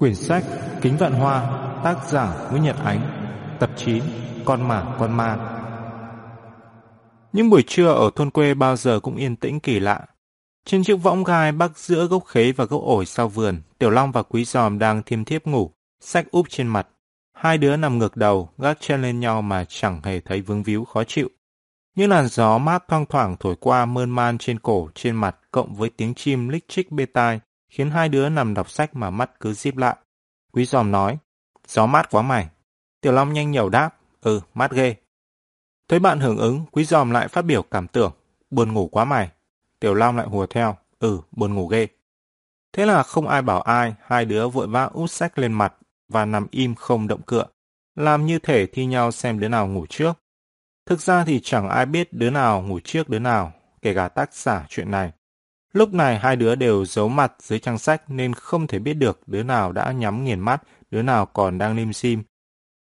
Quyển sách Kính Vạn Hoa Tác giả Nguyễn Nhật Ánh Tập 9 Con Mả Con Ma Những buổi trưa ở thôn quê bao giờ cũng yên tĩnh kỳ lạ. Trên chiếc võng gai bắc giữa gốc khế và gốc ổi sau vườn, Tiểu Long và Quý Giòm đang thiêm thiếp ngủ, sách úp trên mặt. Hai đứa nằm ngược đầu, gác chân lên nhau mà chẳng hề thấy vướng víu khó chịu. Những làn gió mát thoang thoảng thổi qua mơn man trên cổ, trên mặt, cộng với tiếng chim lích chích bê tai, khiến hai đứa nằm đọc sách mà mắt cứ díp lại. Quý giòm nói, gió mát quá mày. Tiểu Long nhanh nhẩu đáp, ừ, mát ghê. Thấy bạn hưởng ứng, quý giòm lại phát biểu cảm tưởng, buồn ngủ quá mày. Tiểu Long lại hùa theo, ừ, buồn ngủ ghê. Thế là không ai bảo ai, hai đứa vội vã út sách lên mặt và nằm im không động cựa, làm như thể thi nhau xem đứa nào ngủ trước. Thực ra thì chẳng ai biết đứa nào ngủ trước đứa nào, kể cả tác giả chuyện này. Lúc này hai đứa đều giấu mặt dưới trang sách nên không thể biết được đứa nào đã nhắm nghiền mắt, đứa nào còn đang lim sim.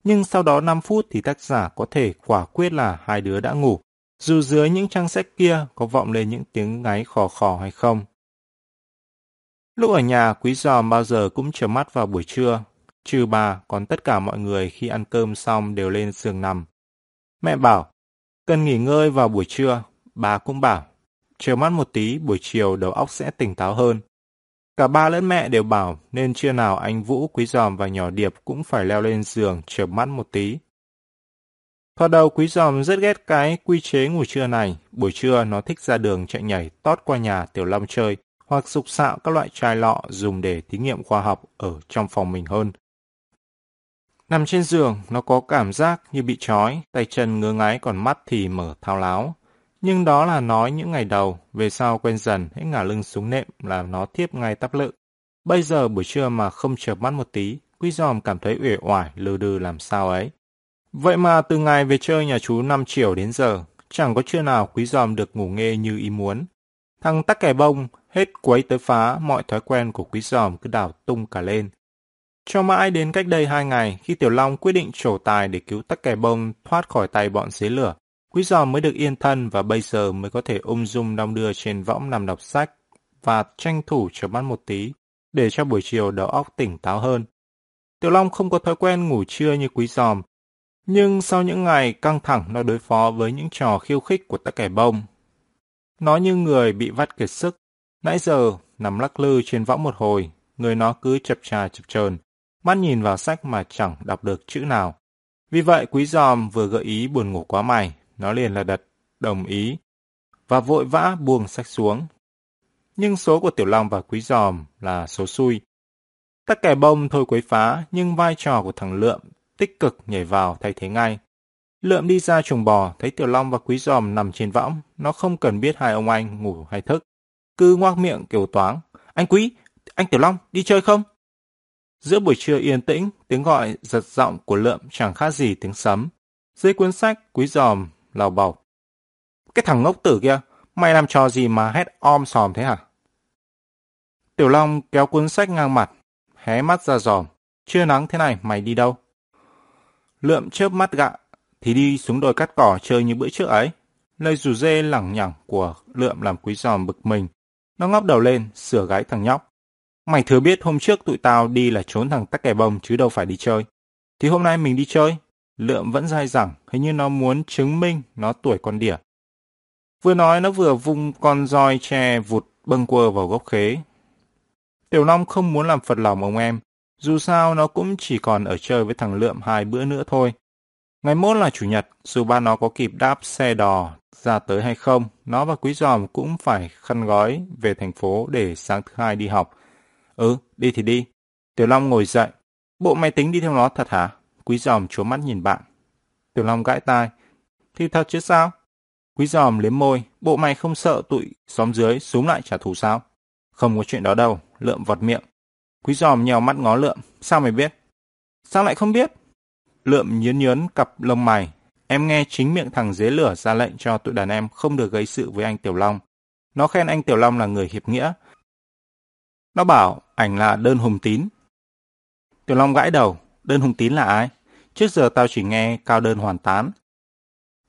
Nhưng sau đó 5 phút thì tác giả có thể quả quyết là hai đứa đã ngủ, dù dưới những trang sách kia có vọng lên những tiếng ngáy khò khò hay không. Lúc ở nhà, quý giòm bao giờ cũng chờ mắt vào buổi trưa. Trừ bà, còn tất cả mọi người khi ăn cơm xong đều lên giường nằm. Mẹ bảo, cần nghỉ ngơi vào buổi trưa. Bà cũng bảo, chờ mắt một tí, buổi chiều đầu óc sẽ tỉnh táo hơn. Cả ba lẫn mẹ đều bảo nên trưa nào anh Vũ, Quý Giòm và nhỏ Điệp cũng phải leo lên giường chờ mắt một tí. Thoạt đầu Quý Giòm rất ghét cái quy chế ngủ trưa này. Buổi trưa nó thích ra đường chạy nhảy tót qua nhà Tiểu Long chơi hoặc sục sạo các loại chai lọ dùng để thí nghiệm khoa học ở trong phòng mình hơn. Nằm trên giường, nó có cảm giác như bị trói, tay chân ngứa ngáy còn mắt thì mở thao láo. Nhưng đó là nói những ngày đầu, về sau quen dần, hãy ngả lưng xuống nệm là nó tiếp ngay tắp lự. Bây giờ buổi trưa mà không chợp mắt một tí, Quý Giòm cảm thấy uể oải, lừ đừ làm sao ấy. Vậy mà từ ngày về chơi nhà chú năm triệu đến giờ, chẳng có trưa nào Quý Giòm được ngủ nghe như ý muốn. Thằng tắc kè bông, hết quấy tới phá, mọi thói quen của Quý Giòm cứ đảo tung cả lên. Cho mãi đến cách đây hai ngày, khi Tiểu Long quyết định trổ tài để cứu tắc kè bông thoát khỏi tay bọn dế lửa, Quý giòm mới được yên thân và bây giờ mới có thể ung dung đong đưa trên võng nằm đọc sách và tranh thủ chợp mắt một tí để cho buổi chiều đầu óc tỉnh táo hơn. Tiểu Long không có thói quen ngủ trưa như quý giòm, nhưng sau những ngày căng thẳng nó đối phó với những trò khiêu khích của tất kẻ bông. Nó như người bị vắt kiệt sức, nãy giờ nằm lắc lư trên võng một hồi, người nó cứ chập trà chập chờn, mắt nhìn vào sách mà chẳng đọc được chữ nào. Vì vậy quý giòm vừa gợi ý buồn ngủ quá mày, nó liền là đật, đồng ý, và vội vã buông sách xuống. Nhưng số của Tiểu Long và Quý Giòm là số xui. Tất cả bông thôi quấy phá, nhưng vai trò của thằng Lượm tích cực nhảy vào thay thế ngay. Lượm đi ra chuồng bò, thấy Tiểu Long và Quý Giòm nằm trên võng, nó không cần biết hai ông anh ngủ hay thức. Cứ ngoác miệng kiểu toáng. Anh Quý, anh Tiểu Long, đi chơi không? Giữa buổi trưa yên tĩnh, tiếng gọi giật giọng của Lượm chẳng khác gì tiếng sấm. Dưới cuốn sách, Quý Giòm lào bầu. Cái thằng ngốc tử kia, mày làm trò gì mà hét om sòm thế hả? Tiểu Long kéo cuốn sách ngang mặt, hé mắt ra giòm. Chưa nắng thế này, mày đi đâu? Lượm chớp mắt gạ, thì đi xuống đồi cắt cỏ chơi như bữa trước ấy. Lời rủ dê lẳng nhẳng của Lượm làm quý giòm bực mình. Nó ngóc đầu lên, sửa gái thằng nhóc. Mày thừa biết hôm trước tụi tao đi là trốn thằng tắc kè bông chứ đâu phải đi chơi. Thì hôm nay mình đi chơi, Lượm vẫn dai dẳng, hình như nó muốn chứng minh nó tuổi con đỉa. Vừa nói nó vừa vung con roi tre vụt bâng quơ vào gốc khế. Tiểu Long không muốn làm phật lòng ông em, dù sao nó cũng chỉ còn ở chơi với thằng Lượm hai bữa nữa thôi. Ngày mốt là chủ nhật, dù ba nó có kịp đáp xe đò ra tới hay không, nó và Quý Giòm cũng phải khăn gói về thành phố để sáng thứ hai đi học. Ừ, đi thì đi. Tiểu Long ngồi dậy. Bộ máy tính đi theo nó thật hả? Quý giòm chúa mắt nhìn bạn. Tiểu Long gãi tai. Thì thật chứ sao? Quý giòm liếm môi. Bộ mày không sợ tụi xóm dưới xuống lại trả thù sao? Không có chuyện đó đâu. Lượm vọt miệng. Quý giòm nhèo mắt ngó lượm. Sao mày biết? Sao lại không biết? Lượm nhớn nhớn cặp lông mày. Em nghe chính miệng thằng dế lửa ra lệnh cho tụi đàn em không được gây sự với anh Tiểu Long. Nó khen anh Tiểu Long là người hiệp nghĩa. Nó bảo, ảnh là đơn hùng tín. Tiểu Long gãi đầu. Đơn hùng tín là ai? Trước giờ tao chỉ nghe cao đơn hoàn tán.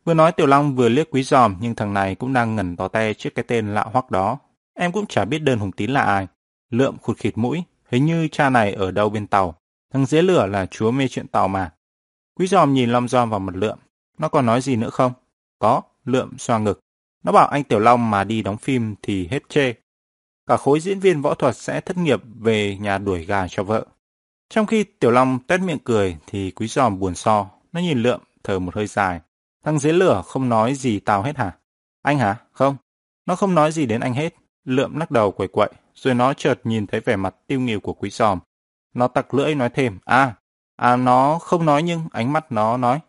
Vừa nói Tiểu Long vừa liếc quý giòm nhưng thằng này cũng đang ngẩn tò te trước cái tên lạ hoắc đó. Em cũng chả biết đơn hùng tín là ai. Lượm khụt khịt mũi. Hình như cha này ở đâu bên tàu. Thằng dễ lửa là chúa mê chuyện tàu mà. Quý giòm nhìn Long giòm vào mặt lượm. Nó còn nói gì nữa không? Có, lượm xoa ngực. Nó bảo anh Tiểu Long mà đi đóng phim thì hết chê. Cả khối diễn viên võ thuật sẽ thất nghiệp về nhà đuổi gà cho vợ. Trong khi Tiểu Long tét miệng cười thì quý giòm buồn so. Nó nhìn lượm, thở một hơi dài. Thằng dế lửa không nói gì tao hết hả? Anh hả? Không. Nó không nói gì đến anh hết. Lượm lắc đầu quẩy quậy, rồi nó chợt nhìn thấy vẻ mặt tiêu nghỉu của quý giòm. Nó tặc lưỡi nói thêm, à, à nó không nói nhưng ánh mắt nó nói.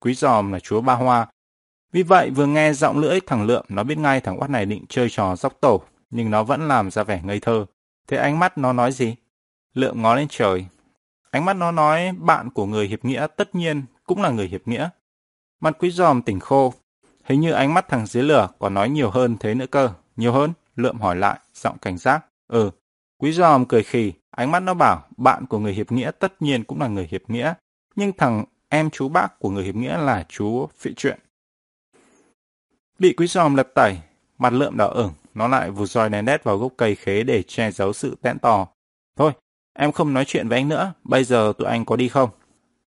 Quý giòm là chúa ba hoa. Vì vậy vừa nghe giọng lưỡi thằng Lượm nó biết ngay thằng oát này định chơi trò dốc tổ, nhưng nó vẫn làm ra vẻ ngây thơ. Thế ánh mắt nó nói gì? Lượm ngó lên trời. Ánh mắt nó nói bạn của người hiệp nghĩa tất nhiên cũng là người hiệp nghĩa. Mặt quý giòm tỉnh khô. Hình như ánh mắt thằng dưới lửa còn nói nhiều hơn thế nữa cơ. Nhiều hơn? Lượm hỏi lại, giọng cảnh giác. Ừ. Quý giòm cười khì, ánh mắt nó bảo bạn của người hiệp nghĩa tất nhiên cũng là người hiệp nghĩa. Nhưng thằng em chú bác của người hiệp nghĩa là chú phị chuyện. Bị quý giòm lật tẩy, mặt lượm đỏ ửng, nó lại vụt roi nén đét vào gốc cây khế để che giấu sự tẽn tò. Thôi, em không nói chuyện với anh nữa, bây giờ tụi anh có đi không?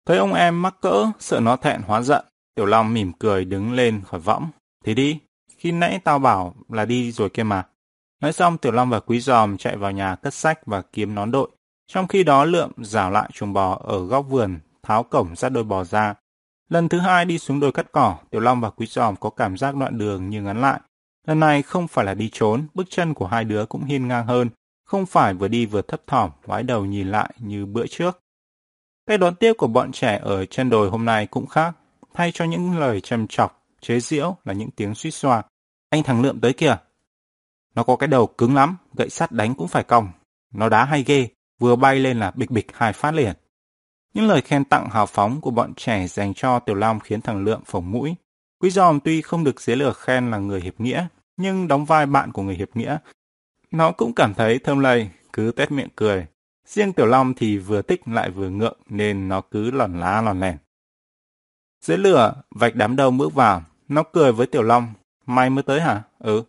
Thấy ông em mắc cỡ, sợ nó thẹn hóa giận, Tiểu Long mỉm cười đứng lên khỏi võng. Thì đi, khi nãy tao bảo là đi rồi kia mà. Nói xong Tiểu Long và Quý Giòm chạy vào nhà cất sách và kiếm nón đội. Trong khi đó Lượm rảo lại chuồng bò ở góc vườn, tháo cổng ra đôi bò ra. Lần thứ hai đi xuống đồi cắt cỏ, Tiểu Long và Quý Giòm có cảm giác đoạn đường như ngắn lại. Lần này không phải là đi trốn, bước chân của hai đứa cũng hiên ngang hơn, không phải vừa đi vừa thấp thỏm, ngoái đầu nhìn lại như bữa trước. Cái đón tiếp của bọn trẻ ở chân đồi hôm nay cũng khác, thay cho những lời trầm chọc, chế giễu là những tiếng suýt xoa. Anh thằng Lượm tới kìa. Nó có cái đầu cứng lắm, gậy sắt đánh cũng phải còng. Nó đá hay ghê, vừa bay lên là bịch bịch hai phát liền. Những lời khen tặng hào phóng của bọn trẻ dành cho Tiểu Long khiến thằng Lượm phồng mũi. Quý giòm tuy không được dế lửa khen là người hiệp nghĩa, nhưng đóng vai bạn của người hiệp nghĩa. Nó cũng cảm thấy thơm lây, cứ tét miệng cười. Riêng Tiểu Long thì vừa thích lại vừa ngượng nên nó cứ lòn lá lòn lèn. Dưới lửa, vạch đám đầu bước vào. Nó cười với Tiểu Long. may mới tới hả? Ừ.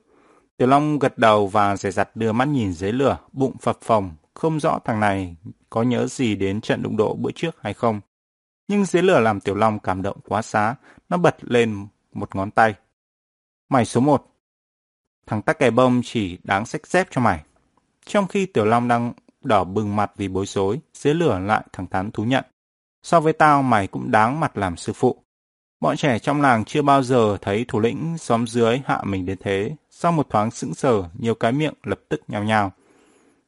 Tiểu Long gật đầu và rẻ rặt đưa mắt nhìn dưới lửa, bụng phập phồng. Không rõ thằng này có nhớ gì đến trận đụng độ bữa trước hay không. Nhưng dưới lửa làm Tiểu Long cảm động quá xá. Nó bật lên một ngón tay. Mày số một. Thằng tắc kè bông chỉ đáng xách dép cho mày. Trong khi Tiểu Long đang đỏ bừng mặt vì bối rối, dưới lửa lại thẳng thắn thú nhận. So với tao mày cũng đáng mặt làm sư phụ. Bọn trẻ trong làng chưa bao giờ thấy thủ lĩnh xóm dưới hạ mình đến thế. Sau một thoáng sững sờ, nhiều cái miệng lập tức nhào nhào.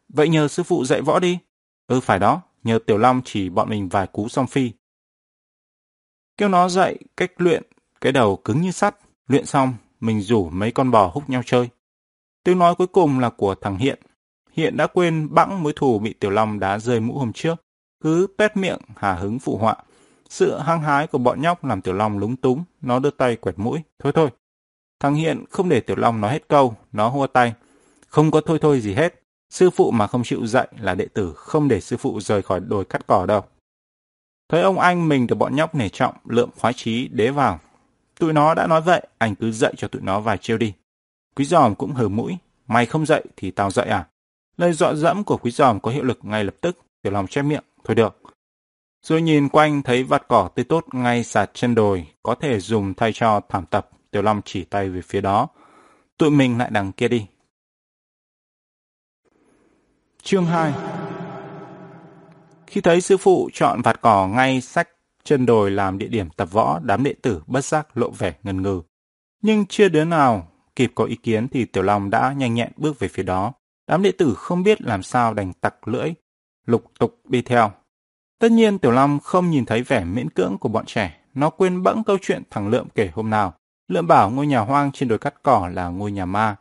Vậy nhờ sư phụ dạy võ đi. Ừ phải đó, nhờ Tiểu Long chỉ bọn mình vài cú song phi. Kêu nó dạy cách luyện, cái đầu cứng như sắt. Luyện xong, mình rủ mấy con bò húc nhau chơi. Tiếng nói cuối cùng là của thằng Hiện. Hiện đã quên bẵng mối thù bị Tiểu Long đá rơi mũ hôm trước. Cứ pét miệng, hà hứng phụ họa. Sự hăng hái của bọn nhóc làm Tiểu Long lúng túng, nó đưa tay quẹt mũi. Thôi thôi. Thằng Hiện không để Tiểu Long nói hết câu, nó hua tay. Không có thôi thôi gì hết. Sư phụ mà không chịu dạy là đệ tử không để sư phụ rời khỏi đồi cắt cỏ đâu. Thấy ông anh mình được bọn nhóc nể trọng, lượm khoái chí đế vào. Tụi nó đã nói vậy, anh cứ dạy cho tụi nó vài chiêu đi. Quý giòm cũng hờ mũi, mày không dạy thì tao dạy à? Lời dọa dẫm của quý giòm có hiệu lực ngay lập tức, tiểu lòng che miệng, thôi được. Rồi nhìn quanh thấy vạt cỏ tươi tốt ngay sạt chân đồi, có thể dùng thay cho thảm tập, Tiểu Long chỉ tay về phía đó. Tụi mình lại đằng kia đi. Chương 2 Khi thấy sư phụ chọn vạt cỏ ngay sách chân đồi làm địa điểm tập võ, đám đệ tử bất giác lộ vẻ ngần ngừ. Nhưng chưa đứa nào kịp có ý kiến thì Tiểu Long đã nhanh nhẹn bước về phía đó. Đám đệ tử không biết làm sao đành tặc lưỡi, lục tục đi theo. Tất nhiên Tiểu Long không nhìn thấy vẻ miễn cưỡng của bọn trẻ, nó quên bẵng câu chuyện thằng Lượm kể hôm nào. Lượm bảo ngôi nhà hoang trên đồi cắt cỏ là ngôi nhà ma.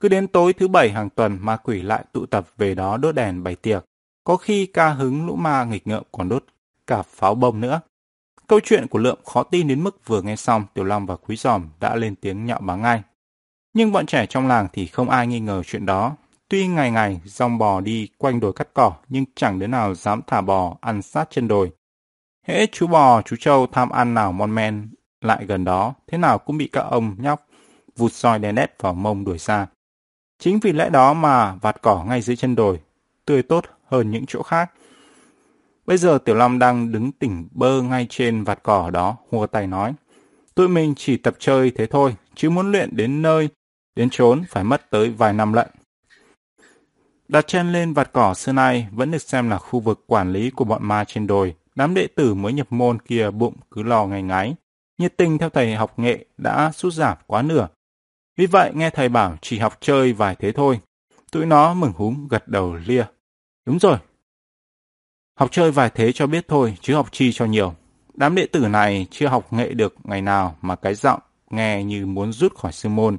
Cứ đến tối thứ bảy hàng tuần ma quỷ lại tụ tập về đó đốt đèn bày tiệc. Có khi ca hứng lũ ma nghịch ngợm còn đốt cả pháo bông nữa. Câu chuyện của Lượm khó tin đến mức vừa nghe xong Tiểu Long và Quý Giòm đã lên tiếng nhạo báng ngay. Nhưng bọn trẻ trong làng thì không ai nghi ngờ chuyện đó, Tuy ngày ngày dòng bò đi quanh đồi cắt cỏ, nhưng chẳng đứa nào dám thả bò ăn sát chân đồi. Hễ chú bò, chú trâu tham ăn nào mon men lại gần đó, thế nào cũng bị các ông nhóc vụt soi đèn nét vào mông đuổi xa. Chính vì lẽ đó mà vạt cỏ ngay dưới chân đồi, tươi tốt hơn những chỗ khác. Bây giờ Tiểu Long đang đứng tỉnh bơ ngay trên vạt cỏ đó, hùa tay nói. Tụi mình chỉ tập chơi thế thôi, chứ muốn luyện đến nơi, đến chốn phải mất tới vài năm lận. Đặt chân lên vạt cỏ xưa nay vẫn được xem là khu vực quản lý của bọn ma trên đồi. Đám đệ tử mới nhập môn kia bụng cứ lo ngày ngáy. Nhiệt tình theo thầy học nghệ đã sút giảm quá nửa. Vì vậy nghe thầy bảo chỉ học chơi vài thế thôi. Tụi nó mừng húm gật đầu lia. Đúng rồi. Học chơi vài thế cho biết thôi, chứ học chi cho nhiều. Đám đệ tử này chưa học nghệ được ngày nào mà cái giọng nghe như muốn rút khỏi sư môn.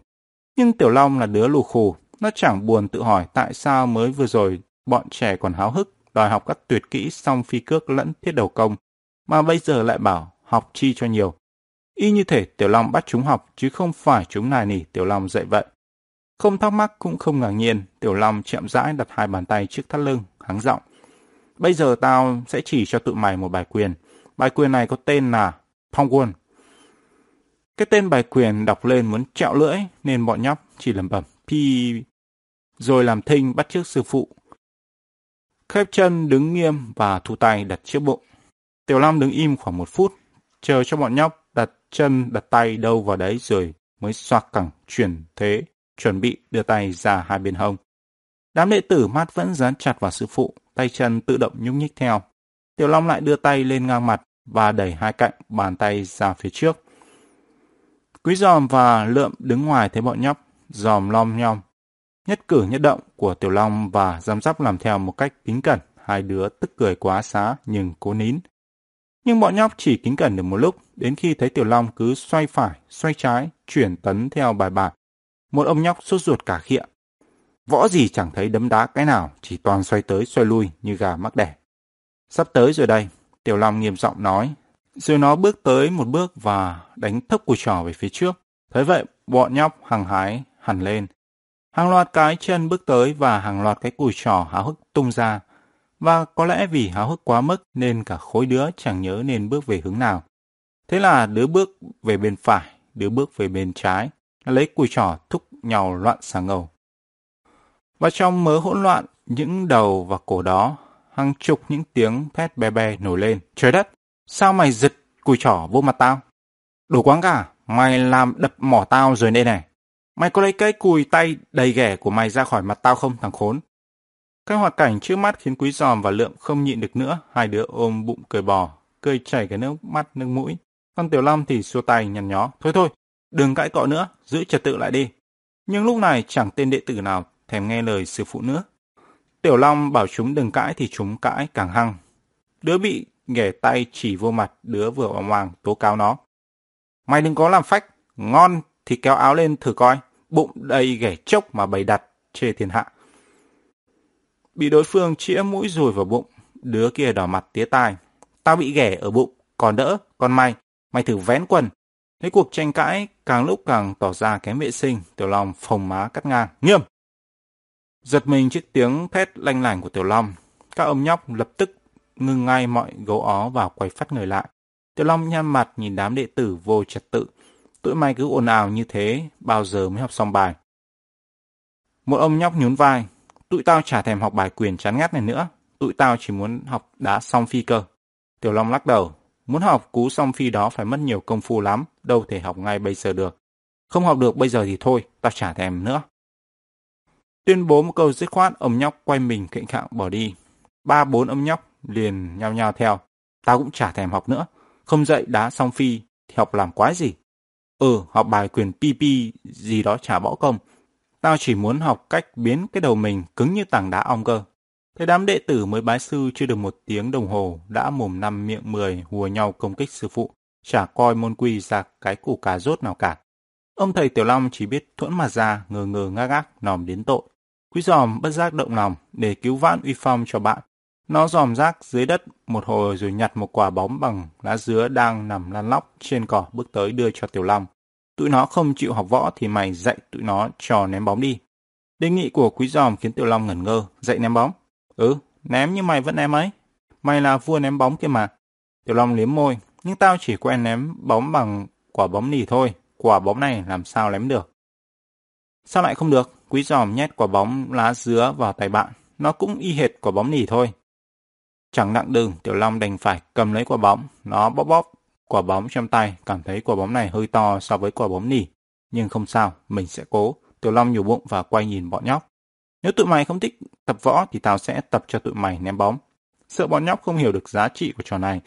Nhưng Tiểu Long là đứa lù khù, nó chẳng buồn tự hỏi tại sao mới vừa rồi bọn trẻ còn háo hức đòi học các tuyệt kỹ song phi cước lẫn thiết đầu công, mà bây giờ lại bảo học chi cho nhiều. Y như thể Tiểu Long bắt chúng học chứ không phải chúng nài nỉ Tiểu Long dạy vậy. Không thắc mắc cũng không ngạc nhiên, Tiểu Long chậm rãi đặt hai bàn tay trước thắt lưng, hắng giọng. Bây giờ tao sẽ chỉ cho tụi mày một bài quyền. Bài quyền này có tên là Phong Quân. Cái tên bài quyền đọc lên muốn trẹo lưỡi nên bọn nhóc chỉ lẩm bẩm pi rồi làm thinh bắt chước sư phụ. Khép chân đứng nghiêm và thu tay đặt trước bụng. Tiểu Long đứng im khoảng một phút, chờ cho bọn nhóc đặt chân đặt tay đâu vào đấy rồi mới xoạc cẳng chuyển thế, chuẩn bị đưa tay ra hai bên hông. Đám đệ tử mắt vẫn dán chặt vào sư phụ, tay chân tự động nhúc nhích theo. Tiểu Long lại đưa tay lên ngang mặt và đẩy hai cạnh bàn tay ra phía trước. Quý giòm và lượm đứng ngoài thấy bọn nhóc, giòm lom nhom. Nhất cử nhất động của Tiểu Long và giám giáp làm theo một cách kính cẩn, hai đứa tức cười quá xá nhưng cố nín. Nhưng bọn nhóc chỉ kính cẩn được một lúc, đến khi thấy Tiểu Long cứ xoay phải, xoay trái, chuyển tấn theo bài bản. Một ông nhóc sốt ruột cả khịa. Võ gì chẳng thấy đấm đá cái nào, chỉ toàn xoay tới xoay lui như gà mắc đẻ. Sắp tới rồi đây, Tiểu Long nghiêm giọng nói. Rồi nó bước tới một bước và đánh thấp cùi trò về phía trước. Thấy vậy, bọn nhóc hằng hái hẳn lên. Hàng loạt cái chân bước tới và hàng loạt cái cùi trò háo hức tung ra. Và có lẽ vì háo hức quá mức nên cả khối đứa chẳng nhớ nên bước về hướng nào. Thế là đứa bước về bên phải, đứa bước về bên trái, lấy cùi trò thúc nhau loạn xà ngầu. Và trong mớ hỗn loạn, những đầu và cổ đó, hàng chục những tiếng thét bè bè nổi lên. Trời đất, sao mày giật cùi trỏ vô mặt tao? Đủ quáng cả, mày làm đập mỏ tao rồi đây này. Mày có lấy cái cùi tay đầy ghẻ của mày ra khỏi mặt tao không thằng khốn? Cái hoạt cảnh trước mắt khiến quý giòm và lượng không nhịn được nữa, hai đứa ôm bụng cười bò, cười chảy cái nước mắt nước mũi. Con Tiểu Long thì xua tay nhằn nhó, thôi thôi, đừng cãi cọ nữa, giữ trật tự lại đi. Nhưng lúc này chẳng tên đệ tử nào thèm nghe lời sư phụ nữa. Tiểu Long bảo chúng đừng cãi thì chúng cãi càng hăng. Đứa bị nghề tay chỉ vô mặt, đứa vừa hoàng hoàng tố cáo nó. Mày đừng có làm phách, ngon thì kéo áo lên thử coi, bụng đầy ghẻ chốc mà bày đặt, chê thiên hạ. Bị đối phương chĩa mũi rùi vào bụng, đứa kia đỏ mặt tía tai. Tao bị ghẻ ở bụng, còn đỡ, còn mày, mày thử vén quần. Thế cuộc tranh cãi càng lúc càng tỏ ra kém vệ sinh, Tiểu Long phồng má cắt ngang. Nghiêm! Giật mình trước tiếng thét lanh lảnh của Tiểu Long, các ông nhóc lập tức ngưng ngay mọi gấu ó và quay phát người lại. Tiểu Long nhăn mặt nhìn đám đệ tử vô trật tự. Tụi mày cứ ồn ào như thế, bao giờ mới học xong bài. Một ông nhóc nhún vai. Tụi tao chả thèm học bài quyền chán ngắt này nữa. Tụi tao chỉ muốn học đá song phi cơ. Tiểu Long lắc đầu. Muốn học cú song phi đó phải mất nhiều công phu lắm, đâu thể học ngay bây giờ được. Không học được bây giờ thì thôi, tao chả thèm nữa. Tuyên bố một câu dứt khoát, ông nhóc quay mình khệnh khạng bỏ đi. Ba bốn ông nhóc liền nhao nhao theo. Tao cũng chả thèm học nữa. Không dạy đá song phi thì học làm quái gì. Ừ, học bài quyền PP gì đó chả bỏ công. Tao chỉ muốn học cách biến cái đầu mình cứng như tảng đá ong cơ. Thế đám đệ tử mới bái sư chưa được một tiếng đồng hồ đã mồm năm miệng mười hùa nhau công kích sư phụ, chả coi môn quy ra cái củ cà rốt nào cả. Ông thầy Tiểu Long chỉ biết thuẫn mà ra, ngờ ngờ ngác ngác, nòm đến tội. Quý giòm bất giác động lòng để cứu vãn uy phong cho bạn. Nó dòm rác dưới đất một hồi rồi nhặt một quả bóng bằng lá dứa đang nằm lăn lóc trên cỏ bước tới đưa cho Tiểu Long. Tụi nó không chịu học võ thì mày dạy tụi nó trò ném bóng đi. Đề nghị của quý giòm khiến Tiểu Long ngẩn ngơ, dạy ném bóng. Ừ, ném như mày vẫn ném ấy. Mày là vua ném bóng kia mà. Tiểu Long liếm môi, nhưng tao chỉ quen ném bóng bằng quả bóng nỉ thôi. Quả bóng này làm sao ném được? Sao lại không được? Quý giòm nhét quả bóng lá dứa vào tay bạn. nó cũng y hệt quả bóng nỉ thôi. Chẳng nặng đừng, Tiểu Long đành phải cầm lấy quả bóng, nó bóp bóp quả bóng trong tay, cảm thấy quả bóng này hơi to so với quả bóng nỉ. Nhưng không sao, mình sẽ cố. Tiểu Long nhủ bụng và quay nhìn bọn nhóc. Nếu tụi mày không thích tập võ thì tao sẽ tập cho tụi mày ném bóng. Sợ bọn nhóc không hiểu được giá trị của trò này.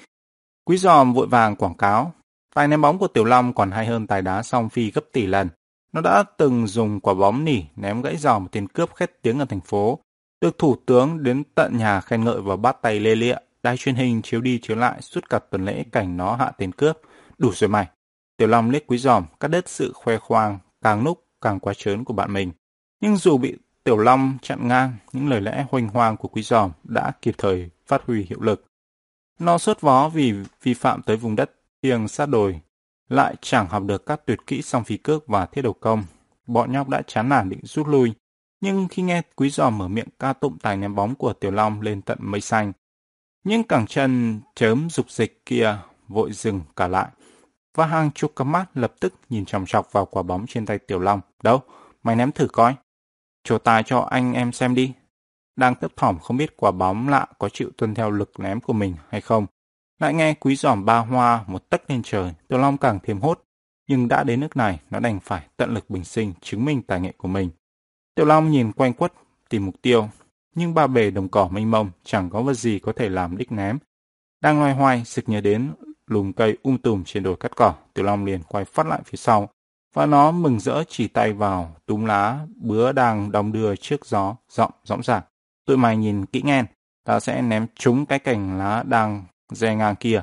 Quý giòm vội vàng quảng cáo. Tài ném bóng của Tiểu Long còn hay hơn tài đá song phi gấp tỷ lần. Nó đã từng dùng quả bóng nỉ ném gãy giò một tên cướp khét tiếng ở thành phố. Được thủ tướng đến tận nhà khen ngợi và bắt tay lê lịa. Đài truyền hình chiếu đi chiếu lại suốt cả tuần lễ cảnh nó hạ tên cướp. Đủ rồi mày. Tiểu Long liếc quý giòm cắt đứt sự khoe khoang càng lúc càng quá trớn của bạn mình. Nhưng dù bị Tiểu Long chặn ngang, những lời lẽ hoành hoang của quý giòm đã kịp thời phát huy hiệu lực. Nó sốt vó vì vi phạm tới vùng đất thiêng sát đồi, lại chẳng học được các tuyệt kỹ song phi cước và thiết đầu công. Bọn nhóc đã chán nản định rút lui, nhưng khi nghe quý giò mở miệng ca tụng tài ném bóng của Tiểu Long lên tận mây xanh, những cẳng chân chớm dục dịch kia vội dừng cả lại, và hàng chục cặp mắt lập tức nhìn chòng chọc vào quả bóng trên tay Tiểu Long. Đâu, mày ném thử coi. Chỗ tài cho anh em xem đi. Đang thấp thỏm không biết quả bóng lạ có chịu tuân theo lực ném của mình hay không. Lại nghe quý giòm ba hoa một tấc lên trời, Tiểu Long càng thêm hốt. Nhưng đã đến nước này, nó đành phải tận lực bình sinh, chứng minh tài nghệ của mình. Tiểu Long nhìn quanh quất, tìm mục tiêu. Nhưng ba bể đồng cỏ mênh mông, chẳng có vật gì có thể làm đích ném. Đang loay hoay, sực nhớ đến lùm cây um tùm trên đồi cắt cỏ, Tiểu Long liền quay phát lại phía sau, và nó mừng rỡ chỉ tay vào túm lá bứa đang đong đưa trước gió, giọng rõng rạc. Tụi mày nhìn kỹ nghe, ta sẽ ném trúng cái cành lá đang dè ngang kia.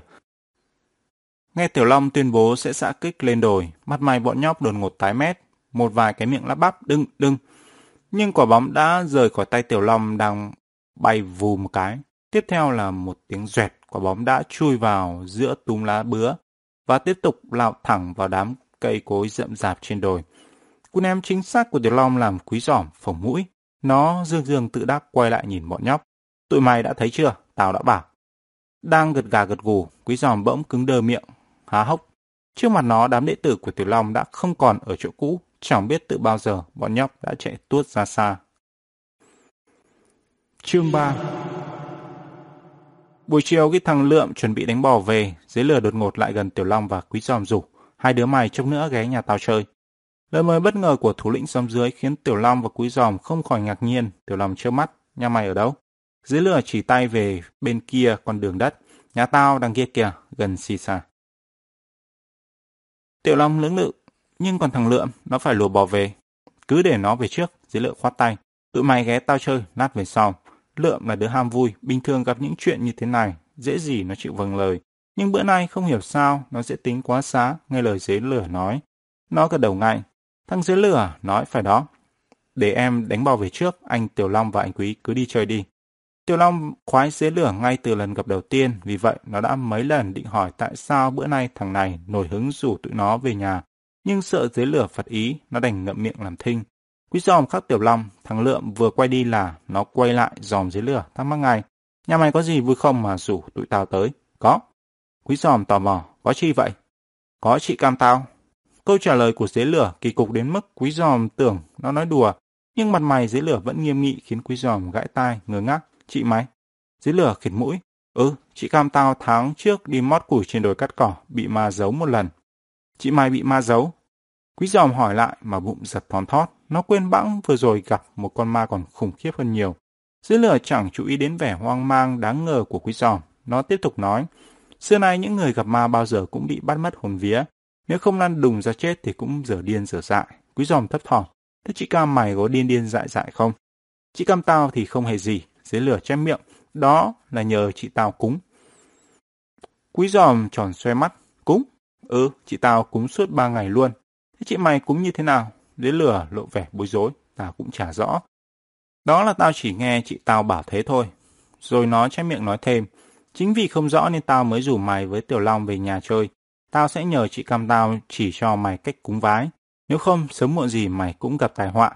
Nghe Tiểu Long tuyên bố sẽ xạ kích lên đồi, mặt mày bọn nhóc đột ngột tái mét, một vài cái miệng lắp bắp, đưng đưng. Nhưng quả bóng đã rời khỏi tay Tiểu Long đang bay vù một cái. Tiếp theo là một tiếng rẹt, quả bóng đã chui vào giữa túm lá bứa và tiếp tục lao thẳng vào đám cây cối rậm rạp trên đồi. Cú ném chính xác của Tiểu Long làm quý giỏm phồng mũi. Nó dương dương tự đắc quay lại nhìn bọn nhóc. Tụi mày đã thấy chưa? Tao đã bảo. Đang gật gà gật gù, quý giòm bỗng cứng đơ miệng, há hốc. Trước mặt nó đám đệ tử của Tiểu Long đã không còn ở chỗ cũ, chẳng biết từ bao giờ bọn nhóc đã chạy tuốt ra xa. Chương 3 Buổi chiều khi thằng Lượm chuẩn bị đánh bò về, dưới lửa đột ngột lại gần Tiểu Long và Quý Giòm rủ, hai đứa mày trông nữa ghé nhà tao chơi. Lời mời bất ngờ của thủ lĩnh xóm dưới khiến Tiểu Long và Quý Giòm không khỏi ngạc nhiên. Tiểu Long trơ mắt, nhà mày ở đâu? Dưới lửa chỉ tay về bên kia con đường đất. Nhà tao đằng kia kìa, gần xì xa. Tiểu Long lưỡng lự, nhưng còn thằng Lượm, nó phải lùa bò về. Cứ để nó về trước, dưới lựa khoát tay. Tụi mày ghé tao chơi, lát về sau. Lượm là đứa ham vui, bình thường gặp những chuyện như thế này, dễ gì nó chịu vâng lời. Nhưng bữa nay không hiểu sao, nó dễ tính quá xá, nghe lời dưới lửa nói. Nó gật đầu ngay. Thằng dưới lửa nói phải đó. Để em đánh bò về trước, anh Tiểu Long và anh Quý cứ đi chơi đi. Tiểu Long khoái dế lửa ngay từ lần gặp đầu tiên, vì vậy nó đã mấy lần định hỏi tại sao bữa nay thằng này nổi hứng rủ tụi nó về nhà. Nhưng sợ dế lửa phật ý, nó đành ngậm miệng làm thinh. Quý giòm khắc Tiểu Long, thằng Lượm vừa quay đi là nó quay lại dòm dế lửa, thắc mắc ngay. Nhà mày có gì vui không mà rủ tụi tao tới? Có. Quý giòm tò mò, có chi vậy? Có chị cam tao. Câu trả lời của dế lửa kỳ cục đến mức quý giòm tưởng nó nói đùa, nhưng mặt mày dế lửa vẫn nghiêm nghị khiến quý giòm gãi tai, ngơ ngác. Chị mày? Dưới lửa khịt mũi. Ừ, chị cam tao tháng trước đi mót củi trên đồi cắt cỏ, bị ma giấu một lần. Chị mày bị ma giấu? Quý giòm hỏi lại mà bụng giật thon thót. Nó quên bẵng vừa rồi gặp một con ma còn khủng khiếp hơn nhiều. Dưới lửa chẳng chú ý đến vẻ hoang mang đáng ngờ của quý giòm. Nó tiếp tục nói. Xưa nay những người gặp ma bao giờ cũng bị bắt mất hồn vía. Nếu không lăn đùng ra chết thì cũng dở điên dở dại. Quý giòm thấp thỏm. Thế chị cam mày có điên điên dại dại không? Chị cam tao thì không hề gì, dưới lửa chém miệng, đó là nhờ chị tao cúng. Quý giòm tròn xoe mắt, cúng? Ừ, chị tao cúng suốt ba ngày luôn. Thế chị mày cúng như thế nào? Dưới lửa lộ vẻ bối rối, tao cũng chả rõ. Đó là tao chỉ nghe chị tao bảo thế thôi. Rồi nó chém miệng nói thêm, chính vì không rõ nên tao mới rủ mày với Tiểu Long về nhà chơi. Tao sẽ nhờ chị cam tao chỉ cho mày cách cúng vái. Nếu không, sớm muộn gì mày cũng gặp tai họa.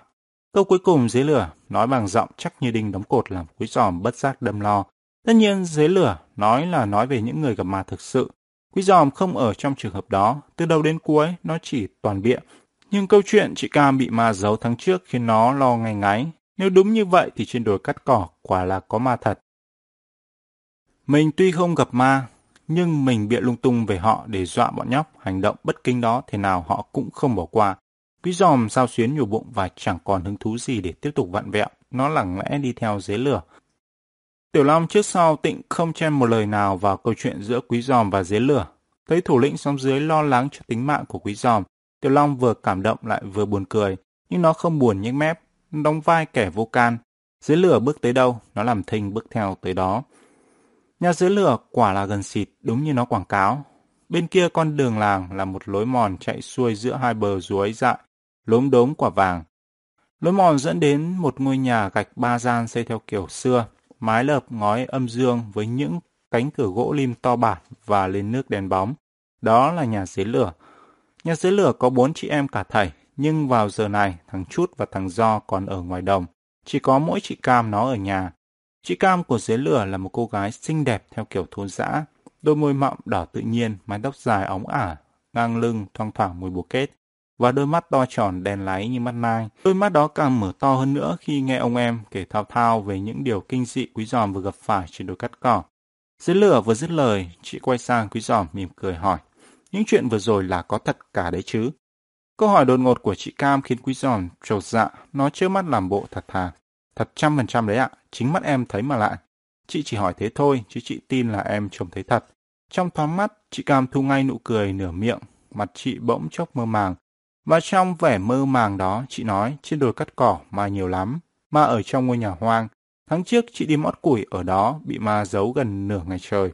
Câu cuối cùng dưới lửa, nói bằng giọng chắc như đinh đóng cột làm quý giòm bất giác đâm lo. Tất nhiên dưới lửa, nói là nói về những người gặp ma thực sự. Quý giòm không ở trong trường hợp đó, từ đầu đến cuối nó chỉ toàn bịa. Nhưng câu chuyện chị Cam bị ma giấu tháng trước khiến nó lo ngay ngáy. Nếu đúng như vậy thì trên đồi cắt cỏ quả là có ma thật. Mình tuy không gặp ma, nhưng mình bịa lung tung về họ để dọa bọn nhóc, hành động bất kinh đó thế nào họ cũng không bỏ qua. Quý giòm sao xuyến nhổ bụng và chẳng còn hứng thú gì để tiếp tục vặn vẹo, nó lẳng lẽ đi theo dế lửa. Tiểu Long trước sau tịnh không chen một lời nào vào câu chuyện giữa quý giòm và dế lửa. Thấy thủ lĩnh sống dưới lo lắng cho tính mạng của quý giòm, Tiểu Long vừa cảm động lại vừa buồn cười, nhưng nó không buồn nhếch mép, đóng vai kẻ vô can. Dế lửa bước tới đâu, nó làm thinh bước theo tới đó. Nhà dưới lửa quả là gần xịt, đúng như nó quảng cáo. Bên kia con đường làng là một lối mòn chạy xuôi giữa hai bờ ruối dại, lốm đốm quả vàng. Lối mòn dẫn đến một ngôi nhà gạch ba gian xây theo kiểu xưa, mái lợp ngói âm dương với những cánh cửa gỗ lim to bản và lên nước đèn bóng. Đó là nhà dưới lửa. Nhà dưới lửa có bốn chị em cả thầy, nhưng vào giờ này thằng Chút và thằng Do còn ở ngoài đồng. Chỉ có mỗi chị Cam nó ở nhà. Chị Cam của dưới lửa là một cô gái xinh đẹp theo kiểu thôn dã, đôi môi mọng đỏ tự nhiên, mái tóc dài óng ả, ngang lưng thoang thoảng mùi bồ kết và đôi mắt to tròn đèn láy như mắt nai. Đôi mắt đó càng mở to hơn nữa khi nghe ông em kể thao thao về những điều kinh dị quý giòm vừa gặp phải trên đồi cắt cỏ. Dưới lửa vừa dứt lời, chị quay sang quý giòm mỉm cười hỏi. Những chuyện vừa rồi là có thật cả đấy chứ? Câu hỏi đột ngột của chị Cam khiến quý giòm trột dạ, nó chưa mắt làm bộ thật thà. Thật trăm phần trăm đấy ạ, chính mắt em thấy mà lại. Chị chỉ hỏi thế thôi, chứ chị tin là em trông thấy thật. Trong thoáng mắt, chị Cam thu ngay nụ cười nửa miệng, mặt chị bỗng chốc mơ màng. Và trong vẻ mơ màng đó, chị nói, trên đồi cắt cỏ ma nhiều lắm, ma ở trong ngôi nhà hoang. Tháng trước chị đi mót củi ở đó, bị ma giấu gần nửa ngày trời.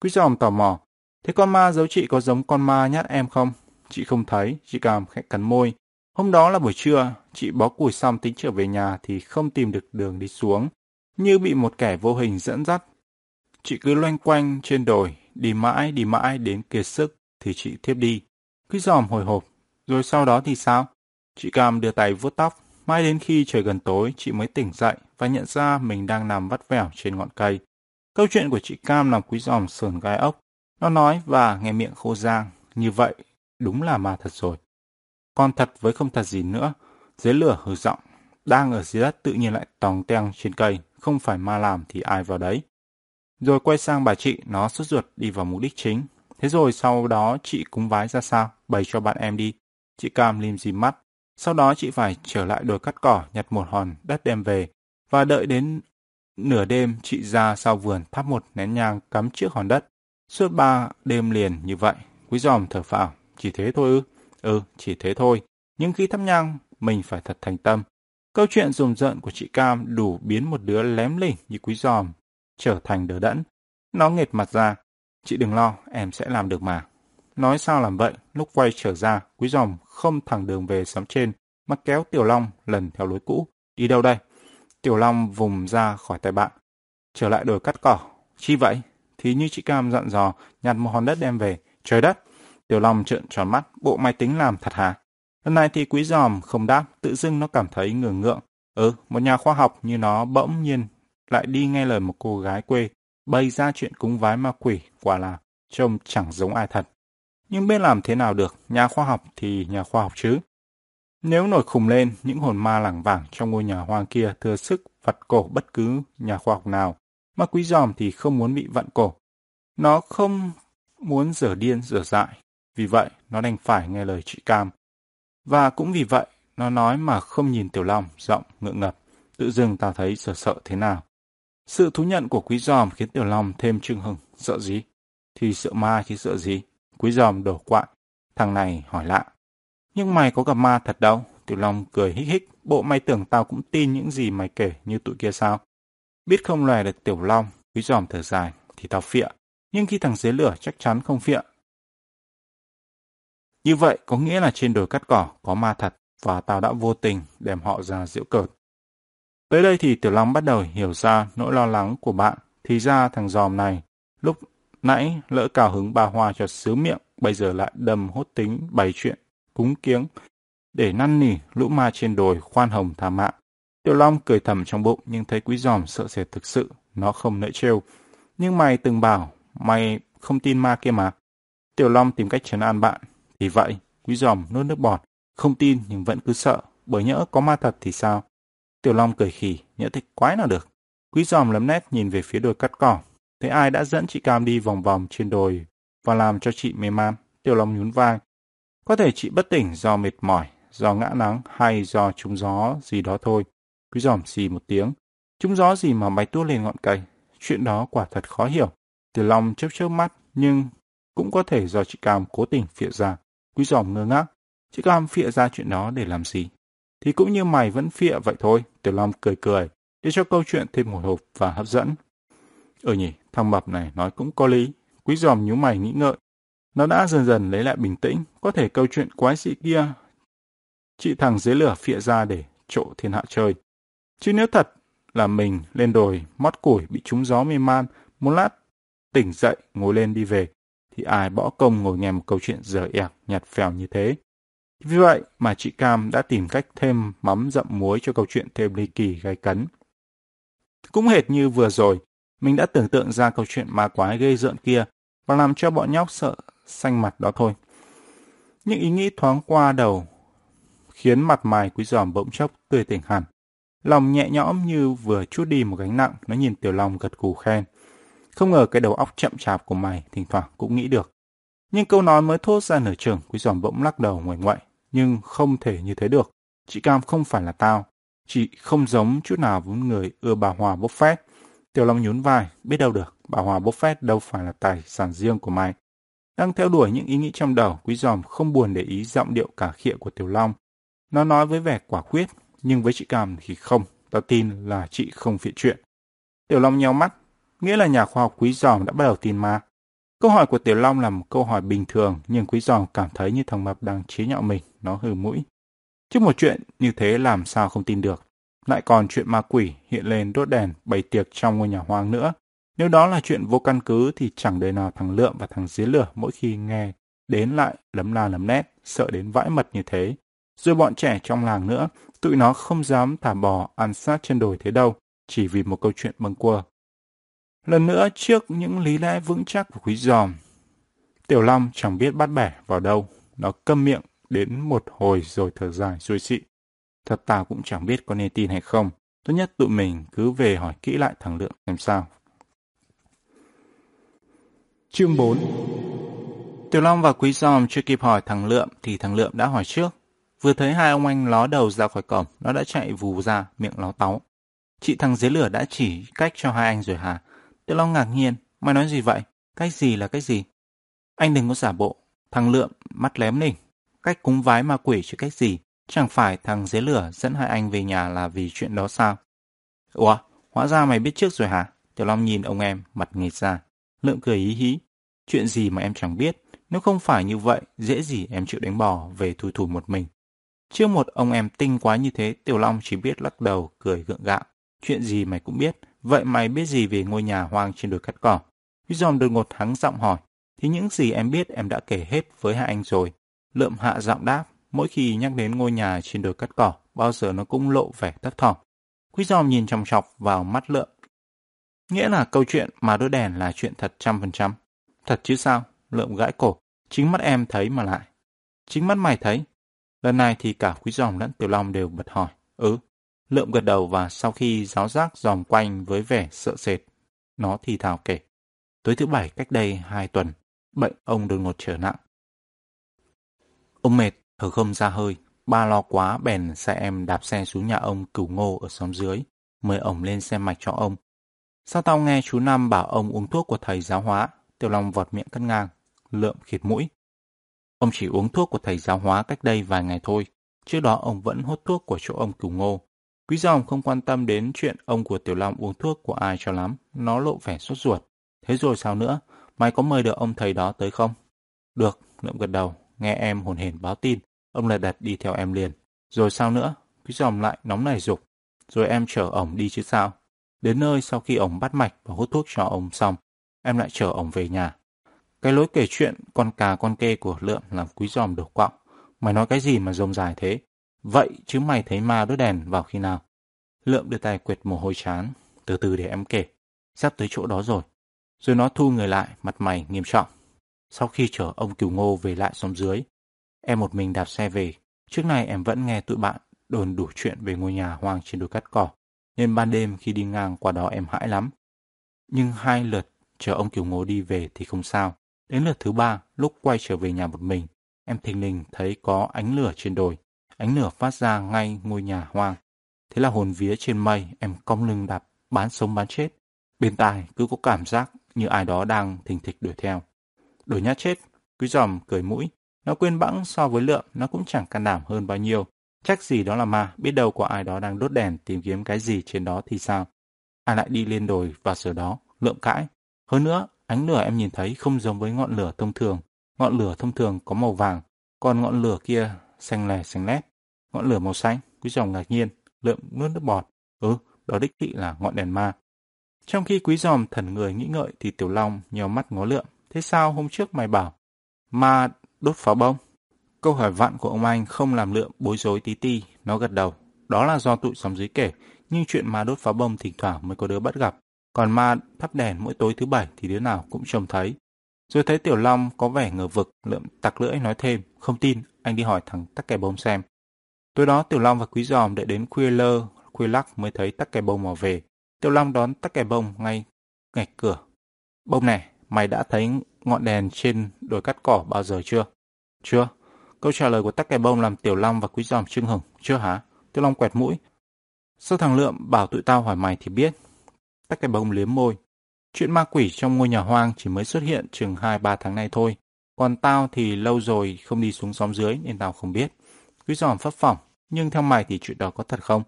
Quý giòm tò mò, thế con ma giấu chị có giống con ma nhát em không? Chị không thấy, chị cảm khẽ cắn môi. Hôm đó là buổi trưa, chị bó củi xong tính trở về nhà thì không tìm được đường đi xuống, như bị một kẻ vô hình dẫn dắt. Chị cứ loanh quanh trên đồi, đi mãi đi mãi đến kiệt sức thì chị thiếp đi. Cứ giòm hồi hộp, rồi sau đó thì sao? Chị Cam đưa tay vuốt tóc, mãi đến khi trời gần tối chị mới tỉnh dậy và nhận ra mình đang nằm vắt vẻo trên ngọn cây. Câu chuyện của chị Cam làm quý giòm sườn gai ốc. Nó nói và nghe miệng khô giang, như vậy đúng là ma thật rồi. Còn thật với không thật gì nữa, dưới lửa hừ giọng, đang ở dưới đất tự nhiên lại tòng teng trên cây, không phải ma làm thì ai vào đấy. Rồi quay sang bà chị, nó sốt ruột đi vào mục đích chính. Thế rồi sau đó chị cúng vái ra sao, bày cho bạn em đi. Chị Cam lim dìm mắt. Sau đó chị phải trở lại đồi cắt cỏ nhặt một hòn đất đem về. Và đợi đến nửa đêm chị ra sau vườn thắp một nén nhang cắm trước hòn đất. Suốt ba đêm liền như vậy, quý giòm thở phào. Chỉ thế thôi ư? Ừ, chỉ thế thôi. Nhưng khi thắp nhang, mình phải thật thành tâm. Câu chuyện rùng rợn của chị Cam đủ biến một đứa lém lỉnh như quý giòm, trở thành đứa đẫn. Nó nghệt mặt ra. Chị đừng lo, em sẽ làm được mà. Nói sao làm vậy, lúc quay trở ra, quý giòm không thẳng đường về xóm trên, mà kéo Tiểu Long lần theo lối cũ. Đi đâu đây? Tiểu Long vùng ra khỏi tay bạn. Trở lại đồi cắt cỏ. Chi vậy? Thì như chị Cam dặn dò, nhặt một hòn đất đem về. Trời đất! Tiểu Long trợn tròn mắt, bộ máy tính làm thật hả? Lần này thì quý giòm không đáp, tự dưng nó cảm thấy ngưỡng ngượng. Ừ, một nhà khoa học như nó bỗng nhiên lại đi nghe lời một cô gái quê, bày ra chuyện cúng vái ma quỷ, quả là trông chẳng giống ai thật. Nhưng biết làm thế nào được, nhà khoa học thì nhà khoa học chứ. Nếu nổi khùng lên, những hồn ma lẳng vảng trong ngôi nhà hoang kia thừa sức vặt cổ bất cứ nhà khoa học nào, mà quý giòm thì không muốn bị vặn cổ. Nó không muốn rửa điên rửa dại, vì vậy nó đành phải nghe lời chị Cam. Và cũng vì vậy, nó nói mà không nhìn Tiểu Long, giọng ngượng ngập, tự dưng tao thấy sợ sợ thế nào. Sự thú nhận của quý giòm khiến Tiểu Long thêm trưng hừng, sợ gì? Thì sợ ma chứ sợ gì? Quý giòm đổ quại. Thằng này hỏi lạ. Nhưng mày có gặp ma thật đâu? Tiểu Long cười hích hích. Bộ mày tưởng tao cũng tin những gì mày kể như tụi kia sao? Biết không lòe được Tiểu Long, quý giòm thở dài, thì tao phịa. Nhưng khi thằng dưới lửa chắc chắn không phịa. Như vậy có nghĩa là trên đồi cắt cỏ có ma thật và tao đã vô tình đem họ ra diễu cợt. Tới đây thì Tiểu Long bắt đầu hiểu ra nỗi lo lắng của bạn. Thì ra thằng giòm này lúc Nãy lỡ cào hứng bà Hoa cho sứ miệng, bây giờ lại đầm hốt tính bày chuyện, cúng kiếng, để năn nỉ lũ ma trên đồi khoan hồng tha mạng. Tiểu Long cười thầm trong bụng nhưng thấy quý giòm sợ sệt thực sự, nó không nỡ trêu. Nhưng mày từng bảo, mày không tin ma kia mà. Tiểu Long tìm cách trấn an bạn. Thì vậy, quý giòm nuốt nước bọt, không tin nhưng vẫn cứ sợ, bởi nhỡ có ma thật thì sao? Tiểu Long cười khỉ, nhỡ thích quái nào được. Quý giòm lấm nét nhìn về phía đồi cắt cỏ. Thấy ai đã dẫn chị Cam đi vòng vòng trên đồi và làm cho chị mê man. Tiểu Long nhún vai. Có thể chị bất tỉnh do mệt mỏi, do ngã nắng hay do trúng gió gì đó thôi. Quý giòm xì một tiếng. Trúng gió gì mà bay tua lên ngọn cây. Chuyện đó quả thật khó hiểu. Tiểu Long chớp chớp mắt, nhưng cũng có thể do chị Cam cố tình phịa ra. Quý giòm ngơ ngác. Chị Cam phịa ra chuyện đó để làm gì? Thì cũng như mày vẫn phịa vậy thôi. Tiểu Long cười cười, để cho câu chuyện thêm hồi hộp và hấp dẫn. Ừ nhỉ, thằng mập này nói cũng có lý. Quý giòm nhíu mày nghĩ ngợi. Nó đã dần dần lấy lại bình tĩnh, có thể câu chuyện quái dị kia. Chị thằng dưới lửa phịa ra để trộ thiên hạ chơi. Chứ nếu thật là mình lên đồi, mót củi bị trúng gió mê man, một lát tỉnh dậy, ngồi lên đi về, thì ai bỏ công ngồi nghe một câu chuyện dở ẹc, nhạt phèo như thế. Vì vậy mà chị Cam đã tìm cách thêm mắm dặm muối cho câu chuyện thêm ly kỳ gai cấn. Cũng hệt như vừa rồi, mình đã tưởng tượng ra câu chuyện ma quái gây rợn kia và làm cho bọn nhóc sợ xanh mặt đó thôi. Những ý nghĩ thoáng qua đầu khiến mặt mày quý giòm bỗng chốc tươi tỉnh hẳn. Lòng nhẹ nhõm như vừa chút đi một gánh nặng, nó nhìn Tiểu Long gật cù khen. Không ngờ cái đầu óc chậm chạp của mày thỉnh thoảng cũng nghĩ được. Nhưng câu nói mới thốt ra nửa chừng, quý giòm bỗng lắc đầu ngoảnh ngoại. Nhưng không thể như thế được. Chị Cam không phải là tao. Chị không giống chút nào với người ưa bà Hòa bốc phét. Tiểu Long nhún vai, biết đâu được, bà Hòa Buffett đâu phải là tài sản riêng của mày. Đang theo đuổi những ý nghĩ trong đầu, quý giòm không buồn để ý giọng điệu cả khịa của Tiểu Long. Nó nói với vẻ quả quyết, nhưng với chị Cam thì không, tao tin là chị không phiện chuyện. Tiểu Long nheo mắt, nghĩa là nhà khoa học quý giòm đã bắt đầu tin ma. Câu hỏi của Tiểu Long là một câu hỏi bình thường, nhưng quý giòm cảm thấy như thằng Mập đang chế nhạo mình, nó hừ mũi. Chứ một chuyện như thế làm sao không tin được. Lại còn chuyện ma quỷ hiện lên đốt đèn bày tiệc trong ngôi nhà hoang nữa. Nếu đó là chuyện vô căn cứ thì chẳng đời nào thằng Lượm và thằng Dế Lửa mỗi khi nghe đến lại lấm la lấm nét, sợ đến vãi mật như thế. Rồi bọn trẻ trong làng nữa, tụi nó không dám thả bò ăn sát trên đồi thế đâu, chỉ vì một câu chuyện bâng quơ. Lần nữa trước những lý lẽ vững chắc của quý giòm, Tiểu Long chẳng biết bắt bẻ vào đâu. Nó câm miệng đến một hồi rồi thở dài xuôi xị. Thật tao cũng chẳng biết có nên tin hay không. Tốt nhất tụi mình cứ về hỏi kỹ lại thằng Lượng xem sao. Chương 4 Tiểu Long và Quý Giòm chưa kịp hỏi thằng Lượm thì thằng Lượm đã hỏi trước. Vừa thấy hai ông anh ló đầu ra khỏi cổng, nó đã chạy vù ra, miệng ló táu. Chị thằng dưới lửa đã chỉ cách cho hai anh rồi hả? Tiểu Long ngạc nhiên, mày nói gì vậy? Cách gì là cách gì? Anh đừng có giả bộ. Thằng Lượm mắt lém nỉnh. Cách cúng vái ma quỷ chứ cách gì? Chẳng phải thằng dưới lửa dẫn hai anh về nhà là vì chuyện đó sao? Ủa, hóa ra mày biết trước rồi hả? Tiểu Long nhìn ông em, mặt nghệt ra. Lượm cười ý hí. Chuyện gì mà em chẳng biết. Nếu không phải như vậy, dễ gì em chịu đánh bò về thui thủ một mình. Trước một ông em tinh quá như thế, Tiểu Long chỉ biết lắc đầu, cười gượng gạo. Chuyện gì mày cũng biết, vậy mày biết gì về ngôi nhà hoang trên đồi cắt cỏ? Huy Giòm đột ngột hắng giọng hỏi, thì những gì em biết em đã kể hết với hai anh rồi. Lượm hạ giọng đáp, mỗi khi nhắc đến ngôi nhà trên đồi cắt cỏ, bao giờ nó cũng lộ vẻ thấp thỏm. Quý Giòm nhìn chòng chọc vào mắt Lượm. Nghĩa là câu chuyện mà đôi đèn là chuyện thật trăm phần trăm. Thật chứ sao? Lượm gãi cổ. Chính mắt em thấy mà lại. Chính mắt mày thấy? Lần này thì cả Quý Giòm lẫn Tiểu Long đều bật hỏi. Ừ. Lượm gật đầu và sau khi giáo giác dòm quanh với vẻ sợ sệt, nó thì thào kể. Tối thứ bảy cách đây hai tuần, bệnh ông đột ngột trở nặng. Ông mệt, thở không ra hơi, ba lo quá bèn xe em đạp xe xuống nhà ông cửu ngô ở xóm dưới, mời ông lên xem mạch cho ông. Sao tao nghe chú Năm bảo ông uống thuốc của thầy giáo hóa, Tiểu Long vọt miệng cắt ngang, lượm khịt mũi. Ông chỉ uống thuốc của thầy giáo hóa cách đây vài ngày thôi, trước đó ông vẫn hút thuốc của chỗ ông cửu ngô. Quý dòng không quan tâm đến chuyện ông của Tiểu Long uống thuốc của ai cho lắm, nó lộ vẻ sốt ruột. Thế rồi sao nữa, mày có mời được ông thầy đó tới không? Được, lượm gật đầu, nghe em hồn hển báo tin, ông lại đặt đi theo em liền. Rồi sao nữa? Quý dòm lại nóng nảy dục. Rồi em chở ổng đi chứ sao? Đến nơi sau khi ổng bắt mạch và hút thuốc cho ông xong, em lại chở ổng về nhà. Cái lối kể chuyện con cà con kê của Lượm làm quý giòm đổ quọng. Mày nói cái gì mà rông dài thế? Vậy chứ mày thấy ma đốt đèn vào khi nào? Lượm đưa tay quệt mồ hôi chán. Từ từ để em kể. Sắp tới chỗ đó rồi. Rồi nó thu người lại, mặt mày nghiêm trọng. Sau khi chở ông Kiều Ngô về lại xóm dưới, em một mình đạp xe về. Trước này em vẫn nghe tụi bạn đồn đủ chuyện về ngôi nhà hoang trên đồi cắt cỏ, nên ban đêm khi đi ngang qua đó em hãi lắm. Nhưng hai lượt chờ ông Kiều Ngô đi về thì không sao. Đến lượt thứ ba, lúc quay trở về nhà một mình, em thình lình thấy có ánh lửa trên đồi. Ánh lửa phát ra ngay ngôi nhà hoang. Thế là hồn vía trên mây, em cong lưng đạp, bán sống bán chết. Bên tai cứ có cảm giác như ai đó đang thình thịch đuổi theo. Đuổi nhát chết, quý giòm cười mũi. Nó quên bẵng so với lượng, nó cũng chẳng can đảm hơn bao nhiêu. Chắc gì đó là ma, biết đâu có ai đó đang đốt đèn tìm kiếm cái gì trên đó thì sao. Ai lại đi lên đồi vào giờ đó, lượng cãi. Hơn nữa, ánh lửa em nhìn thấy không giống với ngọn lửa thông thường. Ngọn lửa thông thường có màu vàng, còn ngọn lửa kia xanh lè xanh lét. Ngọn lửa màu xanh, quý dòng ngạc nhiên, lượm nuốt nước bọt. Ừ, đó đích thị là ngọn đèn ma. Trong khi quý giòm thần người nghĩ ngợi thì Tiểu Long nhèo mắt ngó lượm Thế sao hôm trước mày bảo ma đốt pháo bông? Câu hỏi vặn của ông anh không làm lượng bối rối tí ti, nó gật đầu. Đó là do tụi xóm dưới kể, nhưng chuyện ma đốt pháo bông thỉnh thoảng mới có đứa bắt gặp. Còn ma thắp đèn mỗi tối thứ bảy thì đứa nào cũng trông thấy. Rồi thấy Tiểu Long có vẻ ngờ vực, lượm tặc lưỡi nói thêm, không tin, anh đi hỏi thằng tắc kè bông xem. Tối đó Tiểu Long và Quý Giòm đợi đến khuya lơ, khuya lắc mới thấy tắc kè bông mò về. Tiểu Long đón tắc kè bông ngay ngạch cửa. Bông này, mày đã thấy ngọn đèn trên đồi cắt cỏ bao giờ chưa? Chưa. Câu trả lời của tắc kè bông làm Tiểu Long và Quý Giòm chưng hửng. Chưa hả? Tiểu Long quẹt mũi. Sao thằng Lượm bảo tụi tao hỏi mày thì biết. Tắc kè bông liếm môi. Chuyện ma quỷ trong ngôi nhà hoang chỉ mới xuất hiện chừng 2-3 tháng nay thôi. Còn tao thì lâu rồi không đi xuống xóm dưới nên tao không biết. Quý giòm phấp phỏng. Nhưng theo mày thì chuyện đó có thật không?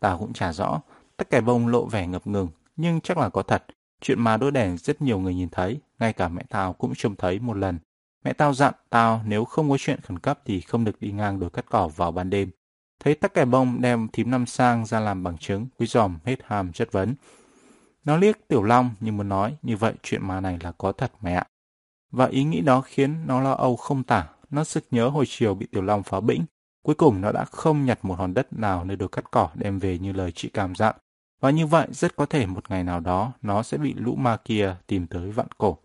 Tao cũng chả rõ. Tắc kè bông lộ vẻ ngập ngừng. Nhưng chắc là có thật. Chuyện mà đôi đèn rất nhiều người nhìn thấy. Ngay cả mẹ tao cũng trông thấy một lần. Mẹ tao dặn tao nếu không có chuyện khẩn cấp thì không được đi ngang đồi cắt cỏ vào ban đêm. Thấy tắc kè bông đem thím năm sang ra làm bằng chứng, quý giòm hết hàm chất vấn. Nó liếc Tiểu Long nhưng muốn nói như vậy chuyện ma này là có thật mẹ ạ. Và ý nghĩ đó khiến nó lo âu không tả. Nó sực nhớ hồi chiều bị Tiểu Long phá bĩnh. Cuối cùng nó đã không nhặt một hòn đất nào nơi đồi cắt cỏ đem về như lời chị cảm dặn. Và như vậy rất có thể một ngày nào đó nó sẽ bị lũ ma kia tìm tới vặn cổ.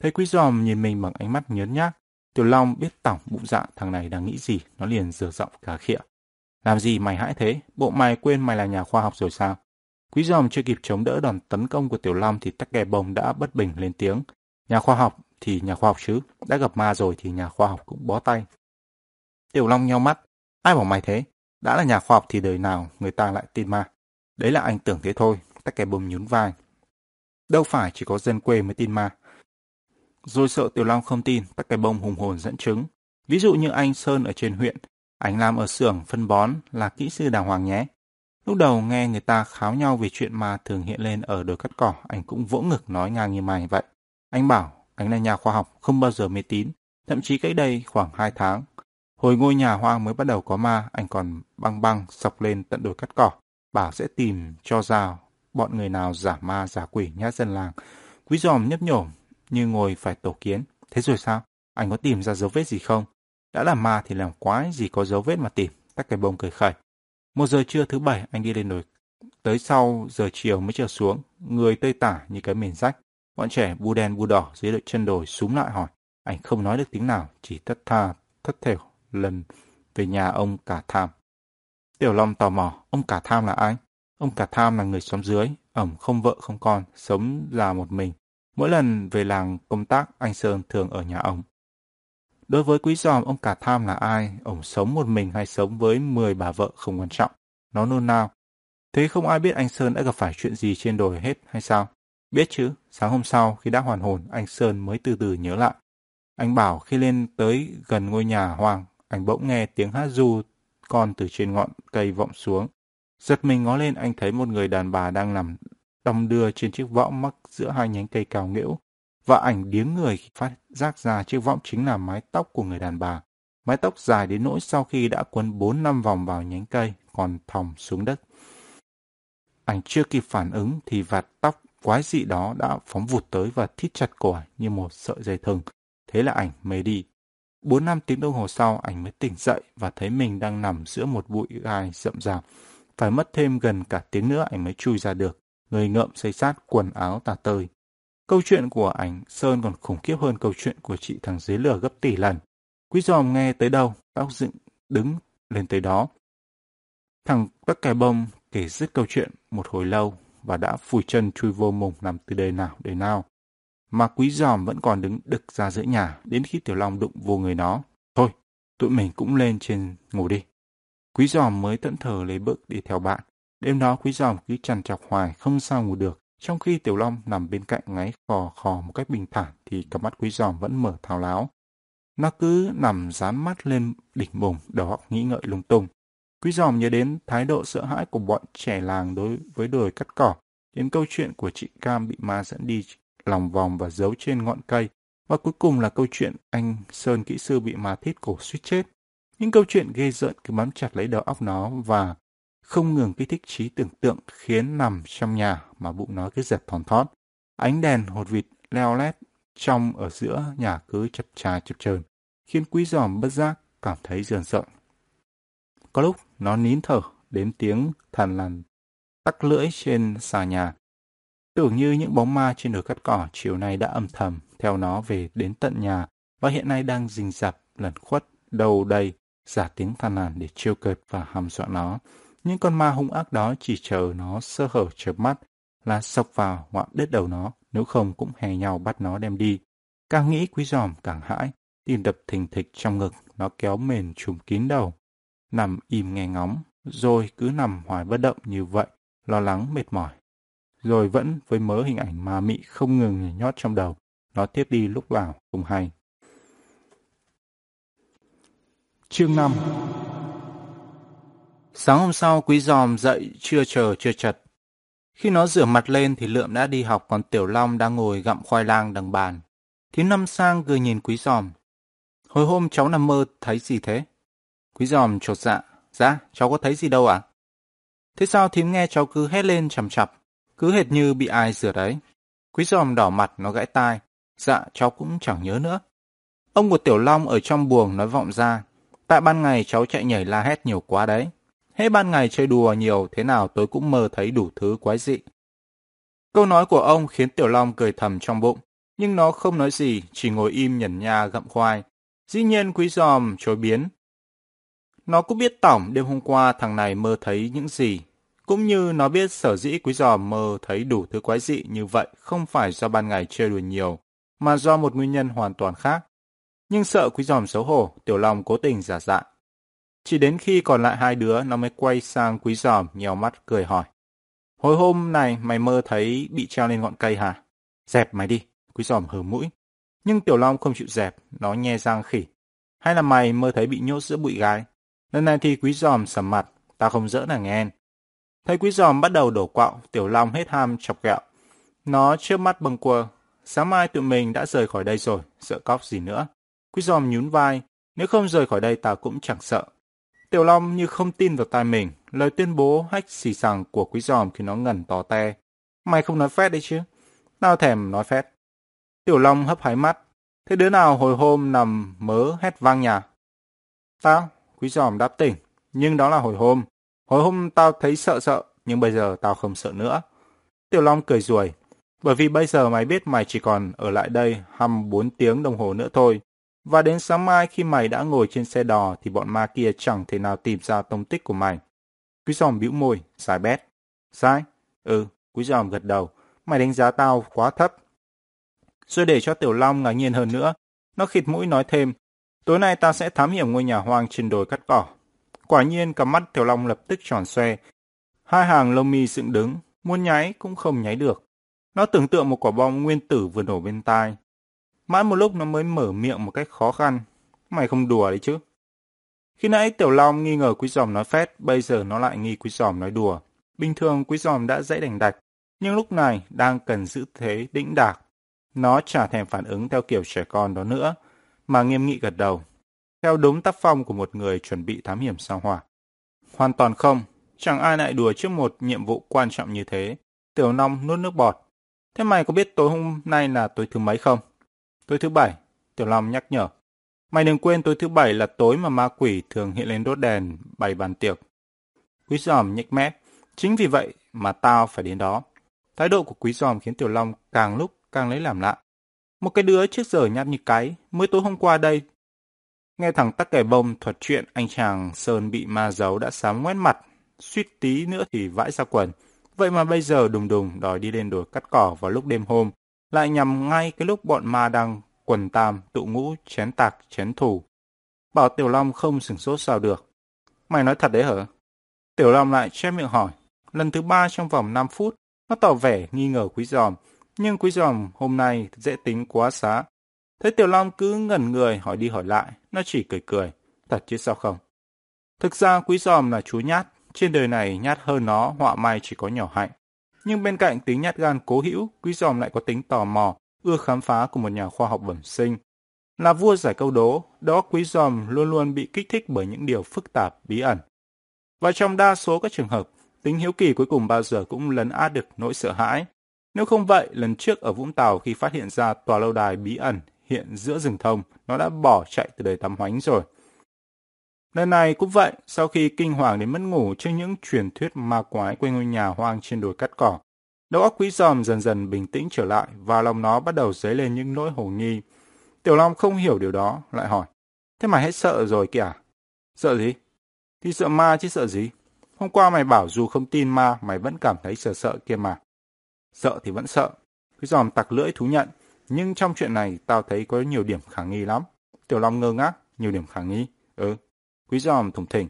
Thấy quý giòm nhìn mình bằng ánh mắt nhớn nhác. Tiểu Long biết tỏng bụng dạ thằng này đang nghĩ gì. Nó liền dở giọng cả khịa. Làm gì mày hãi thế? Bộ mày quên mày là nhà khoa học rồi sao? Quý giòm chưa kịp chống đỡ đòn tấn công của Tiểu Long thì tắc kè bông đã bất bình lên tiếng. Nhà khoa học thì nhà khoa học chứ, đã gặp ma rồi thì nhà khoa học cũng bó tay. Tiểu Long nhau mắt, ai bảo mày thế? Đã là nhà khoa học thì đời nào người ta lại tin ma. Đấy là anh tưởng thế thôi, tắc kè bông nhún vai. Đâu phải chỉ có dân quê mới tin ma. Rồi sợ Tiểu Long không tin, tắc kè bông hùng hồn dẫn chứng. Ví dụ như anh Sơn ở trên huyện, anh làm ở xưởng phân bón là kỹ sư đàng hoàng nhé. Lúc đầu nghe người ta kháo nhau về chuyện mà thường hiện lên ở đồi cắt cỏ, anh cũng vỗ ngực nói ngang như mày vậy. Anh bảo, anh là nhà khoa học, không bao giờ mê tín. Thậm chí cách đây khoảng 2 tháng, hồi ngôi nhà hoang mới bắt đầu có ma, anh còn băng băng sọc lên tận đồi cắt cỏ, bảo sẽ tìm cho ra bọn người nào giả ma giả quỷ nhát dân làng. Quý giòm nhấp nhổm như ngồi phải tổ kiến. Thế rồi sao? Anh có tìm ra dấu vết gì không? Đã là ma thì làm quái gì có dấu vết mà tìm. Tắc cái bông cười khẩy. Một giờ trưa thứ bảy anh đi lên đồi. Tới sau giờ chiều mới trở xuống, người tơi tả như cái mền rách. Bọn trẻ bu đen bu đỏ dưới đợi chân đồi súng lại hỏi. Anh không nói được tiếng nào, chỉ thất tha, thất thểu lần về nhà ông cả tham. Tiểu Long tò mò, ông cả tham là ai? Ông cả tham là người xóm dưới, ẩm không vợ không con, sống là một mình. Mỗi lần về làng công tác, anh Sơn thường ở nhà ông. Đối với quý giòm, ông cả tham là ai? Ông sống một mình hay sống với 10 bà vợ không quan trọng. Nó nôn nao. Thế không ai biết anh Sơn đã gặp phải chuyện gì trên đồi hết hay sao? Biết chứ, sáng hôm sau khi đã hoàn hồn, anh Sơn mới từ từ nhớ lại. Anh bảo khi lên tới gần ngôi nhà hoang, anh bỗng nghe tiếng hát du con từ trên ngọn cây vọng xuống. Giật mình ngó lên anh thấy một người đàn bà đang nằm đong đưa trên chiếc võng mắc giữa hai nhánh cây cao nghĩu và ảnh điếng người khi phát giác ra chiếc võng chính là mái tóc của người đàn bà. Mái tóc dài đến nỗi sau khi đã quấn 4 năm vòng vào nhánh cây, còn thòng xuống đất. Ảnh chưa kịp phản ứng thì vạt tóc quái dị đó đã phóng vụt tới và thít chặt cổ như một sợi dây thừng. Thế là ảnh mê đi. Bốn năm tiếng đồng hồ sau, ảnh mới tỉnh dậy và thấy mình đang nằm giữa một bụi gai rậm rạp. Phải mất thêm gần cả tiếng nữa ảnh mới chui ra được. Người ngợm xây sát quần áo tà tơi. Câu chuyện của ảnh Sơn còn khủng khiếp hơn câu chuyện của chị thằng dưới lửa gấp tỷ lần. Quý giòm nghe tới đâu, bác dựng đứng lên tới đó. Thằng Tắc Kè Bông kể dứt câu chuyện một hồi lâu và đã phủi chân chui vô mùng nằm từ đời nào đời nào. Mà quý giòm vẫn còn đứng đực ra giữa nhà đến khi Tiểu Long đụng vô người nó. Thôi, tụi mình cũng lên trên ngủ đi. Quý giòm mới tận thờ lấy bước đi theo bạn. Đêm đó quý giòm cứ chằn chọc hoài không sao ngủ được. Trong khi Tiểu Long nằm bên cạnh ngáy khò khò một cách bình thản thì cặp mắt quý giòm vẫn mở thao láo. Nó cứ nằm dán mắt lên đỉnh bùng, đầu óc nghĩ ngợi lung tung. Quý giòm nhớ đến thái độ sợ hãi của bọn trẻ làng đối với đồi cắt cỏ, đến câu chuyện của chị Cam bị ma dẫn đi lòng vòng và giấu trên ngọn cây, và cuối cùng là câu chuyện anh Sơn kỹ sư bị ma thít cổ suýt chết. Những câu chuyện ghê rợn cứ bám chặt lấy đầu óc nó và không ngừng kích thích trí tưởng tượng khiến nằm trong nhà mà bụng nó cứ giật thòn thót. Ánh đèn hột vịt leo lét trong ở giữa nhà cứ chập trà chập chờn, khiến quý giòm bất giác cảm thấy rờn rợn. Có lúc nó nín thở đến tiếng thằn lằn tắc lưỡi trên xà nhà. Tưởng như những bóng ma trên đồi cắt cỏ chiều nay đã âm thầm theo nó về đến tận nhà và hiện nay đang rình rập lẩn khuất đầu đầy giả tiếng than nàn để trêu cợt và hàm dọa nó. Những con ma hung ác đó chỉ chờ nó sơ hở chớp mắt là sọc vào ngoạm đứt đầu nó, nếu không cũng hè nhau bắt nó đem đi. Càng nghĩ quý giòm càng hãi, tim đập thình thịch trong ngực, nó kéo mền trùm kín đầu. Nằm im nghe ngóng, rồi cứ nằm hoài bất động như vậy, lo lắng mệt mỏi. Rồi vẫn với mớ hình ảnh mà mị không ngừng nhảy nhót trong đầu, nó tiếp đi lúc vào không hay. Chương 5 Sáng hôm sau, Quý Giòm dậy chưa chờ chưa chật. Khi nó rửa mặt lên thì Lượm đã đi học còn Tiểu Long đang ngồi gặm khoai lang đằng bàn. thiếu Năm Sang cười nhìn Quý Giòm. Hồi hôm cháu nằm mơ thấy gì thế? Quý Giòm chột dạ. Dạ, cháu có thấy gì đâu ạ? Thế sao thím nghe cháu cứ hét lên chầm chập, cứ hệt như bị ai rửa đấy. Quý Giòm đỏ mặt nó gãy tai. Dạ, cháu cũng chẳng nhớ nữa. Ông của Tiểu Long ở trong buồng nói vọng ra. Tại ban ngày cháu chạy nhảy la hét nhiều quá đấy. Hết ban ngày chơi đùa nhiều thế nào tôi cũng mơ thấy đủ thứ quái dị. Câu nói của ông khiến Tiểu Long cười thầm trong bụng, nhưng nó không nói gì, chỉ ngồi im nhẩn nha gặm khoai. Dĩ nhiên quý giòm chối biến. Nó cũng biết tổng đêm hôm qua thằng này mơ thấy những gì, cũng như nó biết sở dĩ quý giò mơ thấy đủ thứ quái dị như vậy không phải do ban ngày chơi đùa nhiều, mà do một nguyên nhân hoàn toàn khác. Nhưng sợ quý giòm xấu hổ, Tiểu Long cố tình giả dạng. Chỉ đến khi còn lại hai đứa nó mới quay sang quý giòm nhèo mắt cười hỏi. Hồi hôm này mày mơ thấy bị treo lên ngọn cây hả? Dẹp mày đi, quý giòm hờ mũi. Nhưng Tiểu Long không chịu dẹp, nó nhe răng khỉ. Hay là mày mơ thấy bị nhốt giữa bụi gai? Lần này thì quý giòm sầm mặt, tao không dỡ là nghe. Thấy quý giòm bắt đầu đổ quạo, Tiểu Long hết ham chọc kẹo. Nó trước mắt bâng quơ. Sáng mai tụi mình đã rời khỏi đây rồi, sợ cóc gì nữa. Quý giòm nhún vai, nếu không rời khỏi đây ta cũng chẳng sợ. Tiểu Long như không tin vào tai mình, lời tuyên bố hách xì xằng của quý giòm khi nó ngẩn tò te. Mày không nói phét đấy chứ? Tao thèm nói phét. Tiểu Long hấp hái mắt. Thế đứa nào hồi hôm nằm mớ hét vang nhà? Tao, quý giòm đáp tỉnh. Nhưng đó là hồi hôm. Hồi hôm tao thấy sợ sợ, nhưng bây giờ tao không sợ nữa. Tiểu Long cười ruồi. Bởi vì bây giờ mày biết mày chỉ còn ở lại đây hăm bốn tiếng đồng hồ nữa thôi. Và đến sáng mai khi mày đã ngồi trên xe đò thì bọn ma kia chẳng thể nào tìm ra tông tích của mày. Quý giòm bĩu môi, sai bét. Sai? Ừ, quý giòm gật đầu. Mày đánh giá tao quá thấp. Rồi để cho Tiểu Long ngạc nhiên hơn nữa, nó khịt mũi nói thêm. Tối nay tao sẽ thám hiểm ngôi nhà hoang trên đồi cắt cỏ. Quả nhiên cặp mắt Tiểu Long lập tức tròn xoe. Hai hàng lông mi dựng đứng, muốn nháy cũng không nháy được. Nó tưởng tượng một quả bom nguyên tử vừa nổ bên tai, Mãi một lúc nó mới mở miệng một cách khó khăn. Mày không đùa đấy chứ. Khi nãy Tiểu Long nghi ngờ Quý Giòm nói phét, bây giờ nó lại nghi Quý Giòm nói đùa. Bình thường Quý Giòm đã dễ đành đạch, nhưng lúc này đang cần giữ thế đĩnh đạc. Nó chả thèm phản ứng theo kiểu trẻ con đó nữa, mà nghiêm nghị gật đầu. Theo đúng tác phong của một người chuẩn bị thám hiểm sao hỏa. Hoàn toàn không, chẳng ai lại đùa trước một nhiệm vụ quan trọng như thế. Tiểu Long nuốt nước bọt. Thế mày có biết tối hôm nay là tối thứ mấy không? Tối thứ bảy, Tiểu Long nhắc nhở. Mày đừng quên tối thứ bảy là tối mà ma quỷ thường hiện lên đốt đèn, bày bàn tiệc. Quý giòm nhếch mép. Chính vì vậy mà tao phải đến đó. Thái độ của quý giòm khiến Tiểu Long càng lúc càng lấy làm lạ. Một cái đứa trước giờ nhát như cái, mới tối hôm qua đây. Nghe thằng tắc kẻ bông thuật chuyện anh chàng Sơn bị ma giấu đã sám ngoét mặt. suýt tí nữa thì vãi ra quần. Vậy mà bây giờ đùng đùng đòi đi lên đồi cắt cỏ vào lúc đêm hôm, lại nhằm ngay cái lúc bọn ma đang quần tam, tụ ngũ, chén tạc, chén thủ. Bảo Tiểu Long không sửng sốt sao được. Mày nói thật đấy hả? Tiểu Long lại che miệng hỏi. Lần thứ ba trong vòng 5 phút, nó tỏ vẻ nghi ngờ quý giòm. Nhưng quý giòm hôm nay dễ tính quá xá. Thấy Tiểu Long cứ ngẩn người hỏi đi hỏi lại, nó chỉ cười cười. Thật chứ sao không? Thực ra quý giòm là chú nhát, trên đời này nhát hơn nó họa may chỉ có nhỏ hạnh. Nhưng bên cạnh tính nhát gan cố hữu, quý giòm lại có tính tò mò, ưa khám phá của một nhà khoa học bẩm sinh. Là vua giải câu đố, đó quý giòm luôn luôn bị kích thích bởi những điều phức tạp, bí ẩn. Và trong đa số các trường hợp, tính hiếu kỳ cuối cùng bao giờ cũng lấn át được nỗi sợ hãi. Nếu không vậy, lần trước ở Vũng Tàu khi phát hiện ra tòa lâu đài bí ẩn hiện giữa rừng thông, nó đã bỏ chạy từ đời tắm hoánh rồi. Lần này cũng vậy, sau khi kinh hoàng đến mất ngủ trước những truyền thuyết ma quái quê ngôi nhà hoang trên đồi cắt cỏ, đầu óc quý giòm dần dần bình tĩnh trở lại và lòng nó bắt đầu dấy lên những nỗi hồ nghi. Tiểu Long không hiểu điều đó, lại hỏi, thế mày hết sợ rồi kìa? Sợ gì? Thì sợ ma chứ sợ gì? Hôm qua mày bảo dù không tin ma, mày vẫn cảm thấy sợ sợ kia mà. Sợ thì vẫn sợ. Quý giòm tặc lưỡi thú nhận, nhưng trong chuyện này tao thấy có nhiều điểm khả nghi lắm. Tiểu Long ngơ ngác, nhiều điểm khả nghi. Ừ, Quý giòm thủng thỉnh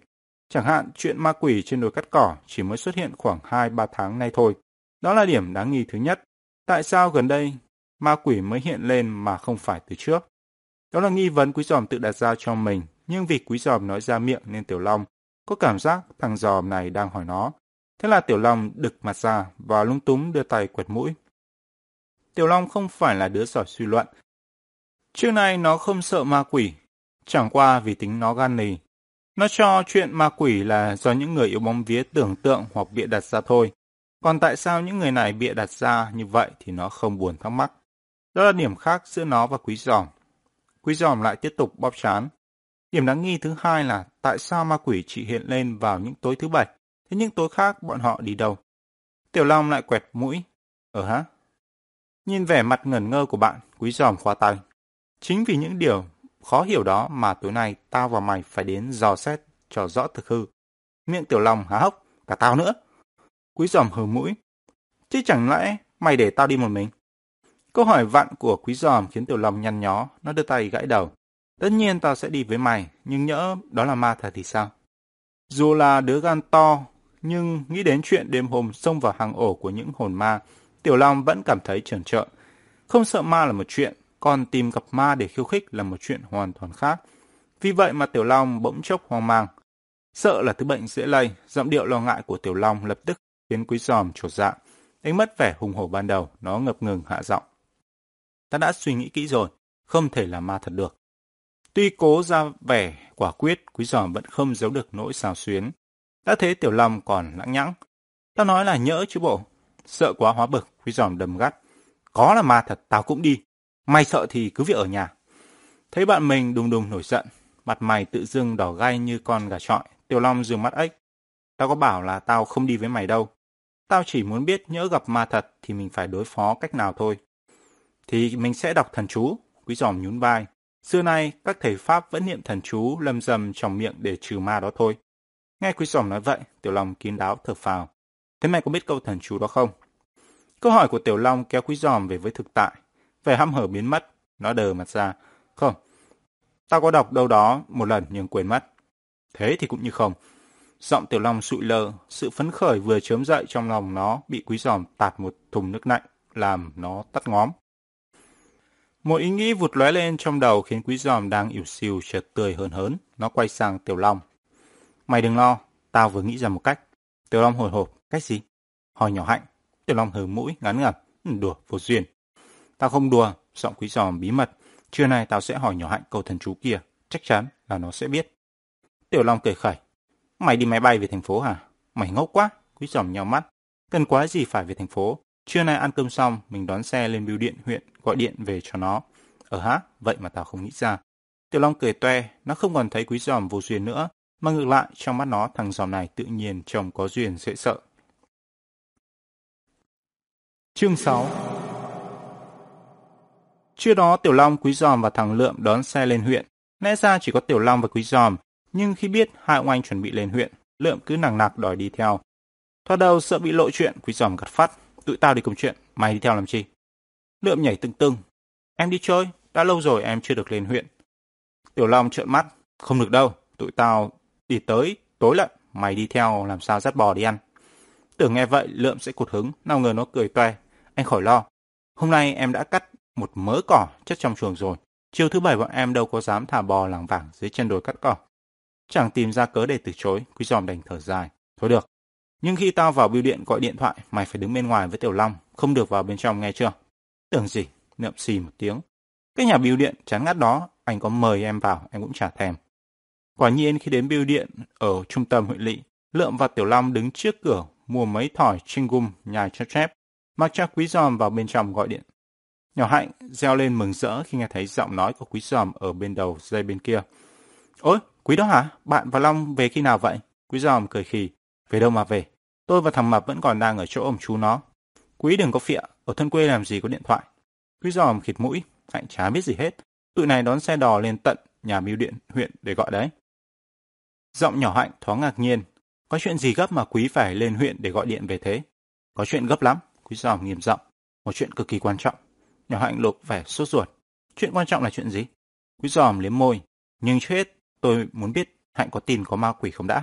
Chẳng hạn chuyện ma quỷ trên đồi cắt cỏ chỉ mới xuất hiện khoảng 2-3 tháng nay thôi. Đó là điểm đáng nghi thứ nhất. Tại sao gần đây ma quỷ mới hiện lên mà không phải từ trước? Đó là nghi vấn quý giòm tự đặt ra cho mình, nhưng vì quý giòm nói ra miệng nên Tiểu Long có cảm giác thằng giòm này đang hỏi nó. Thế là Tiểu Long đực mặt ra và lung túng đưa tay quẹt mũi. Tiểu Long không phải là đứa giỏi suy luận. Trước nay nó không sợ ma quỷ, chẳng qua vì tính nó gan nì nó cho chuyện ma quỷ là do những người yêu bóng vía tưởng tượng hoặc bịa đặt ra thôi. Còn tại sao những người này bịa đặt ra như vậy thì nó không buồn thắc mắc. Đó là điểm khác giữa nó và quý giòm. Quý giòm lại tiếp tục bóp chán. Điểm đáng nghi thứ hai là tại sao ma quỷ chỉ hiện lên vào những tối thứ bảy, thế những tối khác bọn họ đi đâu? Tiểu Long lại quẹt mũi. Ờ hả? Nhìn vẻ mặt ngẩn ngơ của bạn, quý giòm khoa tay. Chính vì những điều Khó hiểu đó mà tối nay tao và mày phải đến dò xét cho rõ thực hư. Miệng tiểu long há hốc, cả tao nữa. Quý giòm hừ mũi. Chứ chẳng lẽ mày để tao đi một mình? Câu hỏi vặn của quý giòm khiến tiểu long nhăn nhó, nó đưa tay gãi đầu. Tất nhiên tao sẽ đi với mày, nhưng nhỡ đó là ma thật thì sao? Dù là đứa gan to, nhưng nghĩ đến chuyện đêm hôm xông vào hàng ổ của những hồn ma, Tiểu Long vẫn cảm thấy trần trợn. Không sợ ma là một chuyện, còn tìm gặp ma để khiêu khích là một chuyện hoàn toàn khác. Vì vậy mà Tiểu Long bỗng chốc hoang mang. Sợ là thứ bệnh dễ lây, giọng điệu lo ngại của Tiểu Long lập tức khiến Quý Giòm trột dạ. Đánh mất vẻ hùng hổ ban đầu, nó ngập ngừng hạ giọng. Ta đã suy nghĩ kỹ rồi, không thể là ma thật được. Tuy cố ra vẻ quả quyết, Quý Giòm vẫn không giấu được nỗi xào xuyến. Đã thế Tiểu Long còn lãng nhãng. Ta nói là nhỡ chứ bộ. Sợ quá hóa bực, Quý Giòm đầm gắt. Có là ma thật, tao cũng đi. Mày sợ thì cứ việc ở nhà. Thấy bạn mình đùng đùng nổi giận, mặt mày tự dưng đỏ gai như con gà trọi, Tiểu Long dường mắt ếch. Tao có bảo là tao không đi với mày đâu. Tao chỉ muốn biết nhỡ gặp ma thật thì mình phải đối phó cách nào thôi. Thì mình sẽ đọc thần chú, quý giòm nhún vai. Xưa nay, các thầy Pháp vẫn niệm thần chú lâm dầm trong miệng để trừ ma đó thôi. Nghe quý giòm nói vậy, Tiểu Long kín đáo thở phào. Thế mày có biết câu thần chú đó không? Câu hỏi của Tiểu Long kéo quý giòm về với thực tại. Vẻ hăm hở biến mất, nó đờ mặt ra. Không, tao có đọc đâu đó một lần nhưng quên mất. Thế thì cũng như không. Giọng tiểu long sụi lơ, sự phấn khởi vừa chớm dậy trong lòng nó bị quý giòm tạt một thùng nước lạnh, làm nó tắt ngóm. Một ý nghĩ vụt lóe lên trong đầu khiến quý giòm đang ỉu xìu chợt tươi hơn hớn. Nó quay sang tiểu long. Mày đừng lo, tao vừa nghĩ ra một cách. Tiểu long hồi hộp, cái gì? Hỏi nhỏ hạnh. Tiểu long hừ mũi, ngắn ngẩm. Ừ, đùa, vô duyên. Tao không đùa, giọng quý giòm bí mật. Trưa nay tao sẽ hỏi nhỏ hạnh câu thần chú kia, chắc chắn là nó sẽ biết. Tiểu Long cười khẩy. Mày đi máy bay về thành phố hả? Mày ngốc quá, quý giòm nhau mắt. Cần quá gì phải về thành phố. Trưa nay ăn cơm xong, mình đón xe lên bưu điện huyện, gọi điện về cho nó. Ờ ở hả, vậy mà tao không nghĩ ra. Tiểu Long cười toe, nó không còn thấy quý giòm vô duyên nữa, mà ngược lại, trong mắt nó thằng giòm này tự nhiên trông có duyên dễ sợ. Chương 6 Trưa đó Tiểu Long, Quý Giòm và thằng Lượm đón xe lên huyện. Lẽ ra chỉ có Tiểu Long và Quý Giòm, nhưng khi biết hai ông anh chuẩn bị lên huyện, Lượm cứ nằng nặc đòi đi theo. Thoát đầu sợ bị lộ chuyện, quý giòm gật phát. Tụi tao đi cùng chuyện, mày đi theo làm chi? Lượm nhảy tưng tưng. Em đi chơi, đã lâu rồi em chưa được lên huyện. Tiểu Long trợn mắt. Không được đâu, tụi tao đi tới, tối lận, mày đi theo làm sao dắt bò đi ăn. Tưởng nghe vậy Lượm sẽ cụt hứng, nào ngờ nó cười toe. Anh khỏi lo. Hôm nay em đã cắt một mớ cỏ chất trong chuồng rồi. Chiều thứ bảy bọn em đâu có dám thả bò lảng vảng dưới chân đồi cắt cỏ. Chẳng tìm ra cớ để từ chối, quý giòm đành thở dài. Thôi được. Nhưng khi tao vào bưu điện gọi điện thoại, mày phải đứng bên ngoài với Tiểu Long, không được vào bên trong nghe chưa? Tưởng gì? Nượm xì một tiếng. Cái nhà bưu điện chán ngắt đó, anh có mời em vào, em cũng chả thèm. Quả nhiên khi đến bưu điện ở trung tâm huyện lỵ, Lượm và Tiểu Long đứng trước cửa mua mấy thỏi chinh gum nhài chép chép. Mặc cho quý giòm vào bên trong gọi điện. Nhỏ hạnh reo lên mừng rỡ khi nghe thấy giọng nói của quý giòm ở bên đầu dây bên kia. Ôi, quý đó hả? Bạn và Long về khi nào vậy? Quý giòm cười khì. Về đâu mà về? Tôi và thằng Mập vẫn còn đang ở chỗ ông chú nó. Quý đừng có phịa, ở thân quê làm gì có điện thoại. Quý giòm khịt mũi, hạnh chả biết gì hết. Tụi này đón xe đò lên tận nhà bưu điện huyện để gọi đấy. Giọng nhỏ hạnh thoáng ngạc nhiên. Có chuyện gì gấp mà quý phải lên huyện để gọi điện về thế? Có chuyện gấp lắm, quý giòm nghiêm giọng. Một chuyện cực kỳ quan trọng. Nhỏ hạnh lục vẻ sốt ruột. Chuyện quan trọng là chuyện gì? Quý giòm liếm môi. Nhưng trước hết, tôi muốn biết hạnh có tin có ma quỷ không đã?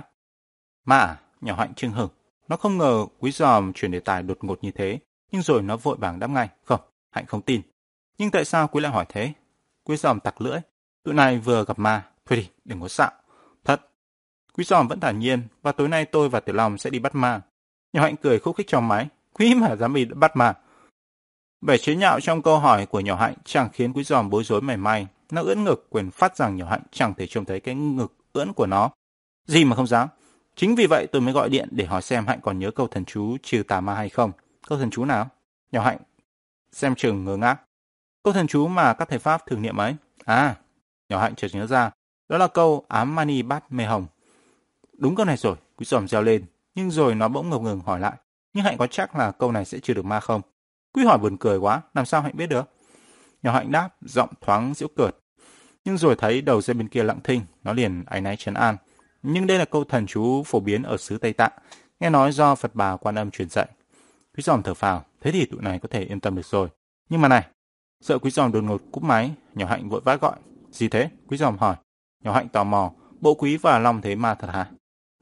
Ma à? Nhỏ hạnh chưng hửng. Nó không ngờ quý giòm chuyển đề tài đột ngột như thế. Nhưng rồi nó vội vàng đáp ngay. Không, hạnh không tin. Nhưng tại sao quý lại hỏi thế? Quý giòm tặc lưỡi. Tụi này vừa gặp ma. Thôi đi, đừng có xạo. Thật. Quý giòm vẫn thản nhiên. Và tối nay tôi và Tiểu Long sẽ đi bắt ma. Nhỏ hạnh cười khúc khích trong máy. Quý mà dám bị bắt mà. Vẻ chế nhạo trong câu hỏi của nhỏ hạnh chẳng khiến quý giòm bối rối mảy may. Nó ưỡn ngực quyền phát rằng nhỏ hạnh chẳng thể trông thấy cái ngực ưỡn của nó. Gì mà không dám. Chính vì vậy tôi mới gọi điện để hỏi xem hạnh còn nhớ câu thần chú trừ tà ma hay không. Câu thần chú nào? Nhỏ hạnh xem chừng ngơ ngác. Câu thần chú mà các thầy Pháp thường niệm ấy. À, nhỏ hạnh chợt nhớ ra. Đó là câu ám mani bát mê hồng. Đúng câu này rồi, quý giòm reo lên. Nhưng rồi nó bỗng ngập ngừng hỏi lại. Nhưng hạnh có chắc là câu này sẽ chưa được ma không? Quý hỏi buồn cười quá, làm sao Hạnh biết được? Nhỏ Hạnh đáp, giọng thoáng giễu cợt. Nhưng rồi thấy đầu dây bên kia lặng thinh, nó liền áy náy trấn an. Nhưng đây là câu thần chú phổ biến ở xứ Tây Tạng, nghe nói do Phật bà Quan Âm truyền dạy. Quý giòm thở phào, thế thì tụi này có thể yên tâm được rồi. Nhưng mà này, sợ quý giòm đột ngột cúp máy, nhỏ Hạnh vội vã gọi. Gì thế? Quý giòm hỏi. Nhỏ Hạnh tò mò, bộ quý và Long thế mà thật hả?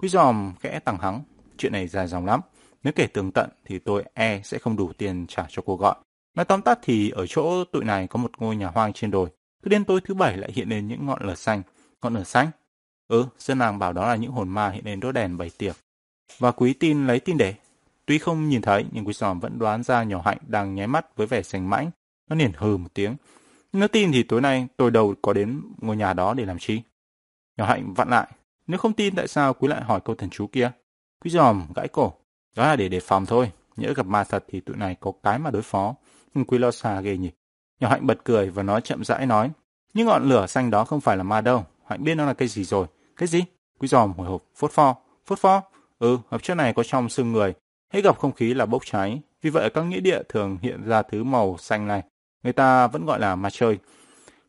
Quý giòm khẽ tằng hắng, chuyện này dài dòng lắm. Nếu kể tường tận thì tôi e sẽ không đủ tiền trả cho cô gọi. Nói tóm tắt thì ở chỗ tụi này có một ngôi nhà hoang trên đồi. Cứ đến tối thứ bảy lại hiện lên những ngọn lửa xanh. Ngọn lửa xanh? Ừ, dân làng bảo đó là những hồn ma hiện lên đốt đèn bày tiệc. Và quý tin lấy tin để. Tuy không nhìn thấy nhưng quý giòm vẫn đoán ra nhỏ hạnh đang nháy mắt với vẻ sành mãnh. Nó liền hừ một tiếng. Nếu tin thì tối nay tôi đâu có đến ngôi nhà đó để làm chi. Nhỏ hạnh vặn lại. Nếu không tin tại sao quý lại hỏi câu thần chú kia? Quý giòm gãi cổ. Đó là để đề phòng thôi. Nhỡ gặp ma thật thì tụi này có cái mà đối phó. Nhưng quý lo xa ghê nhỉ. Nhỏ Hạnh bật cười và nói chậm rãi nói. Nhưng ngọn lửa xanh đó không phải là ma đâu. Hạnh biết nó là cái gì rồi. Cái gì? Quý giòm hồi hộp. Phốt pho. Phốt pho? Ừ, hợp chất này có trong xương người. Hãy gặp không khí là bốc cháy. Vì vậy ở các nghĩa địa thường hiện ra thứ màu xanh này. Người ta vẫn gọi là ma chơi.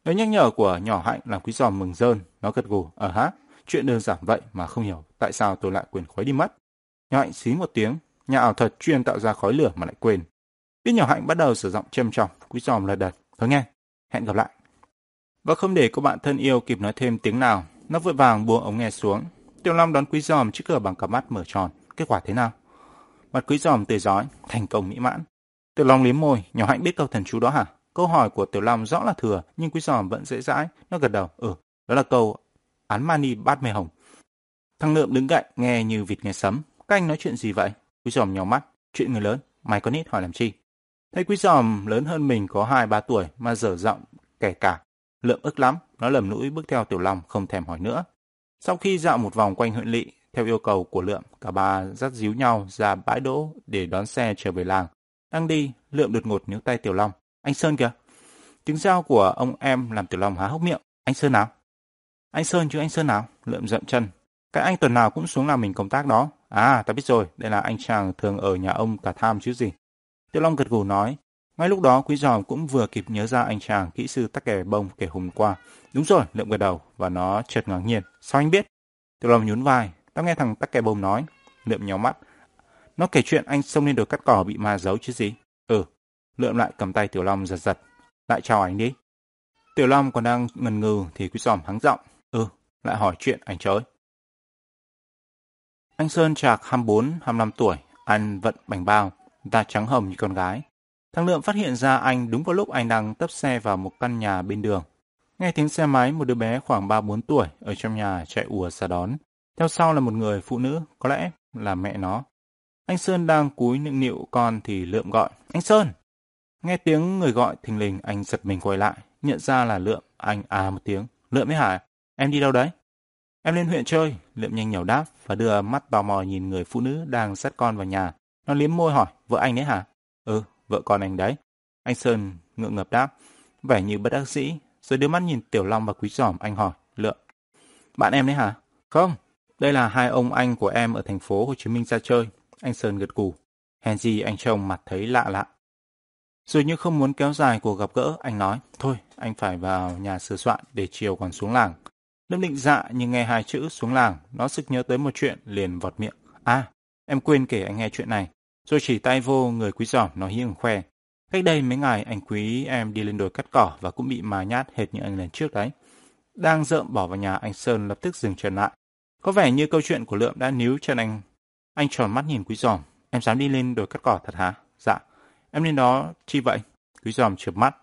Lời nhắc nhở của nhỏ Hạnh làm quý giòm mừng rơn. Nó gật gù. Ờ há, chuyện đơn giản vậy mà không hiểu tại sao tôi lại quyền khuấy đi mất. Nhỏ hạnh xí một tiếng, nhà ảo thuật chuyên tạo ra khói lửa mà lại quên. Biết nhỏ hạnh bắt đầu sử dụng châm trọng, quý giòm lật đật. Thôi nghe, hẹn gặp lại. Và không để cô bạn thân yêu kịp nói thêm tiếng nào, nó vội vàng buông ống nghe xuống. Tiểu Long đón quý giòm trước cửa bằng cặp mắt mở tròn. Kết quả thế nào? Mặt quý giòm tươi giói, thành công mỹ mãn. Tiểu Long liếm môi, nhỏ hạnh biết câu thần chú đó hả? Câu hỏi của Tiểu Long rõ là thừa, nhưng quý giòm vẫn dễ dãi. Nó gật đầu, ừ, đó là câu án mani bát mê hồng. Thằng Lượm đứng cạnh nghe như vịt nghe sấm, các anh nói chuyện gì vậy? Quý giòm nhỏ mắt. Chuyện người lớn, mày có nít hỏi làm chi? Thấy quý giòm lớn hơn mình có 2-3 tuổi mà dở giọng kẻ cả. Lượm ức lắm, nó lầm lũi bước theo Tiểu Long không thèm hỏi nữa. Sau khi dạo một vòng quanh huyện lỵ, theo yêu cầu của Lượm, cả ba dắt díu nhau ra bãi đỗ để đón xe trở về làng. Đang đi, Lượm đột ngột níu tay Tiểu Long. Anh Sơn kìa. Tiếng giao của ông em làm Tiểu Long há hốc miệng. Anh Sơn nào? Anh Sơn chứ anh Sơn nào? Lượm dậm chân. Cái anh tuần nào cũng xuống làm mình công tác đó. À, ta biết rồi, đây là anh chàng thường ở nhà ông cả tham chứ gì. Tiêu Long gật gù nói. Ngay lúc đó Quý Giòm cũng vừa kịp nhớ ra anh chàng kỹ sư tắc kè bông kể hôm qua. Đúng rồi, lượm gật đầu và nó chợt ngạc nhiên. Sao anh biết? Tiêu Long nhún vai. Tao nghe thằng tắc kè bông nói. Lượm nhéo mắt. Nó kể chuyện anh xông lên đồi cắt cỏ bị ma giấu chứ gì. Ừ. Lượm lại cầm tay Tiểu Long giật giật. Lại chào anh đi. Tiểu Long còn đang ngần ngừ thì Quý Giòm hắng giọng. Ừ. Lại hỏi chuyện anh chơi. Anh Sơn chạc 24, 25 tuổi, ăn vận bánh bao, da trắng hồng như con gái. Thằng Lượm phát hiện ra anh đúng vào lúc anh đang tấp xe vào một căn nhà bên đường. Nghe tiếng xe máy, một đứa bé khoảng 3-4 tuổi ở trong nhà chạy ùa ra đón. Theo sau là một người phụ nữ, có lẽ là mẹ nó. Anh Sơn đang cúi nựng nịu con thì Lượm gọi. Anh Sơn! Nghe tiếng người gọi thình lình, anh giật mình quay lại. Nhận ra là Lượm, anh à một tiếng. Lượm ấy hả? Em đi đâu đấy? Em lên huyện chơi. Liệm nhanh nhẩu đáp và đưa mắt tò mò nhìn người phụ nữ đang dắt con vào nhà. Nó liếm môi hỏi, vợ anh đấy hả? Ừ, vợ con anh đấy. Anh Sơn ngượng ngập đáp, vẻ như bất đắc dĩ, rồi đưa mắt nhìn Tiểu Long và Quý Giòm anh hỏi, Lượng, bạn em đấy hả? Không, đây là hai ông anh của em ở thành phố Hồ Chí Minh ra chơi. Anh Sơn gật cù. Hèn gì anh chồng mặt thấy lạ lạ. Rồi như không muốn kéo dài cuộc gặp gỡ, anh nói, thôi, anh phải vào nhà sửa soạn để chiều còn xuống làng. Lâm định dạ nhưng nghe hai chữ xuống làng, nó sực nhớ tới một chuyện liền vọt miệng. À, em quên kể anh nghe chuyện này. Rồi chỉ tay vô người quý giỏm nó hiếng khoe. Cách đây mấy ngày anh quý em đi lên đồi cắt cỏ và cũng bị mà nhát hệt như anh lần trước đấy. Đang rợm bỏ vào nhà anh Sơn lập tức dừng chân lại. Có vẻ như câu chuyện của Lượm đã níu chân anh. Anh tròn mắt nhìn quý giòm. Em dám đi lên đồi cắt cỏ thật hả? Dạ. Em lên đó chi vậy? Quý giòm chớp mắt.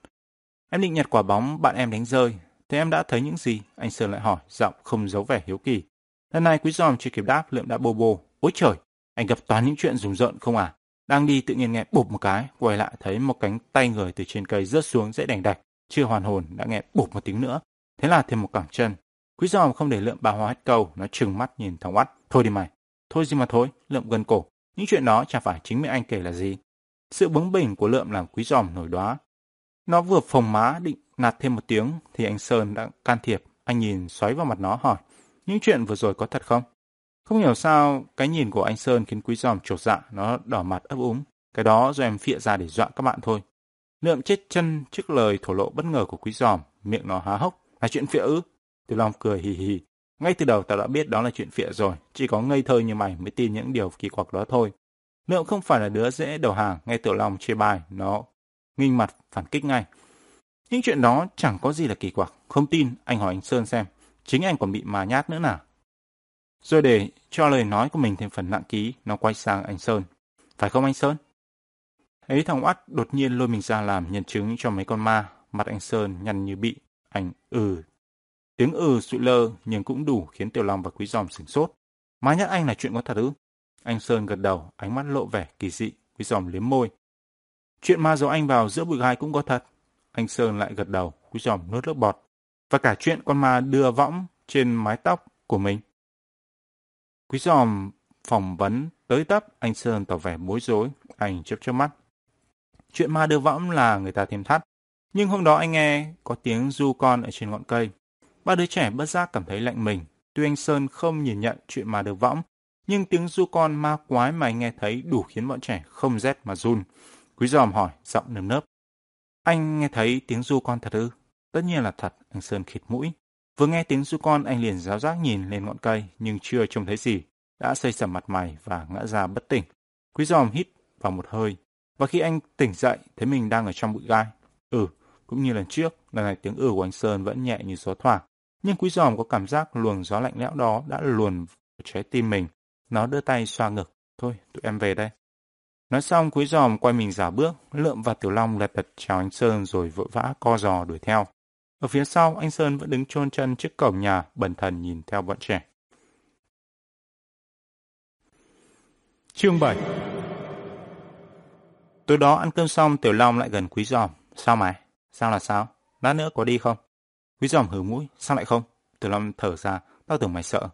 Em định nhặt quả bóng bạn em đánh rơi. Thế em đã thấy những gì? Anh Sơn lại hỏi, giọng không giấu vẻ hiếu kỳ. Lần này quý giòm chưa kịp đáp, Lượm đã bô bô. Ôi trời, anh gặp toàn những chuyện rùng rợn không à? Đang đi tự nhiên nghe bụp một cái, quay lại thấy một cánh tay người từ trên cây rớt xuống dễ đành đạch. Chưa hoàn hồn đã nghe bụp một tiếng nữa. Thế là thêm một cẳng chân. Quý giòm không để lượm bà hoa hết câu, nó trừng mắt nhìn thằng oắt. Thôi đi mày. Thôi gì mà thôi, lượm gần cổ. Những chuyện đó chả phải chính miệng anh kể là gì. Sự bướng bỉnh của lượm làm quý giòm nổi đoá. Nó vừa phồng má định nạt thêm một tiếng thì anh Sơn đã can thiệp. Anh nhìn xoáy vào mặt nó hỏi. Những chuyện vừa rồi có thật không? Không hiểu sao cái nhìn của anh Sơn khiến Quý Giòm trột dạ, nó đỏ mặt ấp úng. Cái đó do em phịa ra để dọa các bạn thôi. Lượm chết chân trước lời thổ lộ bất ngờ của Quý Giòm, miệng nó há hốc. Là chuyện phịa ư? Tiểu Long cười hì hì. Ngay từ đầu tao đã biết đó là chuyện phịa rồi, chỉ có ngây thơ như mày mới tin những điều kỳ quặc đó thôi. Lượng không phải là đứa dễ đầu hàng, nghe Tiểu Long chê bài, nó nghinh mặt phản kích ngay. Những chuyện đó chẳng có gì là kỳ quặc, không tin, anh hỏi anh Sơn xem, chính anh còn bị mà nhát nữa nào. Rồi để cho lời nói của mình thêm phần nặng ký, nó quay sang anh Sơn. Phải không anh Sơn? Ấy thằng Oát đột nhiên lôi mình ra làm nhân chứng cho mấy con ma. Mặt anh Sơn nhăn như bị. Anh ừ. Tiếng ừ sụi lơ nhưng cũng đủ khiến Tiểu Long và Quý Giòm sửng sốt. Má nhát anh là chuyện có thật ư? Anh Sơn gật đầu, ánh mắt lộ vẻ kỳ dị. Quý Giòm liếm môi. Chuyện ma giấu anh vào giữa bụi gai cũng có thật. Anh Sơn lại gật đầu, Quý Giòm nuốt nước bọt. Và cả chuyện con ma đưa võng trên mái tóc của mình. Quý giòm phỏng vấn tới tấp, anh Sơn tỏ vẻ bối rối, anh chớp chớp mắt. Chuyện ma đưa võng là người ta thêm thắt, nhưng hôm đó anh nghe có tiếng du con ở trên ngọn cây. Ba đứa trẻ bất giác cảm thấy lạnh mình. Tuy anh Sơn không nhìn nhận chuyện ma đưa võng, nhưng tiếng du con ma quái mà anh nghe thấy đủ khiến bọn trẻ không rét mà run. Quý giòm hỏi, giọng nơm nớp. Anh nghe thấy tiếng du con thật ư? Tất nhiên là thật, anh Sơn khịt mũi. Vừa nghe tiếng du con anh liền giáo giác nhìn lên ngọn cây nhưng chưa trông thấy gì. Đã xây sầm mặt mày và ngã ra bất tỉnh. Quý giòm hít vào một hơi. Và khi anh tỉnh dậy thấy mình đang ở trong bụi gai. Ừ, cũng như lần trước, lần này tiếng ừ của anh Sơn vẫn nhẹ như gió thoảng. Nhưng quý giòm có cảm giác luồng gió lạnh lẽo đó đã luồn vào trái tim mình. Nó đưa tay xoa ngực. Thôi, tụi em về đây. Nói xong, quý giòm quay mình giả bước, lượm và tiểu long lật đật chào anh Sơn rồi vội vã co giò đuổi theo. Ở phía sau, anh Sơn vẫn đứng chôn chân trước cổng nhà, bần thần nhìn theo bọn trẻ. Chương 7 Tối đó ăn cơm xong, Tiểu Long lại gần Quý Giòm. Sao mày? Sao là sao? Lát nữa có đi không? Quý Giòm hừ mũi. Sao lại không? Tiểu Long thở ra. Tao tưởng mày sợ.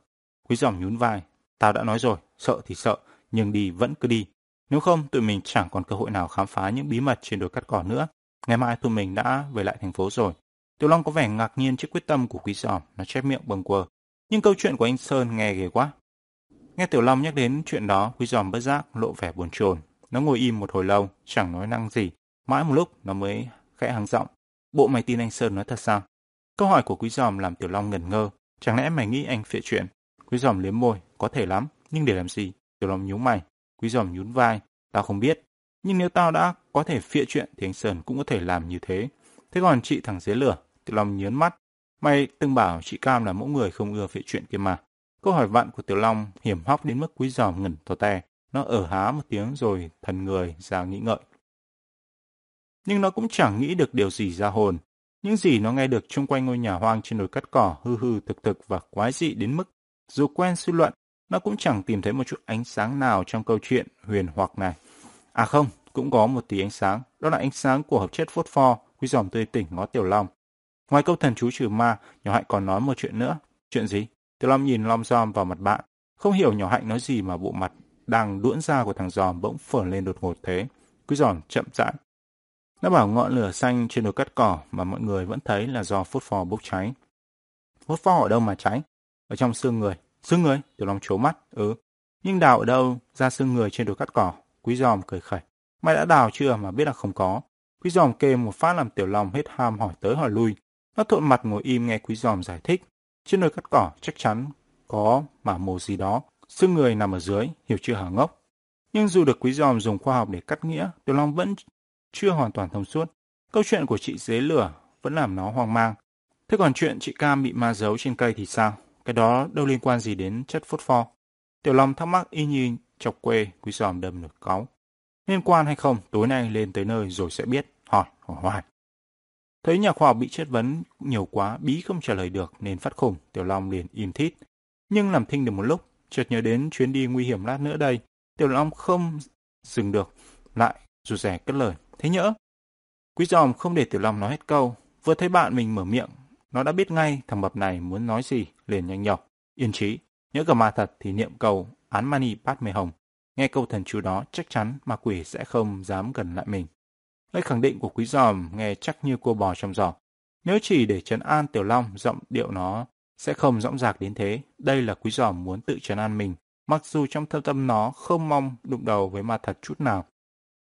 Quý Giòm nhún vai. Tao đã nói rồi, sợ thì sợ, nhưng đi vẫn cứ đi. Nếu không, tụi mình chẳng còn cơ hội nào khám phá những bí mật trên đồi cắt cỏ nữa. Ngày mai tụi mình đã về lại thành phố rồi. Tiểu Long có vẻ ngạc nhiên trước quyết tâm của Quý Giòm, nó chép miệng bâng quơ. Nhưng câu chuyện của anh Sơn nghe ghê quá. Nghe Tiểu Long nhắc đến chuyện đó, Quý Giòm bất giác lộ vẻ buồn chồn. Nó ngồi im một hồi lâu, chẳng nói năng gì. Mãi một lúc nó mới khẽ hắng giọng. Bộ mày tin anh Sơn nói thật sao? Câu hỏi của Quý Giòm làm Tiểu Long ngẩn ngơ. Chẳng lẽ mày nghĩ anh phịa chuyện? Quý Giòm liếm môi. có thể lắm, nhưng để làm gì? Tiểu Long nhíu mày, Quý giòm nhún vai, tao không biết. Nhưng nếu tao đã có thể phịa chuyện thì anh Sơn cũng có thể làm như thế. Thế còn chị thằng dế lửa, Tiểu Long nhớn mắt. Mày từng bảo chị Cam là mẫu người không ưa phịa chuyện kia mà. Câu hỏi vặn của Tiểu Long hiểm hóc đến mức quý giòm ngẩn to te. Nó ở há một tiếng rồi thần người ra nghĩ ngợi. Nhưng nó cũng chẳng nghĩ được điều gì ra hồn. Những gì nó nghe được chung quanh ngôi nhà hoang trên đồi cắt cỏ hư hư thực thực và quái dị đến mức dù quen suy luận, nó cũng chẳng tìm thấy một chút ánh sáng nào trong câu chuyện huyền hoặc này. À không, cũng có một tí ánh sáng, đó là ánh sáng của hợp chất phốt pho, quý giòm tươi tỉnh ngó Tiểu Long. Ngoài câu thần chú trừ ma, nhỏ hạnh còn nói một chuyện nữa. Chuyện gì? Tiểu Long nhìn Long Giòm vào mặt bạn. Không hiểu nhỏ hạnh nói gì mà bộ mặt đang đuỗn ra của thằng Giòm bỗng phở lên đột ngột thế. Quý Giòm chậm rãi. Nó bảo ngọn lửa xanh trên đồi cắt cỏ mà mọi người vẫn thấy là do phốt pho bốc cháy. Phốt pho ở đâu mà cháy? Ở trong xương người. Sương người? Tiểu Long trố mắt. Ừ. Nhưng đào ở đâu ra sương người trên đồi cắt cỏ? Quý Giòm cười khẩy. Mày đã đào chưa mà biết là không có. Quý Giòm kê một phát làm Tiểu Long hết ham hỏi tới hỏi lui. Nó thộn mặt ngồi im nghe Quý Giòm giải thích. Trên đồi cắt cỏ chắc chắn có mả mồ gì đó. Sương người nằm ở dưới, hiểu chưa hả ngốc? Nhưng dù được Quý Giòm dùng khoa học để cắt nghĩa, Tiểu Long vẫn chưa hoàn toàn thông suốt. Câu chuyện của chị dế lửa vẫn làm nó hoang mang. Thế còn chuyện chị Cam bị ma giấu trên cây thì sao? Cái đó đâu liên quan gì đến chất phốt pho. Tiểu Long thắc mắc y như chọc quê, Quý Giòm đâm được cáu. Liên quan hay không, tối nay lên tới nơi rồi sẽ biết. Hỏi, hỏi hoài. Thấy nhà khoa học bị chất vấn nhiều quá, bí không trả lời được nên phát khủng, Tiểu Long liền im thít. Nhưng làm thinh được một lúc, chợt nhớ đến chuyến đi nguy hiểm lát nữa đây, Tiểu Long không dừng được, lại rụt rẻ cất lời. Thế nhỡ? Quý giòm không để Tiểu Long nói hết câu, vừa thấy bạn mình mở miệng, nó đã biết ngay thằng mập này muốn nói gì, liền nhanh nhọc. Yên trí, nhớ cả ma thật thì niệm cầu án mani bát mê hồng. Nghe câu thần chú đó chắc chắn ma quỷ sẽ không dám gần lại mình. Lời khẳng định của quý giòm nghe chắc như cua bò trong giỏ. Nếu chỉ để trấn an Tiểu Long, giọng điệu nó sẽ không dõng rạc đến thế. Đây là quý giòm muốn tự trấn an mình, mặc dù trong thâm tâm nó không mong đụng đầu với ma thật chút nào.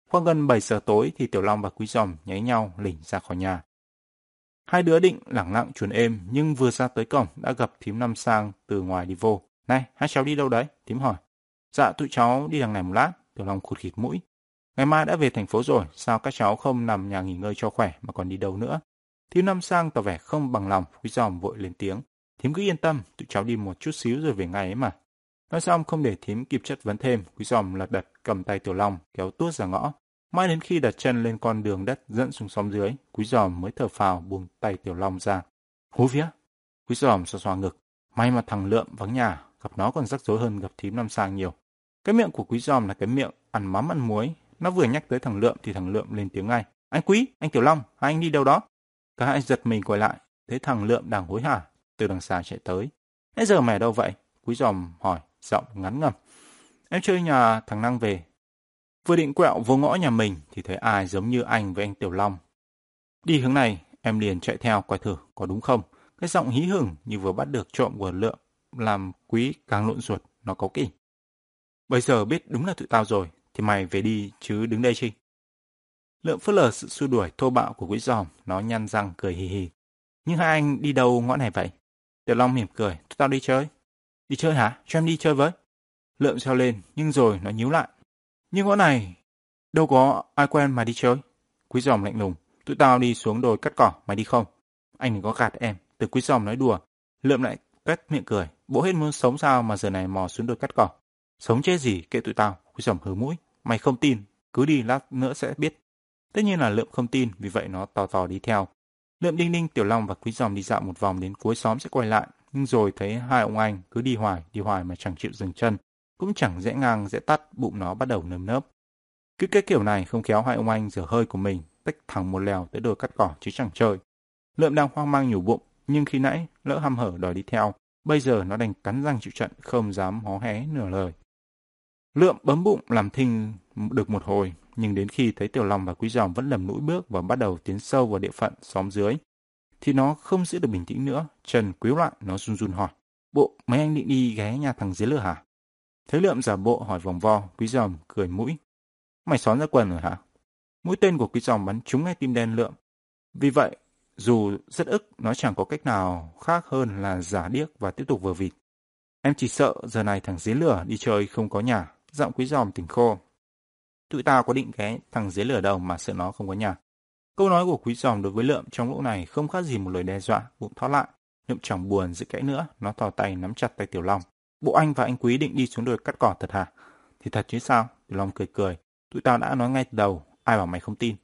Khoảng gần 7 giờ tối thì Tiểu Long và Quý Giòm nháy nhau lỉnh ra khỏi nhà. Hai đứa định lẳng lặng chuồn êm nhưng vừa ra tới cổng đã gặp thím Năm Sang từ ngoài đi vô. Này, hai cháu đi đâu đấy? Thím hỏi. Dạ, tụi cháu đi đằng này một lát. Tiểu Long khụt khịt mũi. Ngày mai đã về thành phố rồi, sao các cháu không nằm nhà nghỉ ngơi cho khỏe mà còn đi đâu nữa? Thím Năm Sang tỏ vẻ không bằng lòng, Quý Giòm vội lên tiếng. Thím cứ yên tâm, tụi cháu đi một chút xíu rồi về ngay ấy mà. Nói xong không để thím kịp chất vấn thêm, Quý Giòm lật đật cầm tay Tiểu Long kéo tuốt ra ngõ. Mãi đến khi đặt chân lên con đường đất dẫn xuống xóm dưới, Quý Giòm mới thở phào buông tay Tiểu Long ra. Hú vía! Quý Giòm xoa xoa ngực. May mà thằng Lượm vắng nhà, gặp nó còn rắc rối hơn gặp thím năm sang nhiều. Cái miệng của Quý Giòm là cái miệng ăn mắm ăn muối. Nó vừa nhắc tới thằng Lượm thì thằng Lượm lên tiếng ngay. Anh Quý, anh Tiểu Long, hai anh đi đâu đó? Cả hai giật mình quay lại, thấy thằng Lượm đang hối hả, từ đằng xa chạy tới. Nãy giờ mày đâu vậy? Quý Giòm hỏi, giọng ngắn ngầm. Em chơi nhà thằng Năng về, Vừa định quẹo vô ngõ nhà mình thì thấy ai giống như anh với anh Tiểu Long. Đi hướng này, em liền chạy theo quay thử có đúng không. Cái giọng hí hửng như vừa bắt được trộm của lượng làm quý càng lộn ruột, nó có kỷ. Bây giờ biết đúng là tụi tao rồi, thì mày về đi chứ đứng đây chi. Lượng phớt lờ sự xua đuổi thô bạo của quý giòm, nó nhăn răng cười hì hì. Nhưng hai anh đi đâu ngõ này vậy? Tiểu Long mỉm cười, tụi tao đi chơi. Đi chơi hả? Cho em đi chơi với. Lượng treo lên, nhưng rồi nó nhíu lại. Nhưng ngõ này, đâu có ai quen mà đi chơi. Quý giòm lạnh lùng, tụi tao đi xuống đồi cắt cỏ, mày đi không? Anh đừng có gạt em, từ quý giòm nói đùa. Lượm lại cất miệng cười, bố hết muốn sống sao mà giờ này mò xuống đồi cắt cỏ. Sống chết gì kệ tụi tao, quý giòm hứ mũi. Mày không tin, cứ đi lát nữa sẽ biết. Tất nhiên là Lượm không tin, vì vậy nó tò tò đi theo. Lượm đinh ninh, tiểu long và quý giòm đi dạo một vòng đến cuối xóm sẽ quay lại. Nhưng rồi thấy hai ông anh cứ đi hoài, đi hoài mà chẳng chịu dừng chân cũng chẳng dễ ngang dễ tắt, bụng nó bắt đầu nơm nớp. Cứ cái kiểu này không khéo hai ông anh rửa hơi của mình, tách thẳng một lèo tới đồi cắt cỏ chứ chẳng chơi. Lượm đang hoang mang nhủ bụng, nhưng khi nãy lỡ hăm hở đòi đi theo, bây giờ nó đành cắn răng chịu trận, không dám hó hé nửa lời. Lượm bấm bụng làm thinh được một hồi, nhưng đến khi thấy Tiểu Long và Quý Giòm vẫn lầm mũi bước và bắt đầu tiến sâu vào địa phận xóm dưới, thì nó không giữ được bình tĩnh nữa, trần quýu loạn nó run run hỏi. Bộ, mấy anh định đi ghé nhà thằng dưới lửa hả? Thế lượm giả bộ hỏi vòng vo, quý giòm cười mũi. Mày xón ra quần rồi hả? Mũi tên của quý giòm bắn trúng ngay tim đen lượm. Vì vậy, dù rất ức, nó chẳng có cách nào khác hơn là giả điếc và tiếp tục vừa vịt. Em chỉ sợ giờ này thằng dưới lửa đi chơi không có nhà, giọng quý giòm tỉnh khô. Tụi tao có định ghé thằng dưới lửa đâu mà sợ nó không có nhà. Câu nói của quý giòm đối với Lượm trong lúc này không khác gì một lời đe dọa, bụng thoát lại. Lượm chẳng buồn giữ kẽ nữa, nó thò tay nắm chặt tay Tiểu Long. Bộ anh và anh Quý định đi xuống đồi cắt cỏ thật hả? Thì thật chứ sao? Tiểu Long cười cười. Tụi tao đã nói ngay từ đầu, ai bảo mày không tin.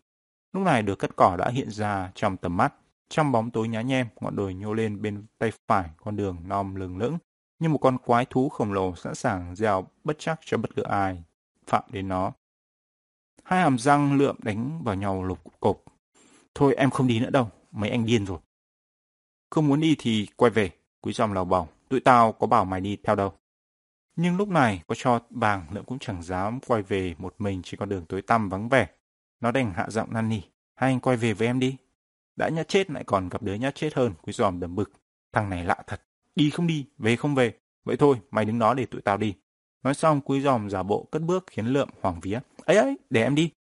Lúc này đứa cắt cỏ đã hiện ra trong tầm mắt. Trong bóng tối nhá nhem, ngọn đồi nhô lên bên tay phải con đường non lừng lững, như một con quái thú khổng lồ sẵn sàng gieo bất chắc cho bất cứ ai phạm đến nó. Hai hàm răng lượm đánh vào nhau lục cục. Thôi em không đi nữa đâu, mấy anh điên rồi. Không muốn đi thì quay về, quý dòng lào bỏng. Tụi tao có bảo mày đi theo đâu. Nhưng lúc này có cho vàng lượm cũng chẳng dám quay về một mình trên con đường tối tăm vắng vẻ. Nó đành hạ giọng năn nỉ. Hai anh quay về với em đi. Đã nhát chết lại còn gặp đứa nhát chết hơn, quý giòm đầm bực. Thằng này lạ thật. Đi không đi, về không về. Vậy thôi, mày đứng đó để tụi tao đi. Nói xong, quý giòm giả bộ cất bước khiến lượm hoảng vía. ấy ấy, để em đi.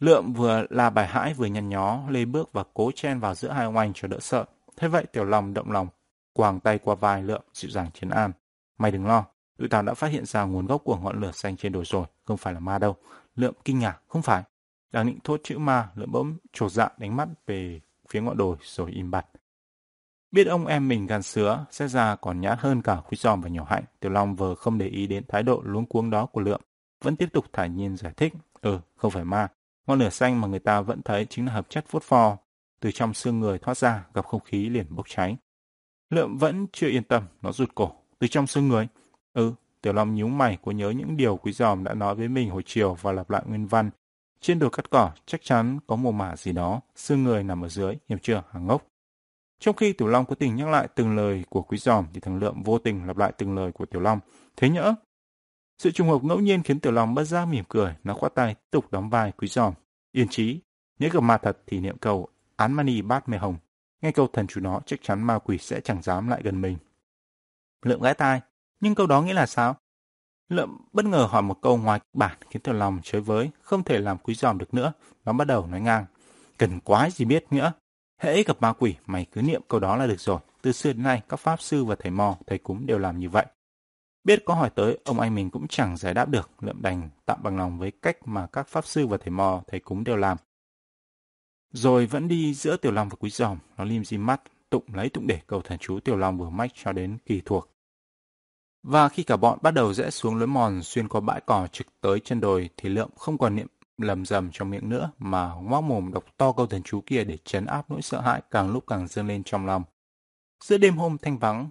Lượm vừa là bài hãi vừa nhăn nhó, lê bước và cố chen vào giữa hai oanh cho đỡ sợ. Thế vậy tiểu lòng động lòng, quàng tay qua vai lượm dịu dàng chiến an. Mày đừng lo, tụi tao đã phát hiện ra nguồn gốc của ngọn lửa xanh trên đồi rồi, không phải là ma đâu. Lượm kinh ngạc, không phải. Đang định thốt chữ ma, lượm bỗng trột dạ đánh mắt về phía ngọn đồi rồi im bặt. Biết ông em mình gan sứa, sẽ ra còn nhã hơn cả quý giòm và nhỏ hạnh, Tiểu Long vờ không để ý đến thái độ luống cuống đó của Lượm, vẫn tiếp tục thản nhiên giải thích. Ừ, không phải ma. Ngọn lửa xanh mà người ta vẫn thấy chính là hợp chất phốt pho, từ trong xương người thoát ra, gặp không khí liền bốc cháy. Lượm vẫn chưa yên tâm, nó rụt cổ. Từ trong xương người? Ừ, Tiểu Long nhíu mày có nhớ những điều quý giòm đã nói với mình hồi chiều và lặp lại nguyên văn. Trên đồi cắt cỏ chắc chắn có mồ mả gì đó, xương người nằm ở dưới, hiểu chưa, hàng ngốc. Trong khi Tiểu Long có tình nhắc lại từng lời của quý giòm thì thằng Lượm vô tình lặp lại từng lời của Tiểu Long. Thế nhỡ? Sự trùng hợp ngẫu nhiên khiến Tiểu Long bất giác mỉm cười, nó khoát tay, tiếp tục đóng vai quý giòm. Yên trí, nếu gặp ma thật thì niệm cầu án mani bát mê hồng. Nghe câu thần chú nó chắc chắn ma quỷ sẽ chẳng dám lại gần mình. Lượm gãi tai, nhưng câu đó nghĩa là sao? Lượm bất ngờ hỏi một câu ngoài bản khiến Tiểu lòng chới với, không thể làm quý giòm được nữa. Nó bắt đầu nói ngang. Cần quái gì biết nữa. Hễ gặp ma quỷ, mày cứ niệm câu đó là được rồi. Từ xưa đến nay, các pháp sư và thầy mò, thầy cúng đều làm như vậy. Biết có hỏi tới, ông anh mình cũng chẳng giải đáp được, lượm đành tạm bằng lòng với cách mà các pháp sư và thầy mò, thầy cúng đều làm. Rồi vẫn đi giữa Tiểu Long và Quý Giòm, nó lim di mắt, tụng lấy tụng để cầu thần chú Tiểu Long vừa mách cho đến kỳ thuộc. Và khi cả bọn bắt đầu rẽ xuống lối mòn xuyên qua bãi cỏ trực tới chân đồi thì lượm không còn niệm lầm rầm trong miệng nữa mà ngoác mồm đọc to câu thần chú kia để chấn áp nỗi sợ hãi càng lúc càng dâng lên trong lòng. Giữa đêm hôm thanh vắng,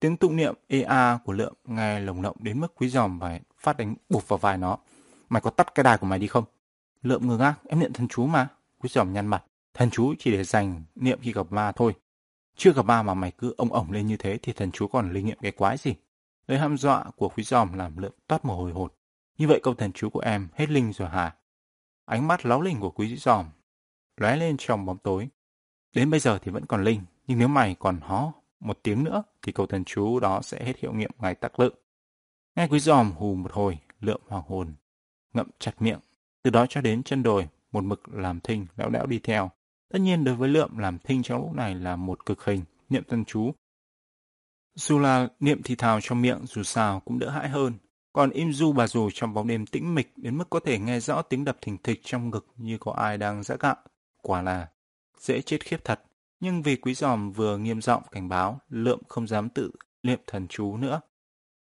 tiếng tụng niệm ea của lượm nghe lồng lộng đến mức quý giòm và phát đánh bụp vào vai nó. Mày có tắt cái đài của mày đi không? lượm ngơ ngác, em niệm thần chú mà. Quý giòm nhăn mặt, thần chú chỉ để dành niệm khi gặp ma thôi. Chưa gặp ma mà mày cứ ông ổng lên như thế thì thần chú còn linh nghiệm cái quái gì. Lời hăm dọa của quý giòm làm lượm toát mồ hôi hột. Như vậy câu thần chú của em hết linh rồi hả? Ánh mắt láo linh của quý giòm lóe lên trong bóng tối. Đến bây giờ thì vẫn còn linh, nhưng nếu mày còn hó một tiếng nữa thì câu thần chú đó sẽ hết hiệu nghiệm ngay tắc lự. Nghe quý giòm hù một hồi, lượm hoàng hồn, ngậm chặt miệng. Từ đó cho đến chân đồi, một mực làm thinh, lẽo đẽo đi theo. Tất nhiên đối với lượm làm thinh trong lúc này là một cực hình, niệm tân chú. Dù là niệm thì thào trong miệng dù sao cũng đỡ hãi hơn. Còn im du bà dù trong bóng đêm tĩnh mịch đến mức có thể nghe rõ tiếng đập thình thịch trong ngực như có ai đang giã gạo. Quả là dễ chết khiếp thật. Nhưng vì quý giòm vừa nghiêm giọng cảnh báo, lượm không dám tự niệm thần chú nữa.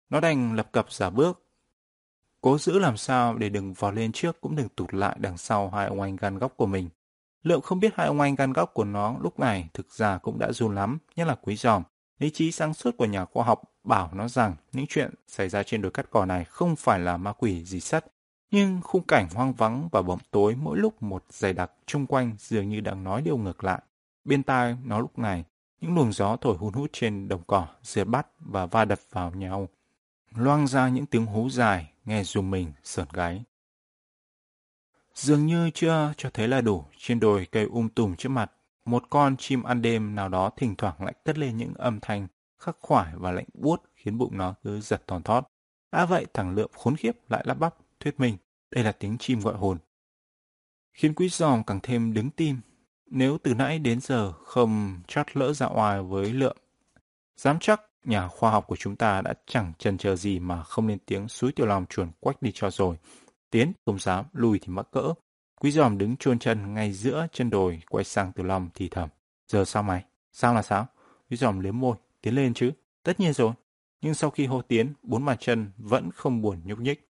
Nó đành lập cập giả bước, cố giữ làm sao để đừng vò lên trước cũng đừng tụt lại đằng sau hai ông anh gan góc của mình. Lượng không biết hai ông anh gan góc của nó lúc này thực ra cũng đã run lắm, nhất là quý giòm. Lý trí sáng suốt của nhà khoa học bảo nó rằng những chuyện xảy ra trên đồi cắt cỏ này không phải là ma quỷ gì sắt, nhưng khung cảnh hoang vắng và bóng tối mỗi lúc một dày đặc chung quanh dường như đang nói điều ngược lại. Bên tai nó lúc này, những luồng gió thổi hun hút trên đồng cỏ, rượt bắt và va đập vào nhau. Loang ra những tiếng hú dài, nghe dùng mình, sợn gáy. Dường như chưa cho thấy là đủ, trên đồi cây um tùm trước mặt, một con chim ăn đêm nào đó thỉnh thoảng lại cất lên những âm thanh khắc khoải và lạnh buốt khiến bụng nó cứ giật thòn thót. Đã vậy thằng Lượm khốn khiếp lại lắp bắp, thuyết minh, đây là tiếng chim gọi hồn. Khiến quý giòm càng thêm đứng tim. Nếu từ nãy đến giờ không chót lỡ ra oai với Lượm, dám chắc nhà khoa học của chúng ta đã chẳng chần chờ gì mà không lên tiếng suối tiểu long chuồn quách đi cho rồi. Tiến không dám, lùi thì mắc cỡ. Quý giòm đứng chôn chân ngay giữa chân đồi, quay sang tiểu long thì thầm. Giờ sao mày? Sao là sao? Quý giòm liếm môi, tiến lên chứ. Tất nhiên rồi. Nhưng sau khi hô tiến, bốn bàn chân vẫn không buồn nhúc nhích.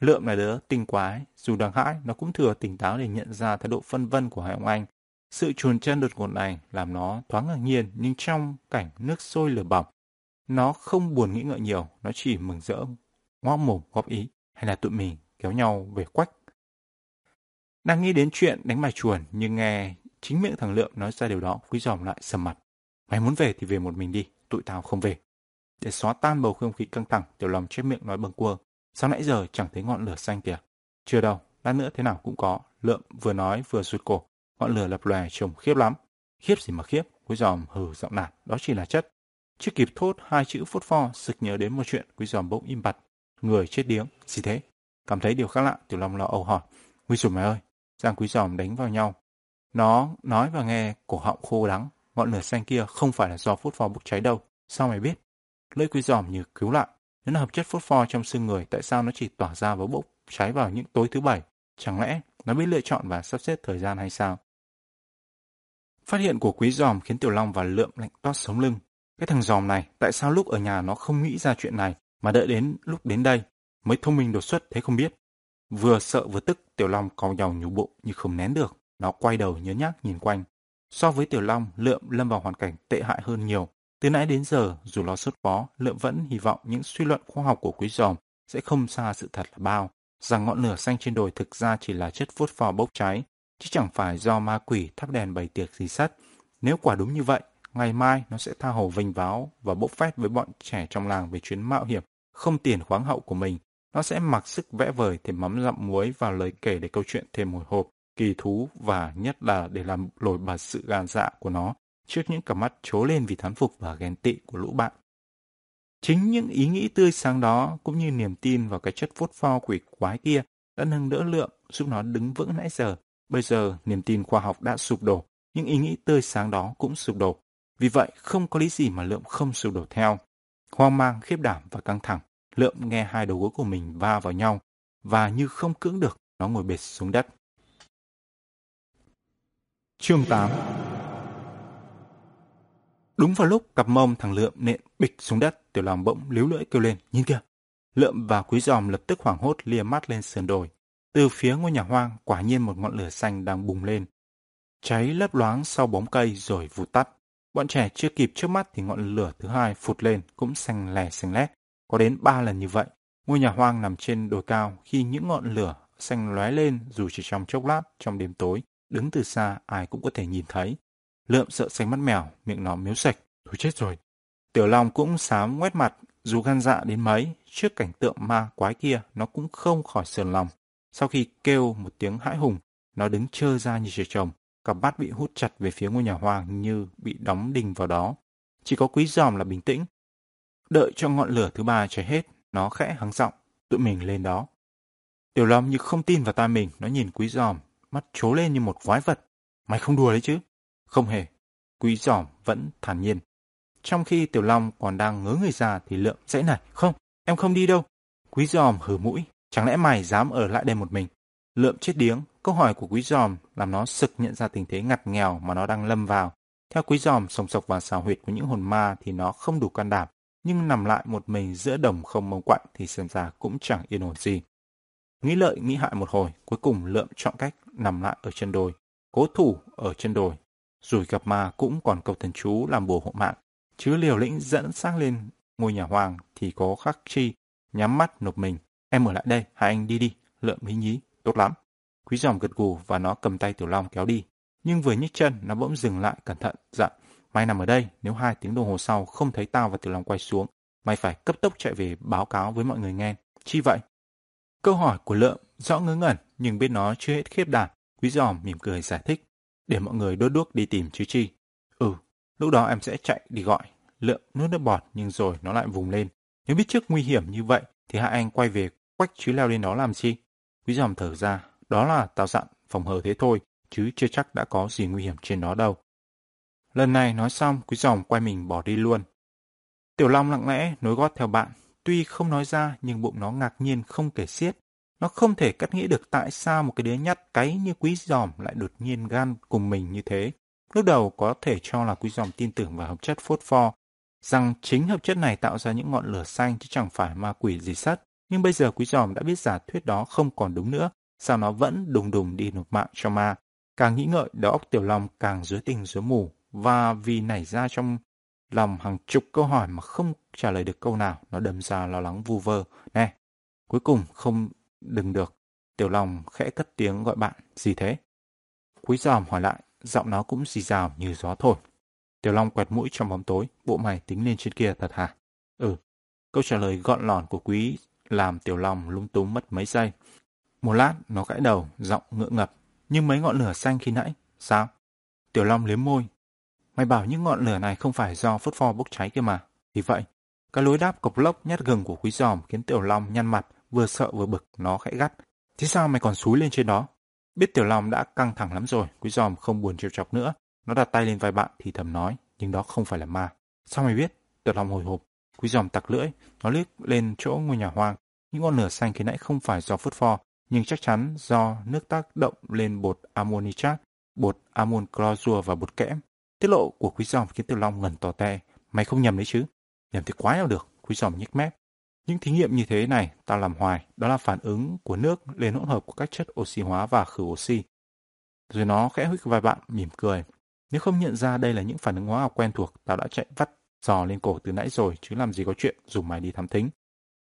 Lượm là đứa tinh quái, dù đang hãi, nó cũng thừa tỉnh táo để nhận ra thái độ phân vân của hai ông anh. Sự chuồn chân đột ngột này làm nó thoáng ngạc nhiên nhưng trong cảnh nước sôi lửa bỏng. Nó không buồn nghĩ ngợi nhiều, nó chỉ mừng rỡ, ngoác mồm góp ý hay là tụi mình kéo nhau về quách. Đang nghĩ đến chuyện đánh bài chuồn nhưng nghe chính miệng thằng Lượng nói ra điều đó, quý giòm lại sầm mặt. Mày muốn về thì về một mình đi, tụi tao không về. Để xóa tan bầu không khí căng thẳng, tiểu lòng chép miệng nói bâng quơ. Sao nãy giờ chẳng thấy ngọn lửa xanh kìa? Chưa đâu, lát nữa thế nào cũng có. Lượng vừa nói vừa rụt cổ. Ngọn lửa lập lòe trông khiếp lắm. Khiếp gì mà khiếp, quý giòm hừ giọng nạt, đó chỉ là chất. Chưa kịp thốt hai chữ phốt pho, sực nhớ đến một chuyện, quý giòm bỗng im bặt. Người chết điếng, gì thế? Cảm thấy điều khác lạ, tiểu long lo âu hỏi. quý giòm mày ơi, Giang quý giòm đánh vào nhau. Nó nói và nghe cổ họng khô đắng, ngọn lửa xanh kia không phải là do phốt pho bốc cháy đâu. Sao mày biết? Lưỡi quý giòm như cứu lại. Nếu là hợp chất phốt pho trong xương người, tại sao nó chỉ tỏa ra và bốc cháy vào những tối thứ bảy? Chẳng lẽ nó biết lựa chọn và sắp xếp thời gian hay sao? Phát hiện của quý giòm khiến Tiểu Long và Lượm lạnh toát sống lưng. Cái thằng giòm này, tại sao lúc ở nhà nó không nghĩ ra chuyện này, mà đợi đến lúc đến đây, mới thông minh đột xuất thế không biết. Vừa sợ vừa tức, Tiểu Long cau nhàu nhủ bụng nhưng không nén được. Nó quay đầu nhớ nhác nhìn quanh. So với Tiểu Long, Lượm lâm vào hoàn cảnh tệ hại hơn nhiều. Từ nãy đến giờ, dù lo sốt phó, Lượm vẫn hy vọng những suy luận khoa học của quý giòm sẽ không xa sự thật là bao, rằng ngọn lửa xanh trên đồi thực ra chỉ là chất phốt pho bốc cháy, chứ chẳng phải do ma quỷ thắp đèn bày tiệc gì sắt. Nếu quả đúng như vậy, ngày mai nó sẽ tha hồ vinh váo và bốc phét với bọn trẻ trong làng về chuyến mạo hiểm không tiền khoáng hậu của mình. Nó sẽ mặc sức vẽ vời thêm mắm dặm muối vào lời kể để câu chuyện thêm một hộp, kỳ thú và nhất là để làm nổi bật sự gan dạ của nó trước những cặp mắt trố lên vì thán phục và ghen tị của lũ bạn. Chính những ý nghĩ tươi sáng đó cũng như niềm tin vào cái chất phốt pho quỷ quái kia đã nâng đỡ lượng giúp nó đứng vững nãy giờ. Bây giờ niềm tin khoa học đã sụp đổ, những ý nghĩ tươi sáng đó cũng sụp đổ. Vì vậy không có lý gì mà lượm không sụp đổ theo. Hoang mang, khiếp đảm và căng thẳng, lượm nghe hai đầu gối của mình va vào nhau và như không cưỡng được, nó ngồi bệt xuống đất. Chương 8 Đúng vào lúc cặp mông thằng Lượm nện bịch xuống đất, tiểu lòng bỗng líu lưỡi kêu lên, nhìn kìa. Lượm và quý giòm lập tức hoảng hốt lia mắt lên sườn đồi. Từ phía ngôi nhà hoang, quả nhiên một ngọn lửa xanh đang bùng lên. Cháy lấp loáng sau bóng cây rồi vụt tắt. Bọn trẻ chưa kịp trước mắt thì ngọn lửa thứ hai phụt lên cũng xanh lè xanh lét. Có đến ba lần như vậy. Ngôi nhà hoang nằm trên đồi cao khi những ngọn lửa xanh lóe lên dù chỉ trong chốc lát trong đêm tối. Đứng từ xa ai cũng có thể nhìn thấy. Lượm sợ xanh mắt mèo, miệng nó miếu sạch. Thôi chết rồi. Tiểu Long cũng sám ngoét mặt, dù gan dạ đến mấy, trước cảnh tượng ma quái kia, nó cũng không khỏi sườn lòng. Sau khi kêu một tiếng hãi hùng, nó đứng trơ ra như trời trồng, cặp mắt bị hút chặt về phía ngôi nhà hoang như bị đóng đinh vào đó. Chỉ có quý giòm là bình tĩnh. Đợi cho ngọn lửa thứ ba cháy hết, nó khẽ hắng giọng, tụi mình lên đó. Tiểu Long như không tin vào tai mình, nó nhìn quý giòm, mắt trố lên như một quái vật. Mày không đùa đấy chứ? Không hề. Quý giòm vẫn thản nhiên. Trong khi Tiểu Long còn đang ngớ người ra thì lượm dãy này. Không, em không đi đâu. Quý giòm hử mũi. Chẳng lẽ mày dám ở lại đây một mình? Lượm chết điếng. Câu hỏi của quý giòm làm nó sực nhận ra tình thế ngặt nghèo mà nó đang lâm vào. Theo quý giòm sòng sọc vào xào huyệt của những hồn ma thì nó không đủ can đảm. Nhưng nằm lại một mình giữa đồng không mông quạnh thì xem ra cũng chẳng yên ổn gì. Nghĩ lợi nghĩ hại một hồi, cuối cùng lượm chọn cách nằm lại ở chân đồi. Cố thủ ở chân đồi rồi gặp ma cũng còn cầu thần chú làm bùa hộ mạng, chứ liều lĩnh dẫn sang lên ngôi nhà hoàng thì có khắc chi, nhắm mắt nộp mình. Em ở lại đây, hai anh đi đi, lượm hí nhí, tốt lắm. Quý dòng gật gù và nó cầm tay Tiểu Long kéo đi. Nhưng vừa nhích chân, nó bỗng dừng lại cẩn thận, dặn. Mày nằm ở đây, nếu hai tiếng đồng hồ sau không thấy tao và Tiểu Long quay xuống, mày phải cấp tốc chạy về báo cáo với mọi người nghe. Chi vậy? Câu hỏi của lợm rõ ngớ ngẩn, nhưng biết nó chưa hết khiếp đảm. Quý giòm mỉm cười giải thích để mọi người đốt đuốc đi tìm chứ chi. Ừ, lúc đó em sẽ chạy đi gọi. Lượm nuốt nước bọt nhưng rồi nó lại vùng lên. Nếu biết trước nguy hiểm như vậy thì hai anh quay về quách chứ leo lên đó làm chi? Quý dòm thở ra, đó là tao dặn phòng hờ thế thôi, chứ chưa chắc đã có gì nguy hiểm trên đó đâu. Lần này nói xong, quý dòm quay mình bỏ đi luôn. Tiểu Long lặng lẽ nối gót theo bạn. Tuy không nói ra nhưng bụng nó ngạc nhiên không kể xiết. Nó không thể cắt nghĩ được tại sao một cái đứa nhắt cái như quý giòm lại đột nhiên gan cùng mình như thế. Lúc đầu có thể cho là quý giòm tin tưởng vào hợp chất phốt pho, rằng chính hợp chất này tạo ra những ngọn lửa xanh chứ chẳng phải ma quỷ gì sắt. Nhưng bây giờ quý giòm đã biết giả thuyết đó không còn đúng nữa, sao nó vẫn đùng đùng đi nộp mạng cho ma. Càng nghĩ ngợi, đầu óc Tiểu Long càng rối tình rối mù, và vì nảy ra trong lòng hàng chục câu hỏi mà không trả lời được câu nào, nó đâm ra lo lắng vu vơ. Nè, cuối cùng không đừng được. Tiểu Long khẽ cất tiếng gọi bạn, gì thế? Quý giòm hỏi lại, giọng nó cũng xì rào như gió thổi. Tiểu Long quẹt mũi trong bóng tối, bộ mày tính lên trên kia thật hả? Ừ. Câu trả lời gọn lòn của quý làm Tiểu Long lung túng mất mấy giây. Một lát, nó gãi đầu, giọng ngượng ngập. Nhưng mấy ngọn lửa xanh khi nãy, sao? Tiểu Long liếm môi. Mày bảo những ngọn lửa này không phải do phốt pho bốc cháy kia mà. Thì vậy, cái lối đáp cộc lốc nhát gừng của quý giòm khiến Tiểu Long nhăn mặt, vừa sợ vừa bực, nó khẽ gắt. Thế sao mày còn xúi lên trên đó? Biết Tiểu Long đã căng thẳng lắm rồi, quý giòm không buồn trêu chọc nữa. Nó đặt tay lên vai bạn thì thầm nói, nhưng đó không phải là ma. Sao mày biết? Tiểu Long hồi hộp. Quý giòm tặc lưỡi, nó liếc lên chỗ ngôi nhà hoang. Những ngọn lửa xanh khi nãy không phải do phốt pho, nhưng chắc chắn do nước tác động lên bột ammoniac, bột amon clorua và bột kẽm. Tiết lộ của quý giòm khiến Tiểu Long ngẩn tò te. Mày không nhầm đấy chứ? Nhầm thì quá nào được, quý giòm nhếch mép. Những thí nghiệm như thế này tao làm hoài, đó là phản ứng của nước lên hỗn hợp của các chất oxy hóa và khử oxy. Rồi nó khẽ hít vai bạn, mỉm cười. Nếu không nhận ra đây là những phản ứng hóa học quen thuộc, tao đã chạy vắt giò lên cổ từ nãy rồi, chứ làm gì có chuyện dùng mày đi thám thính.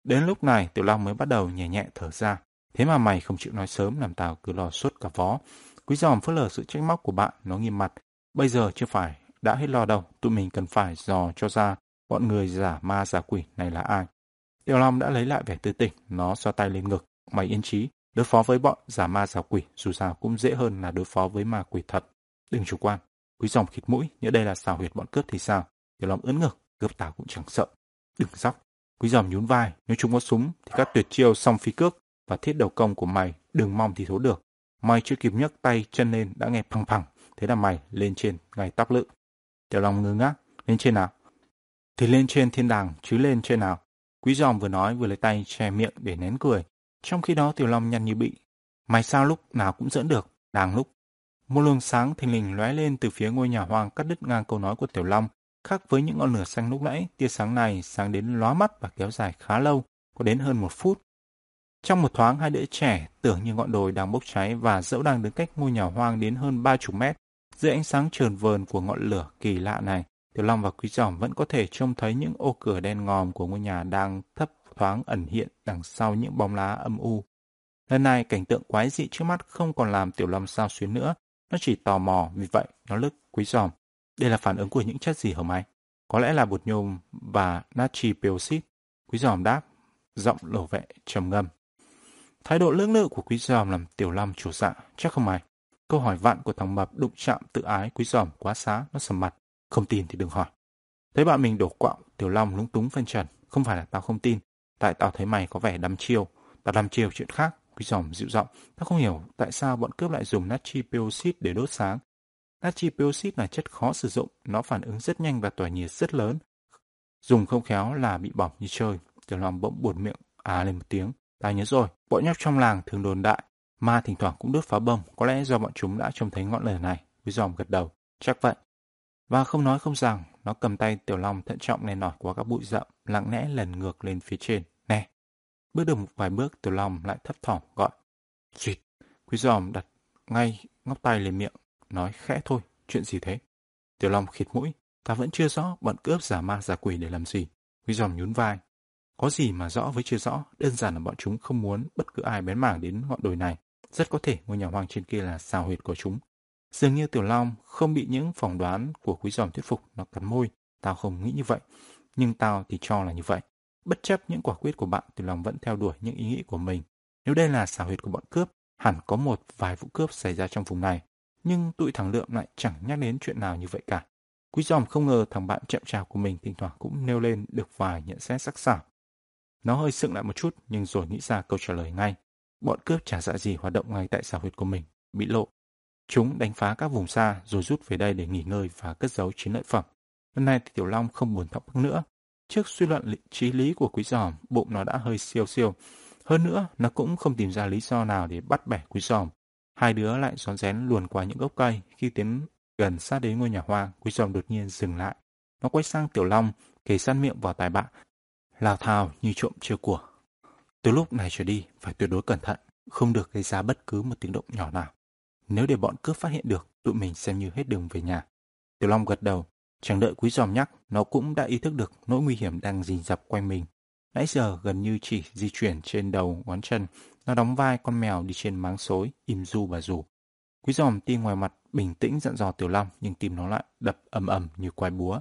Đến lúc này, Tiểu Long mới bắt đầu nhẹ nhẹ thở ra. Thế mà mày không chịu nói sớm làm tao cứ lo suốt cả vó. Quý giòm phớt lờ sự trách móc của bạn, nó nghiêm mặt. Bây giờ chưa phải, đã hết lo đâu, tụi mình cần phải dò cho ra bọn người giả ma giả quỷ này là ai. Tiểu Long đã lấy lại vẻ tư tỉnh, nó xoa tay lên ngực. Mày yên trí, đối phó với bọn giả ma giả quỷ dù sao cũng dễ hơn là đối phó với ma quỷ thật. Đừng chủ quan, quý dòng khịt mũi, nhớ đây là xào huyệt bọn cướp thì sao? Tiểu Long ướn ngực, cướp tao cũng chẳng sợ. Đừng sóc. Quý giòm nhún vai, nếu chúng có súng thì các tuyệt chiêu song phi cước và thiết đầu công của mày đừng mong thì thố được. Mày chưa kịp nhấc tay chân lên đã nghe phăng phẳng, thế là mày lên trên ngay tóc lự. Tiểu Long ngơ ngác, lên trên nào? Thì lên trên thiên đàng, chứ lên trên nào? Quý giòm vừa nói vừa lấy tay che miệng để nén cười. Trong khi đó Tiểu Long nhăn như bị. Mày sao lúc nào cũng dẫn được, đàng lúc. Một luồng sáng thình lình lóe lên từ phía ngôi nhà hoang cắt đứt ngang câu nói của Tiểu Long. Khác với những ngọn lửa xanh lúc nãy, tia sáng này sáng đến lóa mắt và kéo dài khá lâu, có đến hơn một phút. Trong một thoáng, hai đứa trẻ tưởng như ngọn đồi đang bốc cháy và dẫu đang đứng cách ngôi nhà hoang đến hơn ba chục mét. Dưới ánh sáng trờn vờn của ngọn lửa kỳ lạ này, Tiểu Long và Quý Giỏm vẫn có thể trông thấy những ô cửa đen ngòm của ngôi nhà đang thấp thoáng ẩn hiện đằng sau những bóng lá âm u. Lần này cảnh tượng quái dị trước mắt không còn làm Tiểu Long sao xuyến nữa, nó chỉ tò mò, vì vậy nó lức Quý Giỏm. Đây là phản ứng của những chất gì hả mày? Có lẽ là bột nhôm và natri peroxide. Quý Giòm đáp, giọng lộ vệ trầm ngâm. Thái độ lưỡng lự của Quý Giòm làm Tiểu Long chủ dạ, chắc không mày. Câu hỏi vặn của thằng Mập đụng chạm tự ái Quý Giòm quá xá, nó sầm mặt. Không tin thì đừng hỏi. Thấy bạn mình đổ quạo, Tiểu Long lúng túng phân trần. Không phải là tao không tin, tại tao thấy mày có vẻ đăm chiêu. Tao đăm chiêu chuyện khác. Quý giòm dịu giọng. Tao không hiểu tại sao bọn cướp lại dùng natri peroxide để đốt sáng. Natri peroxide là chất khó sử dụng, nó phản ứng rất nhanh và tỏa nhiệt rất lớn. Dùng không khéo là bị bỏng như chơi. Tiểu Long bỗng buồn miệng, à lên một tiếng. Ta nhớ rồi, bọn nhóc trong làng thường đồn đại. Ma thỉnh thoảng cũng đốt phá bông, có lẽ do bọn chúng đã trông thấy ngọn lửa này. Quý giòm gật đầu. Chắc vậy. Và không nói không rằng, nó cầm tay Tiểu Long thận trọng lên nổi qua các bụi rậm, lặng lẽ lần ngược lên phía trên. Nè! Bước được một vài bước, Tiểu Long lại thấp thỏm gọi. Duyệt! Quý giòm đặt ngay ngóc tay lên miệng, nói khẽ thôi, chuyện gì thế? Tiểu Long khịt mũi, ta vẫn chưa rõ bọn cướp giả ma giả quỷ để làm gì. Quý giòm nhún vai. Có gì mà rõ với chưa rõ, đơn giản là bọn chúng không muốn bất cứ ai bén mảng đến ngọn đồi này. Rất có thể ngôi nhà hoang trên kia là xào huyệt của chúng. Dường như Tiểu Long không bị những phỏng đoán của quý giòm thuyết phục, nó cắn môi. Tao không nghĩ như vậy, nhưng tao thì cho là như vậy. Bất chấp những quả quyết của bạn, Tiểu Long vẫn theo đuổi những ý nghĩ của mình. Nếu đây là xào huyệt của bọn cướp, hẳn có một vài vụ cướp xảy ra trong vùng này. Nhưng tụi thằng Lượm lại chẳng nhắc đến chuyện nào như vậy cả. Quý giòm không ngờ thằng bạn chậm chạp của mình thỉnh thoảng cũng nêu lên được vài nhận xét sắc sảo. Nó hơi sững lại một chút nhưng rồi nghĩ ra câu trả lời ngay. Bọn cướp chả dạ gì hoạt động ngay tại xã huyệt của mình, bị lộ. Chúng đánh phá các vùng xa rồi rút về đây để nghỉ ngơi và cất giấu chiến lợi phẩm. Lần này thì Tiểu Long không buồn thọc nữa. Trước suy luận trí lý của quý giòm, bụng nó đã hơi siêu siêu. Hơn nữa, nó cũng không tìm ra lý do nào để bắt bẻ quý giòm. Hai đứa lại xón rén luồn qua những gốc cây. Khi tiến gần sát đến ngôi nhà hoang, quý Dòng đột nhiên dừng lại. Nó quay sang Tiểu Long, kề sát miệng vào tài bạn lao thao như trộm chưa của. Từ lúc này trở đi, phải tuyệt đối cẩn thận, không được gây ra bất cứ một tiếng động nhỏ nào. Nếu để bọn cướp phát hiện được, tụi mình xem như hết đường về nhà. Tiểu Long gật đầu, chẳng đợi quý giòm nhắc, nó cũng đã ý thức được nỗi nguy hiểm đang rình rập quanh mình. Nãy giờ gần như chỉ di chuyển trên đầu ngón chân, nó đóng vai con mèo đi trên máng xối, im du bà rủ. Quý giòm tim ngoài mặt bình tĩnh dặn dò Tiểu Long nhưng tim nó lại đập ầm ầm như quai búa.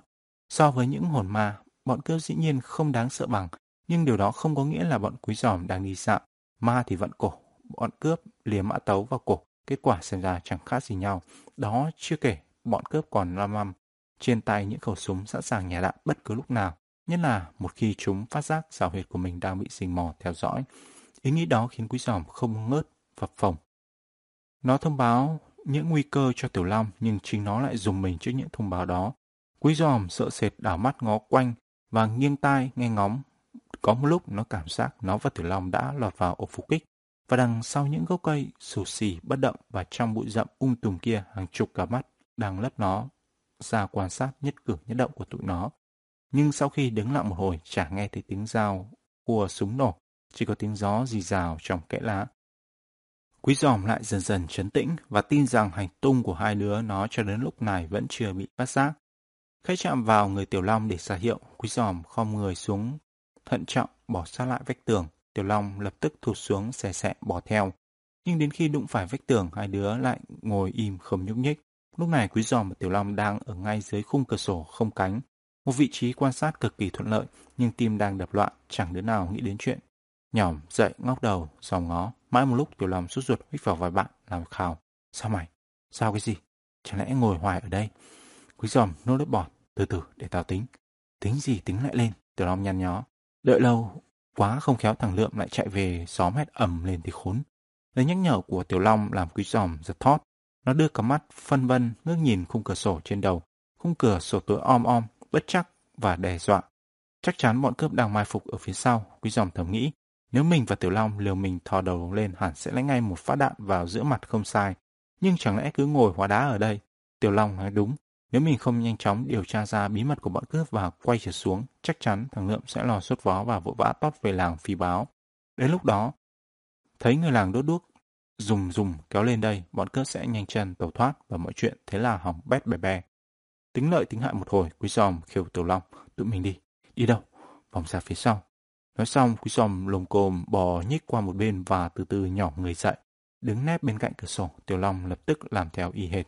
So với những hồn ma, bọn cướp dĩ nhiên không đáng sợ bằng, nhưng điều đó không có nghĩa là bọn quý giòm đang đi dạo. Ma thì vận cổ, bọn cướp liếm mã tấu vào cổ, kết quả xem ra chẳng khác gì nhau. Đó chưa kể, bọn cướp còn lam măm, trên tay những khẩu súng sẵn sàng nhả đạn bất cứ lúc nào, nhất là một khi chúng phát giác xào huyệt của mình đang bị rình mò theo dõi. Ý nghĩ đó khiến quý giòm không ngớt, phập phồng. Nó thông báo những nguy cơ cho Tiểu Long nhưng chính nó lại dùng mình trước những thông báo đó. Quý giòm sợ sệt đảo mắt ngó quanh và nghiêng tai nghe ngóng. Có một lúc nó cảm giác nó và Tiểu Long đã lọt vào ổ phục kích. Và đằng sau những gốc cây xù xì bất động và trong bụi rậm um tùm kia hàng chục cả mắt đang lấp nó ra quan sát nhất cử nhất động của tụi nó. Nhưng sau khi đứng lặng một hồi chả nghe thấy tiếng dao của súng nổ, chỉ có tiếng gió rì rào trong kẽ lá. Quý giòm lại dần dần chấn tĩnh và tin rằng hành tung của hai đứa nó cho đến lúc này vẫn chưa bị phát giác. Khách chạm vào người Tiểu Long để ra hiệu, Quý giòm khom người xuống, thận trọng bỏ sát lại vách tường. Tiểu Long lập tức thụt xuống xè xẹ bỏ theo. Nhưng đến khi đụng phải vách tường, hai đứa lại ngồi im không nhúc nhích. Lúc này Quý giòm và Tiểu Long đang ở ngay dưới khung cửa sổ không cánh. Một vị trí quan sát cực kỳ thuận lợi, nhưng tim đang đập loạn, chẳng đứa nào nghĩ đến chuyện. Nhỏm dậy ngóc đầu, dòng ngó. Mãi một lúc Tiểu Long sút ruột hít vào vài bạn, làm khào. Sao mày? Sao cái gì? Chẳng lẽ ngồi hoài ở đây? Quý giòm nốt lớp bọt. Từ từ để tao tính. Tính gì tính lại lên. Tiểu Long nhăn nhó. Đợi lâu quá không khéo thằng Lượm lại chạy về xóm hét ầm lên thì khốn. Lời nhắc nhở của Tiểu Long làm quý giòm giật thót. Nó đưa cả mắt phân vân ngước nhìn khung cửa sổ trên đầu. Khung cửa sổ tối om om, bất chắc và đe dọa. Chắc chắn bọn cướp đang mai phục ở phía sau, quý Dòng thầm nghĩ. Nếu mình và Tiểu Long liều mình thò đầu lên hẳn sẽ lấy ngay một phát đạn vào giữa mặt không sai. Nhưng chẳng lẽ cứ ngồi hóa đá ở đây? Tiểu Long nói đúng. Nếu mình không nhanh chóng điều tra ra bí mật của bọn cướp và quay trở xuống, chắc chắn thằng Lượm sẽ lò sốt vó và vội vã tót về làng phi báo. Đến lúc đó, thấy người làng đốt đuốc dùng dùng kéo lên đây, bọn cướp sẽ nhanh chân tẩu thoát và mọi chuyện thế là hỏng bét bè bè. Tính lợi tính hại một hồi, quý giòm khều tiểu long, tụi mình đi. Đi đâu? Vòng ra phía sau. Nói xong, quý giòm lồm cồm bò nhích qua một bên và từ từ nhỏ người dậy. Đứng nép bên cạnh cửa sổ, tiểu long lập tức làm theo y hệt.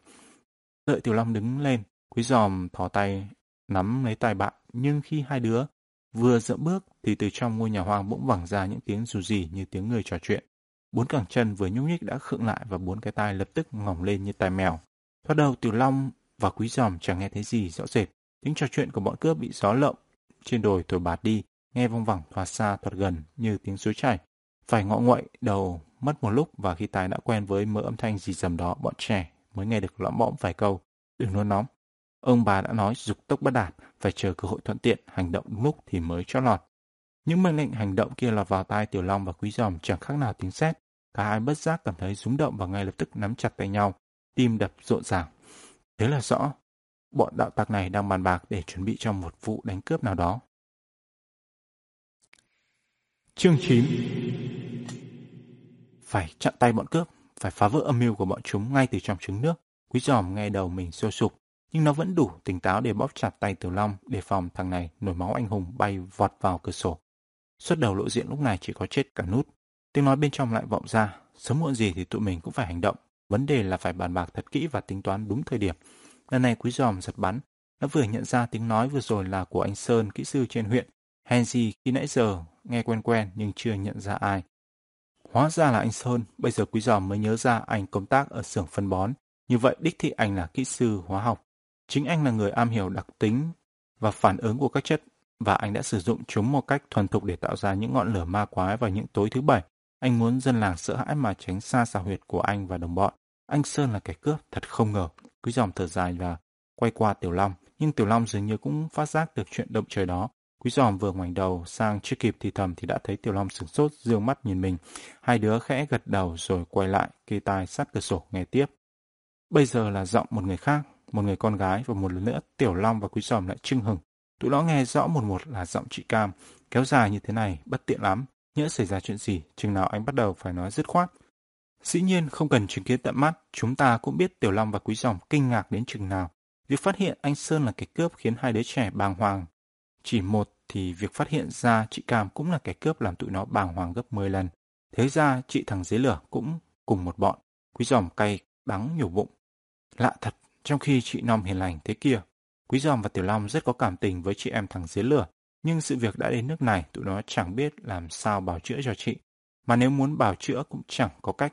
Đợi tiểu long đứng lên, quý giòm thò tay nắm lấy tay bạn, nhưng khi hai đứa vừa dỡ bước thì từ trong ngôi nhà hoang bỗng vẳng ra những tiếng rù rì như tiếng người trò chuyện. Bốn cẳng chân vừa nhúc nhích đã khựng lại và bốn cái tai lập tức ngỏng lên như tai mèo. Thoát đầu Tiểu Long và Quý Giòm chẳng nghe thấy gì rõ rệt. Tiếng trò chuyện của bọn cướp bị gió lộng trên đồi thổi bạt đi, nghe vong vẳng thoạt xa thoạt gần như tiếng suối chảy. Phải ngọ nguậy đầu mất một lúc và khi tai đã quen với mớ âm thanh gì dầm đó, bọn trẻ mới nghe được lõm bõm vài câu. Đừng nôn nóng. Ông bà đã nói dục tốc bất đạt, phải chờ cơ hội thuận tiện, hành động đúng lúc thì mới cho lọt. Những mệnh lệnh hành động kia lọt vào tai Tiểu Long và Quý Giòm chẳng khác nào tiếng sét. Cả hai bất giác cảm thấy rúng động và ngay lập tức nắm chặt tay nhau, tim đập rộn ràng. Thế là rõ, bọn đạo tặc này đang bàn bạc để chuẩn bị cho một vụ đánh cướp nào đó. Chương 9 Phải chặn tay bọn cướp, phải phá vỡ âm mưu của bọn chúng ngay từ trong trứng nước. Quý giòm nghe đầu mình sôi sục, nhưng nó vẫn đủ tỉnh táo để bóp chặt tay Tiểu Long để phòng thằng này nổi máu anh hùng bay vọt vào cửa sổ. Xuất đầu lộ diện lúc này chỉ có chết cả nút. Tiếng nói bên trong lại vọng ra, sớm muộn gì thì tụi mình cũng phải hành động. Vấn đề là phải bàn bạc thật kỹ và tính toán đúng thời điểm. Lần này quý giòm giật bắn, nó vừa nhận ra tiếng nói vừa rồi là của anh Sơn, kỹ sư trên huyện. Henry khi nãy giờ nghe quen quen nhưng chưa nhận ra ai. Hóa ra là anh Sơn, bây giờ quý giòm mới nhớ ra anh công tác ở xưởng phân bón. Như vậy đích thị anh là kỹ sư hóa học. Chính anh là người am hiểu đặc tính và phản ứng của các chất và anh đã sử dụng chúng một cách thuần thục để tạo ra những ngọn lửa ma quái vào những tối thứ bảy. Anh muốn dân làng sợ hãi mà tránh xa xào huyệt của anh và đồng bọn. Anh Sơn là kẻ cướp, thật không ngờ. Quý dòng thở dài và quay qua Tiểu Long, nhưng Tiểu Long dường như cũng phát giác được chuyện động trời đó. Quý giòm vừa ngoảnh đầu sang chưa kịp thì thầm thì đã thấy Tiểu Long sửng sốt dương mắt nhìn mình. Hai đứa khẽ gật đầu rồi quay lại, kê tai sát cửa sổ nghe tiếp. Bây giờ là giọng một người khác, một người con gái và một lần nữa Tiểu Long và Quý giòm lại trưng hừng. Tụi nó nghe rõ một một là giọng chị Cam, kéo dài như thế này, bất tiện lắm. Nhỡ xảy ra chuyện gì, chừng nào anh bắt đầu phải nói dứt khoát. Dĩ nhiên không cần chứng kiến tận mắt, chúng ta cũng biết Tiểu Long và Quý dòng kinh ngạc đến chừng nào. Việc phát hiện anh Sơn là kẻ cướp khiến hai đứa trẻ bàng hoàng. Chỉ một thì việc phát hiện ra chị Cam cũng là kẻ cướp làm tụi nó bàng hoàng gấp 10 lần. Thế ra chị thằng dưới lửa cũng cùng một bọn. Quý dòng cay đắng nhổ bụng. Lạ thật, trong khi chị Nom hiền lành thế kia, Quý dòng và Tiểu Long rất có cảm tình với chị em thằng dưới lửa. Nhưng sự việc đã đến nước này, tụi nó chẳng biết làm sao bảo chữa cho chị. Mà nếu muốn bảo chữa cũng chẳng có cách.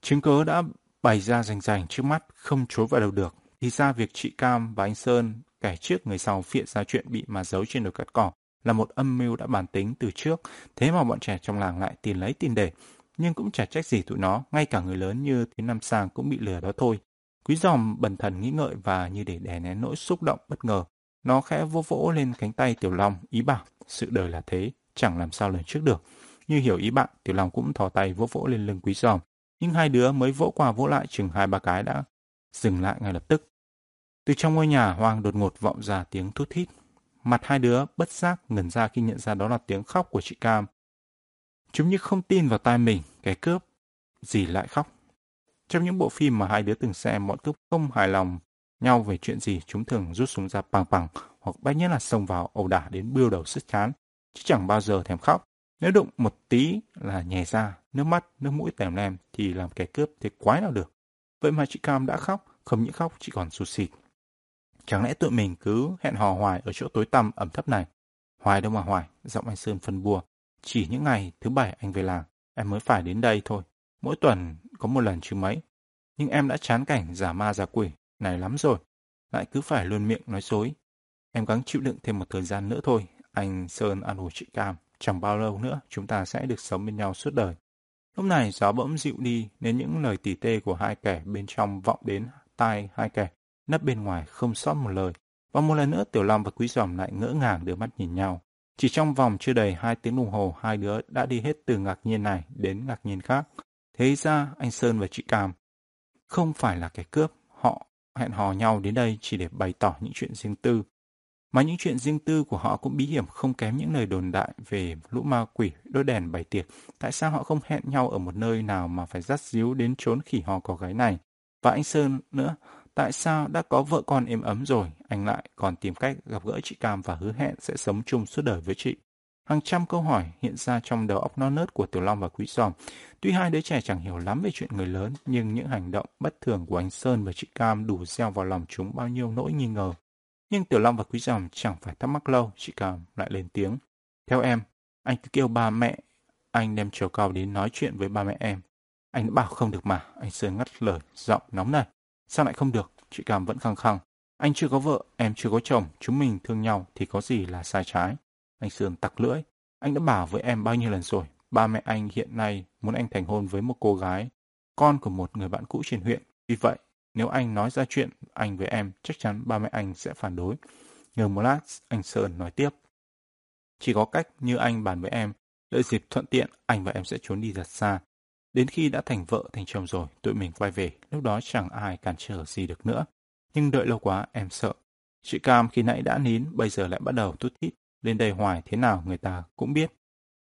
Chứng cớ đã bày ra rành rành trước mắt, không chối vào đâu được. Thì ra việc chị Cam và anh Sơn kẻ trước người sau phiện ra chuyện bị mà giấu trên đồi cắt cỏ là một âm mưu đã bàn tính từ trước, thế mà bọn trẻ trong làng lại tìm lấy tin để. Nhưng cũng chả trách gì tụi nó, ngay cả người lớn như Tiến Nam Sang cũng bị lừa đó thôi. Quý giòm bần thần nghĩ ngợi và như để đè nén nỗi xúc động bất ngờ. Nó khẽ vỗ vỗ lên cánh tay Tiểu Long, ý bảo, sự đời là thế, chẳng làm sao lần trước được. Như hiểu ý bạn, Tiểu Long cũng thò tay vỗ vỗ lên lưng quý giòm, nhưng hai đứa mới vỗ qua vỗ lại chừng hai ba cái đã dừng lại ngay lập tức. Từ trong ngôi nhà hoang đột ngột vọng ra tiếng thút thít. Mặt hai đứa bất giác ngẩn ra khi nhận ra đó là tiếng khóc của chị Cam. Chúng như không tin vào tai mình, cái cướp. Gì lại khóc? Trong những bộ phim mà hai đứa từng xem, bọn cướp không hài lòng nhau về chuyện gì, chúng thường rút súng ra bằng bằng hoặc bách nhất là xông vào ẩu đả đến bưu đầu sức chán, chứ chẳng bao giờ thèm khóc. Nếu đụng một tí là nhè ra, nước mắt, nước mũi tèm lem thì làm kẻ cướp thế quái nào được. Vậy mà chị Cam đã khóc, không những khóc chị còn sụt xịt. Chẳng lẽ tụi mình cứ hẹn hò hoài ở chỗ tối tăm ẩm thấp này? Hoài đâu mà hoài, giọng anh Sơn phân bua. Chỉ những ngày thứ bảy anh về làng, em mới phải đến đây thôi. Mỗi tuần có một lần chứ mấy. Nhưng em đã chán cảnh giả ma giả quỷ này lắm rồi. Lại cứ phải luôn miệng nói dối. Em gắng chịu đựng thêm một thời gian nữa thôi. Anh Sơn an ủi chị Cam. Chẳng bao lâu nữa chúng ta sẽ được sống bên nhau suốt đời. Lúc này gió bỗng dịu đi nên những lời tỉ tê của hai kẻ bên trong vọng đến tai hai kẻ, nấp bên ngoài không sót một lời. Và một lần nữa Tiểu Long và Quý Giòm lại ngỡ ngàng đưa mắt nhìn nhau. Chỉ trong vòng chưa đầy hai tiếng đồng hồ, hai đứa đã đi hết từ ngạc nhiên này đến ngạc nhiên khác. Thế ra anh Sơn và chị Cam không phải là kẻ cướp, hẹn hò nhau đến đây chỉ để bày tỏ những chuyện riêng tư. Mà những chuyện riêng tư của họ cũng bí hiểm không kém những lời đồn đại về lũ ma quỷ đôi đèn bày tiệc. Tại sao họ không hẹn nhau ở một nơi nào mà phải dắt díu đến trốn khỉ hò có gái này? Và anh Sơn nữa, tại sao đã có vợ con êm ấm rồi, anh lại còn tìm cách gặp gỡ chị Cam và hứa hẹn sẽ sống chung suốt đời với chị? Hàng trăm câu hỏi hiện ra trong đầu óc non nớt của Tiểu Long và Quý Giòm. Tuy hai đứa trẻ chẳng hiểu lắm về chuyện người lớn, nhưng những hành động bất thường của anh Sơn và chị Cam đủ gieo vào lòng chúng bao nhiêu nỗi nghi ngờ. Nhưng Tiểu Long và Quý Giòm chẳng phải thắc mắc lâu, chị Cam lại lên tiếng. Theo em, anh cứ kêu ba mẹ, anh đem chiều cao đến nói chuyện với ba mẹ em. Anh đã bảo không được mà, anh Sơn ngắt lời, giọng nóng này. Sao lại không được? Chị Cam vẫn khăng khăng. Anh chưa có vợ, em chưa có chồng, chúng mình thương nhau thì có gì là sai trái. Anh Sương tặc lưỡi. Anh đã bảo với em bao nhiêu lần rồi. Ba mẹ anh hiện nay muốn anh thành hôn với một cô gái, con của một người bạn cũ trên huyện. Vì vậy, nếu anh nói ra chuyện anh với em, chắc chắn ba mẹ anh sẽ phản đối. Ngờ một lát, anh Sơn nói tiếp. Chỉ có cách như anh bàn với em, đợi dịp thuận tiện, anh và em sẽ trốn đi thật xa. Đến khi đã thành vợ, thành chồng rồi, tụi mình quay về, lúc đó chẳng ai cản trở gì được nữa. Nhưng đợi lâu quá, em sợ. Chị Cam khi nãy đã nín, bây giờ lại bắt đầu tút thít. Lên đây hoài thế nào người ta cũng biết.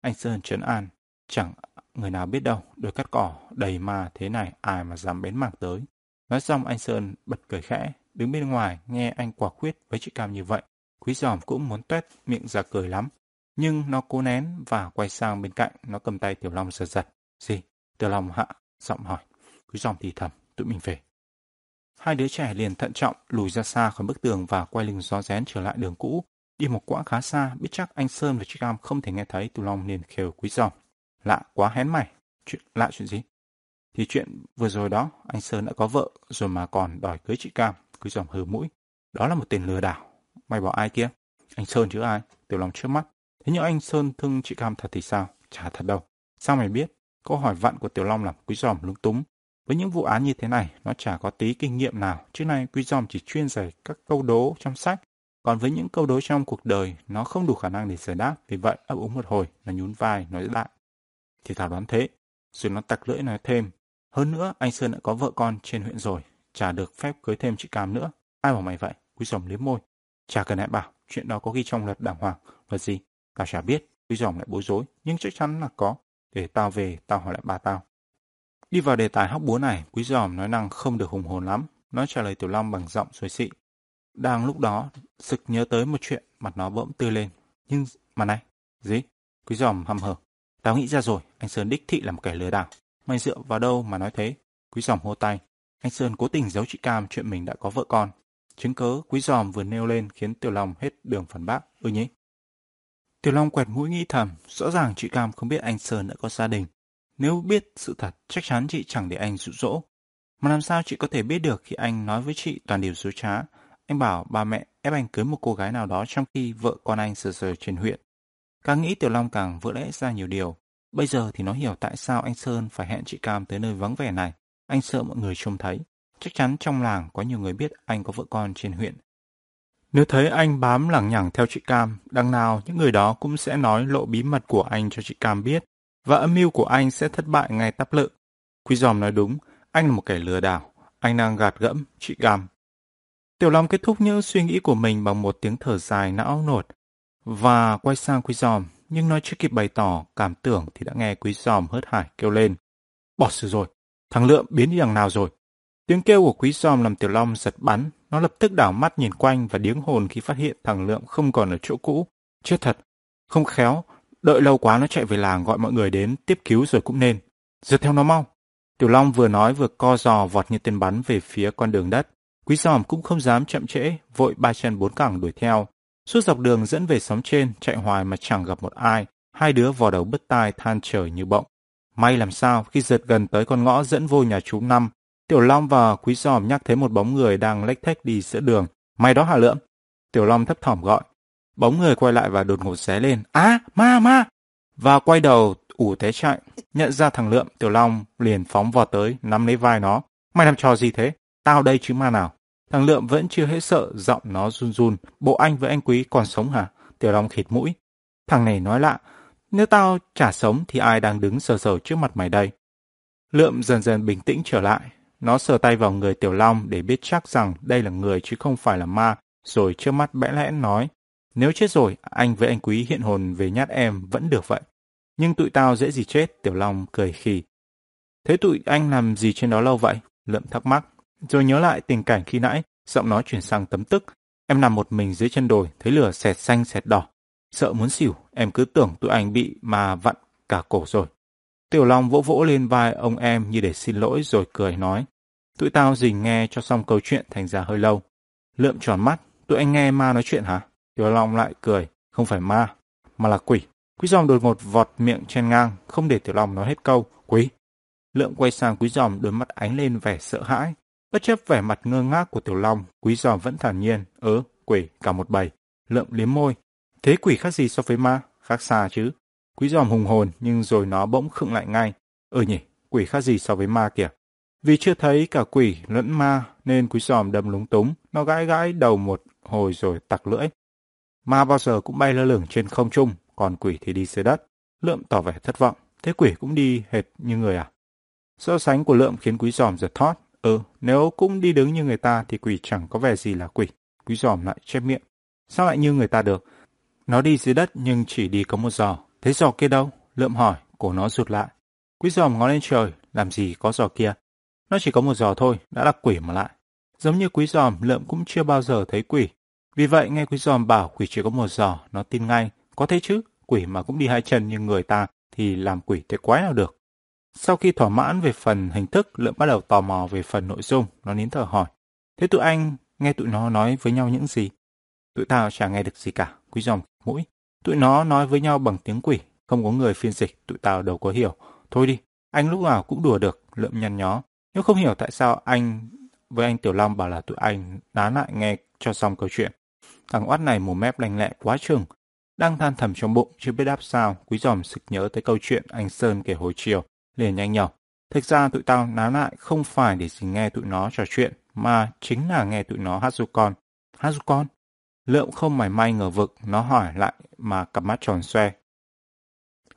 Anh Sơn trấn an, chẳng người nào biết đâu, đôi cắt cỏ đầy ma thế này ai mà dám bén mảng tới. Nói xong anh Sơn bật cười khẽ, đứng bên ngoài nghe anh quả quyết với chị Cam như vậy. Quý giòm cũng muốn tuét miệng ra cười lắm. Nhưng nó cố nén và quay sang bên cạnh, nó cầm tay Tiểu Long giật giật. Gì? Tiểu Long hạ, giọng hỏi. Quý giòm thì thầm, tụi mình về. Hai đứa trẻ liền thận trọng lùi ra xa khỏi bức tường và quay lưng gió rén trở lại đường cũ. Đi một quãng khá xa, biết chắc anh Sơn và chị Cam không thể nghe thấy Tiểu Long liền khều quý giòm. Lạ quá hén mày. Chuyện, lạ chuyện gì? Thì chuyện vừa rồi đó, anh Sơn đã có vợ rồi mà còn đòi cưới chị Cam. Quý giòm hừ mũi. Đó là một tên lừa đảo. Mày bảo ai kia? Anh Sơn chứ ai? Tiểu Long trước mắt. Thế nhưng anh Sơn thương chị Cam thật thì sao? Chả thật đâu. Sao mày biết? Câu hỏi vặn của Tiểu Long làm Quý Giòm lúng túng. Với những vụ án như thế này, nó chả có tí kinh nghiệm nào. Trước nay Quý Giòm chỉ chuyên giải các câu đố trong sách. Còn với những câu đối trong cuộc đời, nó không đủ khả năng để giải đáp, vì vậy ấp úng một hồi, nó nhún vai, nói lại. Thì Thảo đoán thế, rồi nó tặc lưỡi nói thêm. Hơn nữa, anh Sơn đã có vợ con trên huyện rồi, chả được phép cưới thêm chị Cam nữa. Ai bảo mày vậy? Quý dòng liếm môi. Chả cần lại bảo, chuyện đó có ghi trong luật đàng hoàng. Luật gì? Tao chả biết. Quý dòng lại bối rối, nhưng chắc chắn là có. Để tao về, tao hỏi lại ba tao. Đi vào đề tài hóc búa này, quý giòm nói năng không được hùng hồn lắm. Nó trả lời Tiểu Long bằng giọng xuôi xị. Đang lúc đó, sực nhớ tới một chuyện, mặt nó bỗng tươi lên. Nhưng, mà này, gì? Quý giòm hầm hở. Tao nghĩ ra rồi, anh Sơn đích thị là một kẻ lừa đảo. Mày dựa vào đâu mà nói thế? Quý giòm hô tay. Anh Sơn cố tình giấu chị Cam chuyện mình đã có vợ con. Chứng cớ quý giòm vừa nêu lên khiến Tiểu Long hết đường phản bác. Ừ nhỉ? Tiểu Long quẹt mũi nghĩ thầm, rõ ràng chị Cam không biết anh Sơn đã có gia đình. Nếu biết sự thật, chắc chắn chị chẳng để anh dụ dỗ. Mà làm sao chị có thể biết được khi anh nói với chị toàn điều dối trá? Anh bảo ba mẹ ép anh cưới một cô gái nào đó trong khi vợ con anh sờ sờ trên huyện. Càng nghĩ Tiểu Long càng vỡ lẽ ra nhiều điều. Bây giờ thì nó hiểu tại sao anh Sơn phải hẹn chị Cam tới nơi vắng vẻ này. Anh sợ mọi người trông thấy. Chắc chắn trong làng có nhiều người biết anh có vợ con trên huyện. Nếu thấy anh bám lẳng nhẳng theo chị Cam, đằng nào những người đó cũng sẽ nói lộ bí mật của anh cho chị Cam biết, và âm mưu của anh sẽ thất bại ngay tắp lự. Quý giòm nói đúng, anh là một kẻ lừa đảo, anh đang gạt gẫm chị Cam. Tiểu Long kết thúc những suy nghĩ của mình bằng một tiếng thở dài não nột, và quay sang Quý giòm, nhưng nói chưa kịp bày tỏ cảm tưởng thì đã nghe Quý giòm hớt hải kêu lên. Bỏ sự rồi, thằng Lượm biến đi đằng nào rồi? Tiếng kêu của Quý giòm làm Tiểu Long giật bắn, nó lập tức đảo mắt nhìn quanh và điếng hồn khi phát hiện thằng Lượng không còn ở chỗ cũ. Chết thật, không khéo, đợi lâu quá nó chạy về làng gọi mọi người đến tiếp cứu rồi cũng nên. Giật theo nó mau. Tiểu Long vừa nói vừa co giò vọt như tên bắn về phía con đường đất. Quý giòm cũng không dám chậm trễ, vội ba chân bốn cẳng đuổi theo. Suốt dọc đường dẫn về xóm trên, chạy hoài mà chẳng gặp một ai. Hai đứa vò đầu bứt tai than trời như bọng. May làm sao khi giật gần tới con ngõ dẫn vô nhà chú Năm, Tiểu Long và Quý Giòm nhắc thấy một bóng người đang lách thách đi giữa đường. May đó hả lượm? Tiểu Long thấp thỏm gọi. Bóng người quay lại và đột ngột xé lên. Á, ma, ma! Và quay đầu, ủ té chạy. Nhận ra thằng Lượm, Tiểu Long liền phóng vào tới, nắm lấy vai nó. Mày làm trò gì thế? Tao đây chứ ma nào? Thằng Lượm vẫn chưa hết sợ, giọng nó run run. Bộ anh với anh Quý còn sống hả? Tiểu Long khịt mũi. Thằng này nói lạ. Nếu tao chả sống thì ai đang đứng sờ sờ trước mặt mày đây? Lượm dần dần bình tĩnh trở lại. Nó sờ tay vào người Tiểu Long để biết chắc rằng đây là người chứ không phải là ma, rồi trước mắt bẽ lẽn nói. Nếu chết rồi, anh với anh Quý hiện hồn về nhát em vẫn được vậy. Nhưng tụi tao dễ gì chết, Tiểu Long cười khì. Thế tụi anh làm gì trên đó lâu vậy? Lượm thắc mắc. Rồi nhớ lại tình cảnh khi nãy, giọng nói chuyển sang tấm tức. Em nằm một mình dưới chân đồi, thấy lửa xẹt xanh xẹt đỏ. Sợ muốn xỉu, em cứ tưởng tụi anh bị mà vặn cả cổ rồi. Tiểu Long vỗ vỗ lên vai ông em như để xin lỗi rồi cười nói. Tụi tao dình nghe cho xong câu chuyện thành ra hơi lâu. Lượm tròn mắt, tụi anh nghe ma nói chuyện hả? Tiểu Long lại cười, không phải ma, mà là quỷ. Quý giòm đột ngột vọt miệng chen ngang, không để Tiểu Long nói hết câu, quý. Lượm quay sang quý giòm đôi mắt ánh lên vẻ sợ hãi. Bất chấp vẻ mặt ngơ ngác của Tiểu Long, quý giòm vẫn thản nhiên, ớ, quỷ, cả một bầy. Lượm liếm môi. Thế quỷ khác gì so với ma? Khác xa chứ. Quý giòm hùng hồn nhưng rồi nó bỗng khựng lại ngay. Ừ nhỉ, quỷ khác gì so với ma kìa. Vì chưa thấy cả quỷ lẫn ma nên quý giòm đâm lúng túng, nó gãi gãi đầu một hồi rồi tặc lưỡi. Ma bao giờ cũng bay lơ lửng trên không trung, còn quỷ thì đi dưới đất. Lượm tỏ vẻ thất vọng, thế quỷ cũng đi hệt như người à? So sánh của lượm khiến quý giòm giật thót. Ừ, nếu cũng đi đứng như người ta thì quỷ chẳng có vẻ gì là quỷ. Quý giòm lại chép miệng. Sao lại như người ta được? Nó đi dưới đất nhưng chỉ đi có một giò. Thế giò kia đâu? Lượm hỏi, cổ nó rụt lại. Quý giòm ngó lên trời, làm gì có giò kia? Nó chỉ có một giò thôi, đã là quỷ mà lại. Giống như quý giòm, lượm cũng chưa bao giờ thấy quỷ. Vì vậy, nghe quý giòm bảo quỷ chỉ có một giò, nó tin ngay. Có thế chứ, quỷ mà cũng đi hai chân như người ta thì làm quỷ thế quái nào được. Sau khi thỏa mãn về phần hình thức, lượm bắt đầu tò mò về phần nội dung, nó nín thở hỏi. Thế tụi anh nghe tụi nó nói với nhau những gì? Tụi tao chả nghe được gì cả, quý dòng mũi. Tụi nó nói với nhau bằng tiếng quỷ, không có người phiên dịch, tụi tao đâu có hiểu. Thôi đi, anh lúc nào cũng đùa được, lượm nhăn nhó. Nhưng không hiểu tại sao anh với anh Tiểu Long bảo là tụi anh đá lại nghe cho xong câu chuyện. Thằng oát này mồm mép lành lẹ quá chừng. Đang than thầm trong bụng chưa biết đáp sao, quý giòm sực nhớ tới câu chuyện anh Sơn kể hồi chiều, liền nhanh nhở. Thực ra tụi tao nán lại không phải để chỉ nghe tụi nó trò chuyện, mà chính là nghe tụi nó hát du con. Hát du con? Lượm không mảy may ngờ vực, nó hỏi lại mà cặp mắt tròn xoe.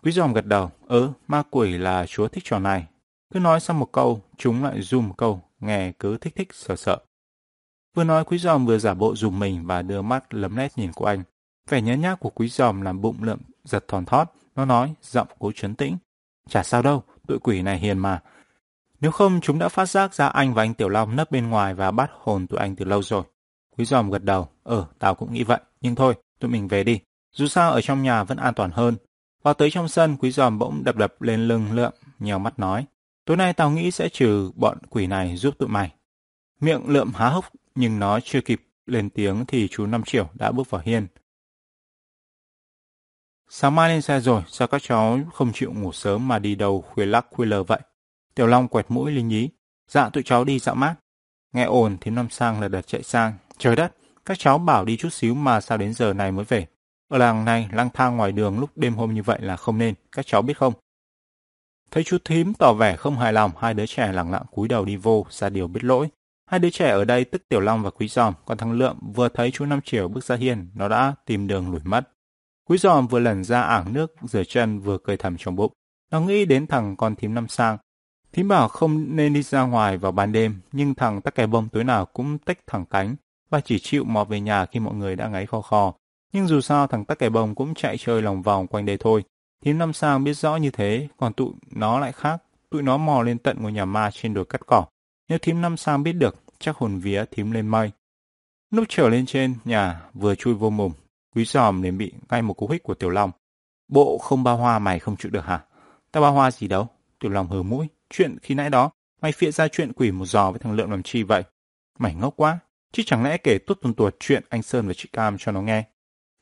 Quý giòm gật đầu, ớ, ma quỷ là chúa thích trò này. Cứ nói xong một câu, chúng lại zoom một câu, nghe cứ thích thích sợ sợ. Vừa nói quý giòm vừa giả bộ dùng mình và đưa mắt lấm lét nhìn của anh. Vẻ nhớ nhác của quý giòm làm bụng lượm giật thòn thót, nó nói, giọng cố trấn tĩnh. Chả sao đâu, tụi quỷ này hiền mà. Nếu không, chúng đã phát giác ra anh và anh Tiểu Long nấp bên ngoài và bắt hồn tụi anh từ lâu rồi. Quý giòm gật đầu, ờ, tao cũng nghĩ vậy, nhưng thôi, tụi mình về đi. Dù sao ở trong nhà vẫn an toàn hơn. Vào tới trong sân, quý giòm bỗng đập đập lên lưng lượm, nhèo mắt nói. Tối nay tao nghĩ sẽ trừ bọn quỷ này giúp tụi mày. Miệng lượm há hốc, nhưng nó chưa kịp lên tiếng thì chú Năm Triệu đã bước vào hiên. Sáng mai lên xe rồi, sao các cháu không chịu ngủ sớm mà đi đâu khuya lắc khuya lờ vậy? Tiểu Long quẹt mũi lý nhí. Dạ tụi cháu đi dạo mát. Nghe ồn thì Năm Sang là đợt chạy sang. Trời đất, các cháu bảo đi chút xíu mà sao đến giờ này mới về. Ở làng này, lang thang ngoài đường lúc đêm hôm như vậy là không nên, các cháu biết không? Thấy chú thím tỏ vẻ không hài lòng, hai đứa trẻ lặng lặng cúi đầu đi vô, ra điều biết lỗi. Hai đứa trẻ ở đây tức Tiểu Long và Quý Giòm, còn thằng Lượm vừa thấy chú Năm Triều bước ra hiên, nó đã tìm đường lủi mất. Quý Giòm vừa lẩn ra ảng nước rửa chân vừa cười thầm trong bụng. Nó nghĩ đến thằng con thím năm sang. Thím bảo không nên đi ra ngoài vào ban đêm, nhưng thằng tắc kè bông tối nào cũng tách thẳng cánh và chỉ chịu mò về nhà khi mọi người đã ngáy kho kho. Nhưng dù sao thằng tắc kè bông cũng chạy chơi lòng vòng quanh đây thôi. Thím năm sang biết rõ như thế, còn tụi nó lại khác. Tụi nó mò lên tận ngôi nhà ma trên đồi cắt cỏ. Nếu thím năm sang biết được, chắc hồn vía thím lên mây. Lúc trở lên trên nhà, vừa chui vô mồm, quý giòm liền bị ngay một cú hích của Tiểu Long. Bộ không ba hoa mày không chịu được hả? Tao ba hoa gì đâu? Tiểu Long hờ mũi. Chuyện khi nãy đó, mày phịa ra chuyện quỷ một giò với thằng Lượng làm chi vậy? Mày ngốc quá, chứ chẳng lẽ kể tuốt tuần tuột chuyện anh Sơn và chị Cam cho nó nghe.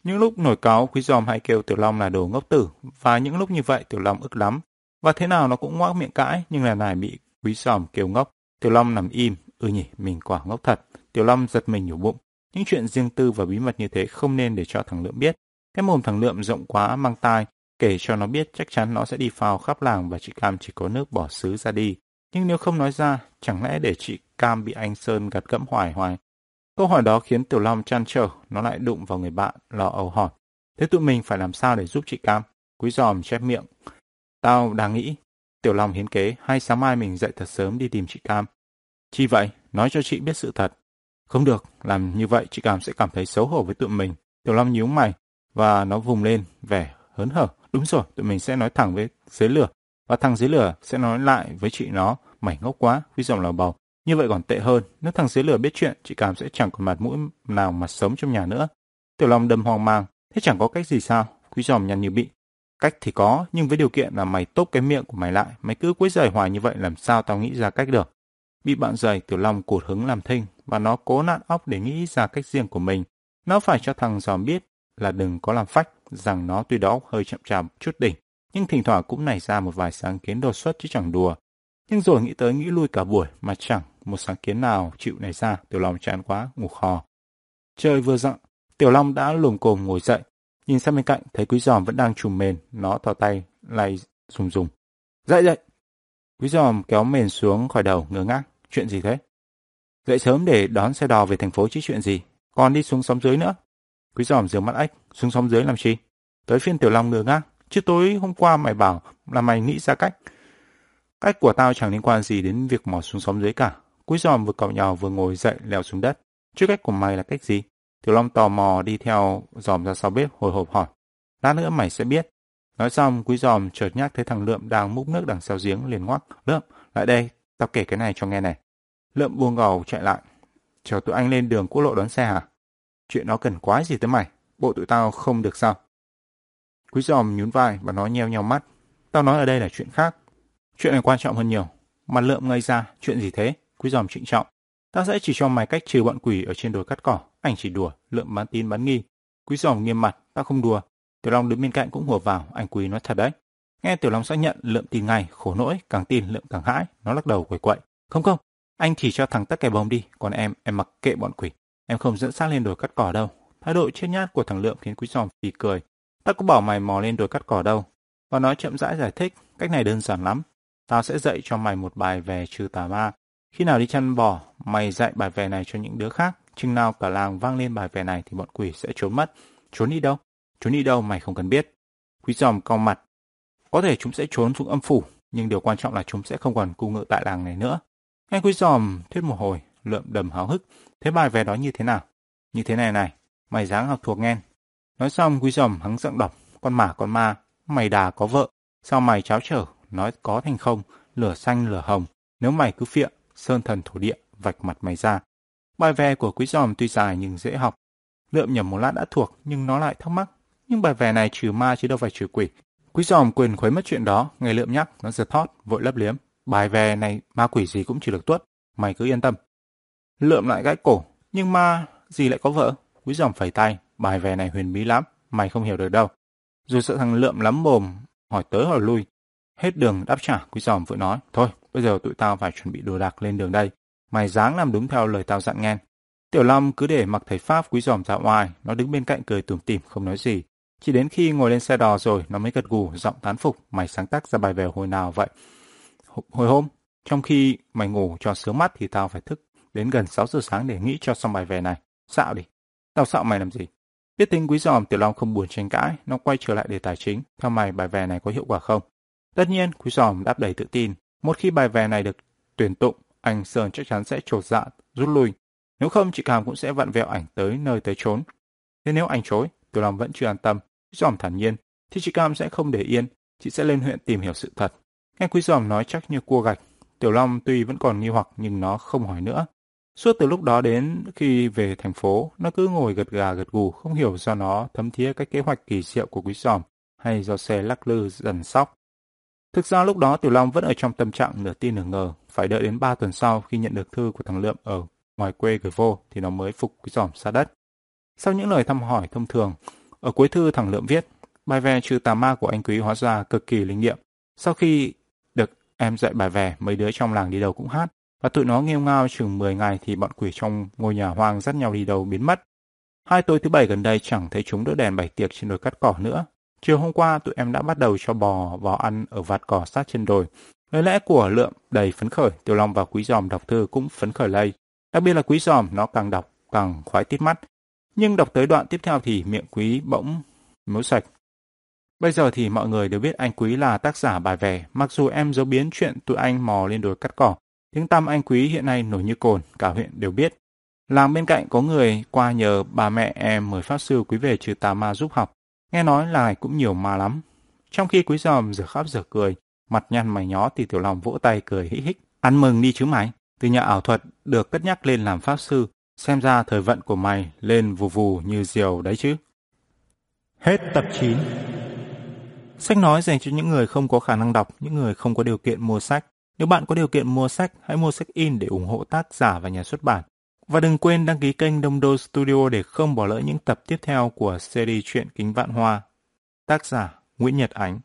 Những lúc nổi cáo, Quý Giòm hay kêu Tiểu Long là đồ ngốc tử, và những lúc như vậy Tiểu Long ức lắm. Và thế nào nó cũng ngoác miệng cãi, nhưng lần này bị Quý Giòm kêu ngốc. Tiểu Long nằm im, ừ nhỉ, mình quả ngốc thật. Tiểu Long giật mình nhủ bụng. Những chuyện riêng tư và bí mật như thế không nên để cho thằng Lượm biết. Cái mồm thằng Lượm rộng quá mang tai, kể cho nó biết chắc chắn nó sẽ đi phao khắp làng và chị Cam chỉ có nước bỏ xứ ra đi. Nhưng nếu không nói ra, chẳng lẽ để chị Cam bị anh Sơn gặt gẫm hoài hoài Câu hỏi đó khiến Tiểu Long chăn trở, nó lại đụng vào người bạn, lo âu hỏi. Thế tụi mình phải làm sao để giúp chị Cam? Quý giòm chép miệng. Tao đang nghĩ. Tiểu Long hiến kế, hay sáng mai mình dậy thật sớm đi tìm chị Cam. Chi vậy? Nói cho chị biết sự thật. Không được, làm như vậy chị cảm sẽ cảm thấy xấu hổ với tụi mình. Tiểu Long nhíu mày, và nó vùng lên, vẻ hớn hở. Đúng rồi, tụi mình sẽ nói thẳng với dưới lửa. Và thằng dưới lửa sẽ nói lại với chị nó, mày ngốc quá, Huy dòng lầu bầu. Như vậy còn tệ hơn, nếu thằng dưới lửa biết chuyện, chị cảm sẽ chẳng còn mặt mũi nào mà sống trong nhà nữa. Tiểu Long đâm hoang mang, thế chẳng có cách gì sao? Quý giòm nhăn như bị. Cách thì có, nhưng với điều kiện là mày tốt cái miệng của mày lại, mày cứ quấy rầy hoài như vậy làm sao tao nghĩ ra cách được. Bị bạn giày Tiểu Long cột hứng làm thinh, và nó cố nặn óc để nghĩ ra cách riêng của mình. Nó phải cho thằng giòm biết là đừng có làm phách, rằng nó tuy đó hơi chậm chạp chút đỉnh, nhưng thỉnh thoảng cũng nảy ra một vài sáng kiến đột xuất chứ chẳng đùa. Nhưng rồi nghĩ tới nghĩ lui cả buổi mà chẳng một sáng kiến nào chịu nảy ra, Tiểu Long chán quá, ngủ khò. Trời vừa dặn, Tiểu Long đã lồm cồm ngồi dậy, nhìn sang bên cạnh thấy Quý Giòm vẫn đang trùm mền, nó thò tay lay rùng rùng. Dậy dậy! Quý Giòm kéo mền xuống khỏi đầu, ngơ ngác. Chuyện gì thế? Dậy sớm để đón xe đò về thành phố chứ chuyện gì? Còn đi xuống xóm dưới nữa. Quý Giòm dường mắt ếch, xuống xóm dưới làm chi? Tới phiên Tiểu Long ngừa ngang, Chứ tối hôm qua mày bảo là mày nghĩ ra cách. Cách của tao chẳng liên quan gì đến việc mò xuống xóm dưới cả. quý giòm vừa cậu nhào vừa ngồi dậy leo xuống đất. Chứ cách của mày là cách gì? Tiểu Long tò mò đi theo giòm ra sau bếp hồi hộp hỏi. Lát nữa mày sẽ biết. Nói xong, quý giòm chợt nhắc thấy thằng Lượm đang múc nước đằng sau giếng liền ngoắc. Lượm, lại đây, tao kể cái này cho nghe này. Lượm buông gầu chạy lại. Chờ tụi anh lên đường quốc lộ đón xe hả? Chuyện nó cần quái gì tới mày? Bộ tụi tao không được sao? Quý giòm nhún vai và nó nheo nheo mắt. Tao nói ở đây là chuyện khác. Chuyện này quan trọng hơn nhiều. Mặt lượm ngây ra, chuyện gì thế? Quý giòm trịnh trọng. Ta sẽ chỉ cho mày cách trừ bọn quỷ ở trên đồi cắt cỏ. Anh chỉ đùa, lượm bán tin bán nghi. Quý giòm nghiêm mặt, ta không đùa. Tiểu Long đứng bên cạnh cũng hùa vào, anh quý nói thật đấy. Nghe Tiểu Long xác nhận, lượm tin ngay, khổ nỗi, càng tin lượm càng hãi. Nó lắc đầu quẩy quậy. Không không, anh chỉ cho thằng tất kẻ bông đi, còn em, em mặc kệ bọn quỷ. Em không dẫn xác lên đồi cắt cỏ đâu. Thái độ chết nhát của thằng Lượm khiến Quý Giòm phì cười. Ta có bảo mày mò lên đồi cắt cỏ đâu. Và nói chậm rãi giải thích, cách này đơn giản lắm. Tao sẽ dạy cho mày một bài về trừ tà ma. Khi nào đi chăn bò, mày dạy bài về này cho những đứa khác. chừng nào cả làng vang lên bài về này thì bọn quỷ sẽ trốn mất. Trốn đi đâu? Trốn đi đâu mày không cần biết. Quý giòm cau mặt. Có thể chúng sẽ trốn xuống âm phủ, nhưng điều quan trọng là chúng sẽ không còn cu ngự tại làng này nữa. Nghe quý giòm thuyết một hồi, lượm đầm háo hức. Thế bài về đó như thế nào? Như thế này này, mày dáng học thuộc nghe. Nói xong quý giòm hắng giọng đọc, con mả con ma, mày đà có vợ, sao mày cháo trở, nói có thành không, lửa xanh lửa hồng, nếu mày cứ phịa, sơn thần thổ địa, vạch mặt mày ra. Bài về của quý giòm tuy dài nhưng dễ học. Lượm nhầm một lát đã thuộc, nhưng nó lại thắc mắc. Nhưng bài về này trừ ma chứ đâu phải trừ quỷ. Quý giòm quyền khuấy mất chuyện đó, ngày lượm nhắc, nó giật thót, vội lấp liếm. Bài về này ma quỷ gì cũng chỉ được tuất, mày cứ yên tâm. Lượm lại gãi cổ, nhưng ma gì lại có vợ? Quý giòm phẩy tay, bài về này huyền bí lắm, mày không hiểu được đâu. Dù sợ thằng lượm lắm mồm, hỏi tới hỏi lui. Hết đường đáp trả, quý giòm vừa nói, thôi, bây giờ tụi tao phải chuẩn bị đồ đạc lên đường đây. Mày dáng làm đúng theo lời tao dặn nghe. Tiểu Long cứ để mặc thầy Pháp quý giòm ra ngoài, nó đứng bên cạnh cười tủm tỉm không nói gì. Chỉ đến khi ngồi lên xe đò rồi, nó mới gật gù, giọng tán phục, mày sáng tác ra bài về hồi nào vậy? Hồi hôm, trong khi mày ngủ cho sướng mắt thì tao phải thức đến gần 6 giờ sáng để nghĩ cho xong bài về này. Xạo đi. Tao xạo mày làm gì? Biết tính quý giòm Tiểu Long không buồn tranh cãi, nó quay trở lại đề tài chính. Theo mày bài về này có hiệu quả không? Tất nhiên, quý giòm đáp đầy tự tin. Một khi bài về này được tuyển tụng, anh Sơn chắc chắn sẽ trột dạ, rút lui. Nếu không, chị Cam cũng sẽ vặn vẹo ảnh tới nơi tới trốn. Thế nếu anh chối, Tiểu Long vẫn chưa an tâm. Quý giòm thản nhiên, thì chị Cam sẽ không để yên, chị sẽ lên huyện tìm hiểu sự thật. Nghe quý giòm nói chắc như cua gạch. Tiểu Long tuy vẫn còn nghi hoặc nhưng nó không hỏi nữa. Suốt từ lúc đó đến khi về thành phố, nó cứ ngồi gật gà gật gù, không hiểu do nó thấm thía cái kế hoạch kỳ diệu của quý giòm hay do xe lắc lư dần sóc. Thực ra lúc đó Tiểu Long vẫn ở trong tâm trạng nửa tin nửa ngờ, phải đợi đến 3 tuần sau khi nhận được thư của thằng Lượm ở ngoài quê gửi vô thì nó mới phục quý giòm xa đất. Sau những lời thăm hỏi thông thường, ở cuối thư thằng Lượm viết, bài về trừ tà ma của anh Quý hóa ra cực kỳ linh nghiệm. Sau khi em dạy bài về, mấy đứa trong làng đi đầu cũng hát, và tụi nó nghêu ngao chừng 10 ngày thì bọn quỷ trong ngôi nhà hoang dắt nhau đi đầu biến mất. Hai tối thứ bảy gần đây chẳng thấy chúng đỡ đèn bày tiệc trên đồi cắt cỏ nữa. Chiều hôm qua tụi em đã bắt đầu cho bò vào ăn ở vạt cỏ sát trên đồi. Lời lẽ của lượm đầy phấn khởi, Tiểu Long và Quý Giòm đọc thư cũng phấn khởi lây. Đặc biệt là Quý Giòm nó càng đọc càng khoái tít mắt. Nhưng đọc tới đoạn tiếp theo thì miệng Quý bỗng mếu sạch. Bây giờ thì mọi người đều biết anh Quý là tác giả bài về, mặc dù em giấu biến chuyện tụi anh mò lên đồi cắt cỏ, Tiếng tăm anh Quý hiện nay nổi như cồn, cả huyện đều biết. Làng bên cạnh có người qua nhờ bà mẹ em mời pháp sư Quý về trừ tà ma giúp học. Nghe nói là cũng nhiều ma lắm. Trong khi Quý giòm giờ khóc giờ cười, mặt nhăn mày nhó thì Tiểu Long vỗ tay cười hí hích. Ăn mừng đi chứ mày. Từ nhà ảo thuật được cất nhắc lên làm pháp sư, xem ra thời vận của mày lên vù vù như diều đấy chứ. Hết tập 9 Sách nói dành cho những người không có khả năng đọc, những người không có điều kiện mua sách. Nếu bạn có điều kiện mua sách, hãy mua sách in để ủng hộ tác giả và nhà xuất bản. Và đừng quên đăng ký kênh Đông Đô Studio để không bỏ lỡ những tập tiếp theo của series truyện Kính Vạn Hoa. Tác giả Nguyễn Nhật Ánh